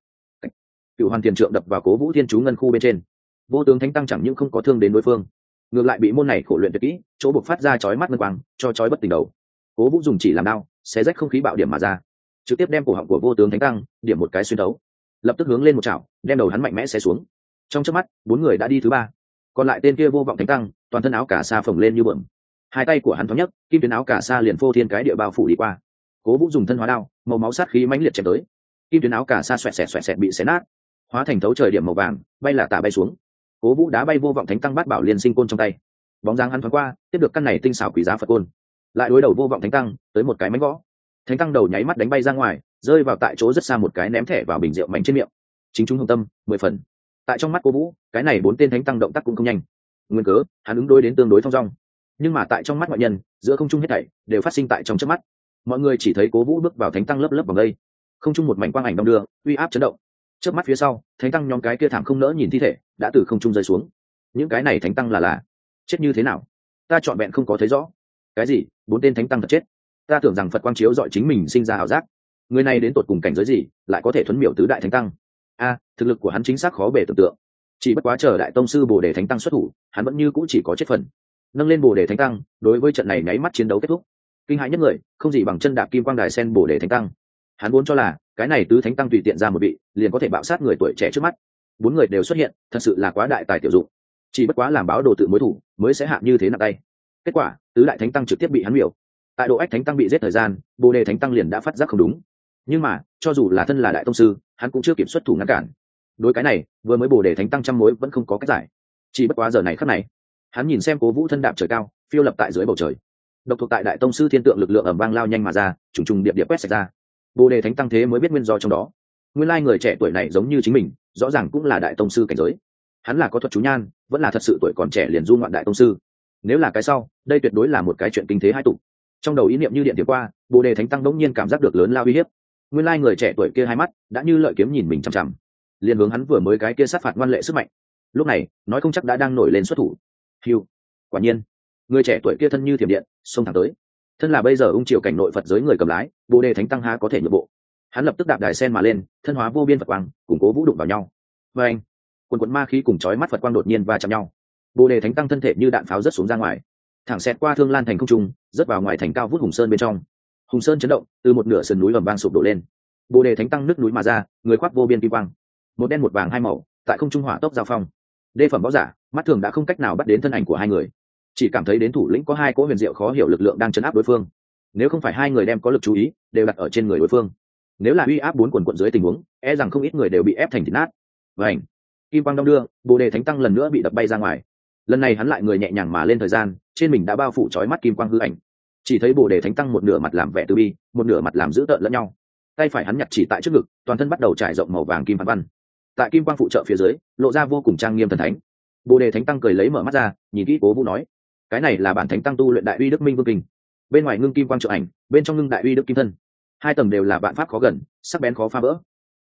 S1: Cựu hoàn thiên trượng đập vào cố vũ thiên chú ngân khu bên trên. Vô tướng thánh tăng chẳng những không có thương đến đối phương, ngược lại bị môn này khổ luyện tuyệt kỹ, chỗ buộc phát ra chói mắt ngân quang, cho chói bất tình đầu. Cố vũ dùng chỉ làm đao, xé rách không khí bạo điểm mà ra. Trực tiếp đem cổ họng của vô tướng thánh tăng, điểm một cái xuyên đấu lập tức hướng lên một chảo, đem đầu hắn mạnh mẽ xé xuống. Trong trước mắt, bốn người đã đi thứ ba. Còn lại tên kia vô vọng thánh tăng, toàn thân áo cả xa phồng lên như bượm hai tay của hắn thống nhất kim tuyến áo cả xa liền phô thiên cái địa bao phủ đi qua. Cố vũ dùng thân hóa đao, màu máu sát khí mãnh liệt chém tới. Kim tuyến áo cả xa xoẹt xẹt xoẹt xẹt bị xé nát, hóa thành thấu trời điểm màu vàng, bay là tả bay xuống. Cố vũ đá bay vô vọng thánh tăng bát bảo liền sinh côn trong tay. Bóng dáng hắn thoáng qua, tiếp được căn này tinh xảo quý giá phật côn. Lại đối đầu vô vọng thánh tăng, tới một cái mánh võ thánh tăng đầu nháy mắt đánh bay ra ngoài, rơi vào tại chỗ rất xa một cái ném thẻ vào bình rượu mảnh trên miệng. Chính chúng hồng tâm, mười phần. Tại trong mắt cố vũ, cái này bốn tên thánh tăng động tác cũng không nhanh. Nguyên cớ, hắn ứng đối đến tương đối thong dong nhưng mà tại trong mắt ngoại nhân, giữa không trung hết thảy đều phát sinh tại trong trước mắt. Mọi người chỉ thấy cố vũ bước vào thánh tăng lớp lớp vòng đây. Không chung một mảnh quang ảnh đong đưa, uy áp chấn động. Trước mắt phía sau, thánh tăng nhóm cái kia thảm không nỡ nhìn thi thể đã từ không trung rơi xuống. Những cái này thánh tăng là là chết như thế nào? Ta chọn vẹn không có thấy rõ. Cái gì? Bốn tên thánh tăng thật chết. Ta tưởng rằng phật quang chiếu dọi chính mình sinh ra ảo giác. Người này đến tột cùng cảnh giới gì, lại có thể thuấn miểu tứ đại thánh tăng? A, thực lực của hắn chính xác khó bể tưởng tượng. Chỉ bất quá chờ đại tông sư bồ đề thánh tăng xuất thủ, hắn vẫn như cũng chỉ có chết phần nâng lên bồ đề thánh tăng, đối với trận này nháy mắt chiến đấu kết thúc. Kinh hãi nhất người, không gì bằng chân đạp kim quang đài sen bồ đề thánh tăng. Hắn vốn cho là, cái này tứ thánh tăng tùy tiện ra một vị, liền có thể bạo sát người tuổi trẻ trước mắt. Bốn người đều xuất hiện, thật sự là quá đại tài tiểu dụng. Chỉ bất quá làm báo đồ tự mối thủ, mới sẽ hạ như thế nặng tay. Kết quả, tứ đại thánh tăng trực tiếp bị hắn miểu. Tại độ ách thánh tăng bị giết thời gian, bồ đề thánh tăng liền đã phát giác không đúng. Nhưng mà, cho dù là thân là đại tông sư, hắn cũng chưa kiểm soát thủ ngăn cản. Đối cái này, vừa mới bồ đề thánh tăng trăm mối vẫn không có cách giải. Chỉ bất quá giờ này khắc này hắn nhìn xem cố vũ thân đạp trời cao, phiêu lập tại dưới bầu trời. Độc thuộc tại đại tông sư thiên tượng lực lượng ẩm vang lao nhanh mà ra, trùng trùng điệp điệp quét sạch ra. Bồ đề thánh tăng thế mới biết nguyên do trong đó. Nguyên lai người trẻ tuổi này giống như chính mình, rõ ràng cũng là đại tông sư cảnh giới. Hắn là có thuật chú nhan, vẫn là thật sự tuổi còn trẻ liền du ngoạn đại tông sư. Nếu là cái sau, đây tuyệt đối là một cái chuyện kinh thế hai tục trong đầu ý niệm như điện tiệp qua, bồ đề thánh tăng đống nhiên cảm giác được lớn lao uy hiếp. Nguyên lai người trẻ tuổi kia hai mắt đã như lợi kiếm nhìn mình chằm chằm. Liền hướng hắn vừa mới cái kia sát phạt ngoan lệ sức mạnh. Lúc này, nói không chắc đã đang nổi lên xuất thủ hiu quả nhiên. Người trẻ tuổi kia thân như thiểm điện, xông thẳng tới. Thân là bây giờ ung triều cảnh nội phật giới người cầm lái, bồ đề thánh tăng há có thể nhượng bộ. Hắn lập tức đạp đài sen mà lên, thân hóa vô biên phật quang củng cố vũ đụng vào nhau. Và anh, quần quận ma khí cùng chói mắt phật quang đột nhiên va chạm nhau. Bồ đề thánh tăng thân thể như đạn pháo rớt xuống ra ngoài. Thẳng xẹt qua thương lan thành không trung, rớt vào ngoài thành cao vút hùng sơn bên trong. Hùng sơn chấn động, từ một nửa sườn núi ầm vang sụp đổ lên. Bồ đề thánh tăng nước núi mà ra, người khoác vô biên kim quang. Một đen một vàng hai màu, tại không trung hỏa tốc giao phong đê phẩm võ giả, mắt thường đã không cách nào bắt đến thân ảnh của hai người. Chỉ cảm thấy đến thủ lĩnh có hai cỗ huyền diệu khó hiểu lực lượng đang chấn áp đối phương. Nếu không phải hai người đem có lực chú ý, đều đặt ở trên người đối phương. Nếu là uy áp bốn quần quận dưới tình huống e rằng không ít người đều bị ép thành thịt nát. Và ảnh kim quang đong đưa, bồ đề thánh tăng lần nữa bị đập bay ra ngoài. Lần này hắn lại người nhẹ nhàng mà lên thời gian, trên mình đã bao phủ trói mắt kim quang hư ảnh. Chỉ thấy bồ đề thánh tăng một nửa mặt làm vẻ từ bi, một nửa mặt làm dữ tợn lẫn nhau. Tay phải hắn nhặt chỉ tại trước ngực, toàn thân bắt đầu trải rộng màu vàng kim phán văn tại kim quang phụ trợ phía dưới, lộ ra vô cùng trang nghiêm thần thánh. Bồ đề thánh tăng cười lấy mở mắt ra, nhìn kỹ cố vũ nói, cái này là bản thánh tăng tu luyện đại uy đức minh vương kinh. Bên ngoài ngưng kim quang trợ ảnh, bên trong ngưng đại uy đức kim thân. Hai tầng đều là bạn pháp khó gần, sắc bén khó phá vỡ.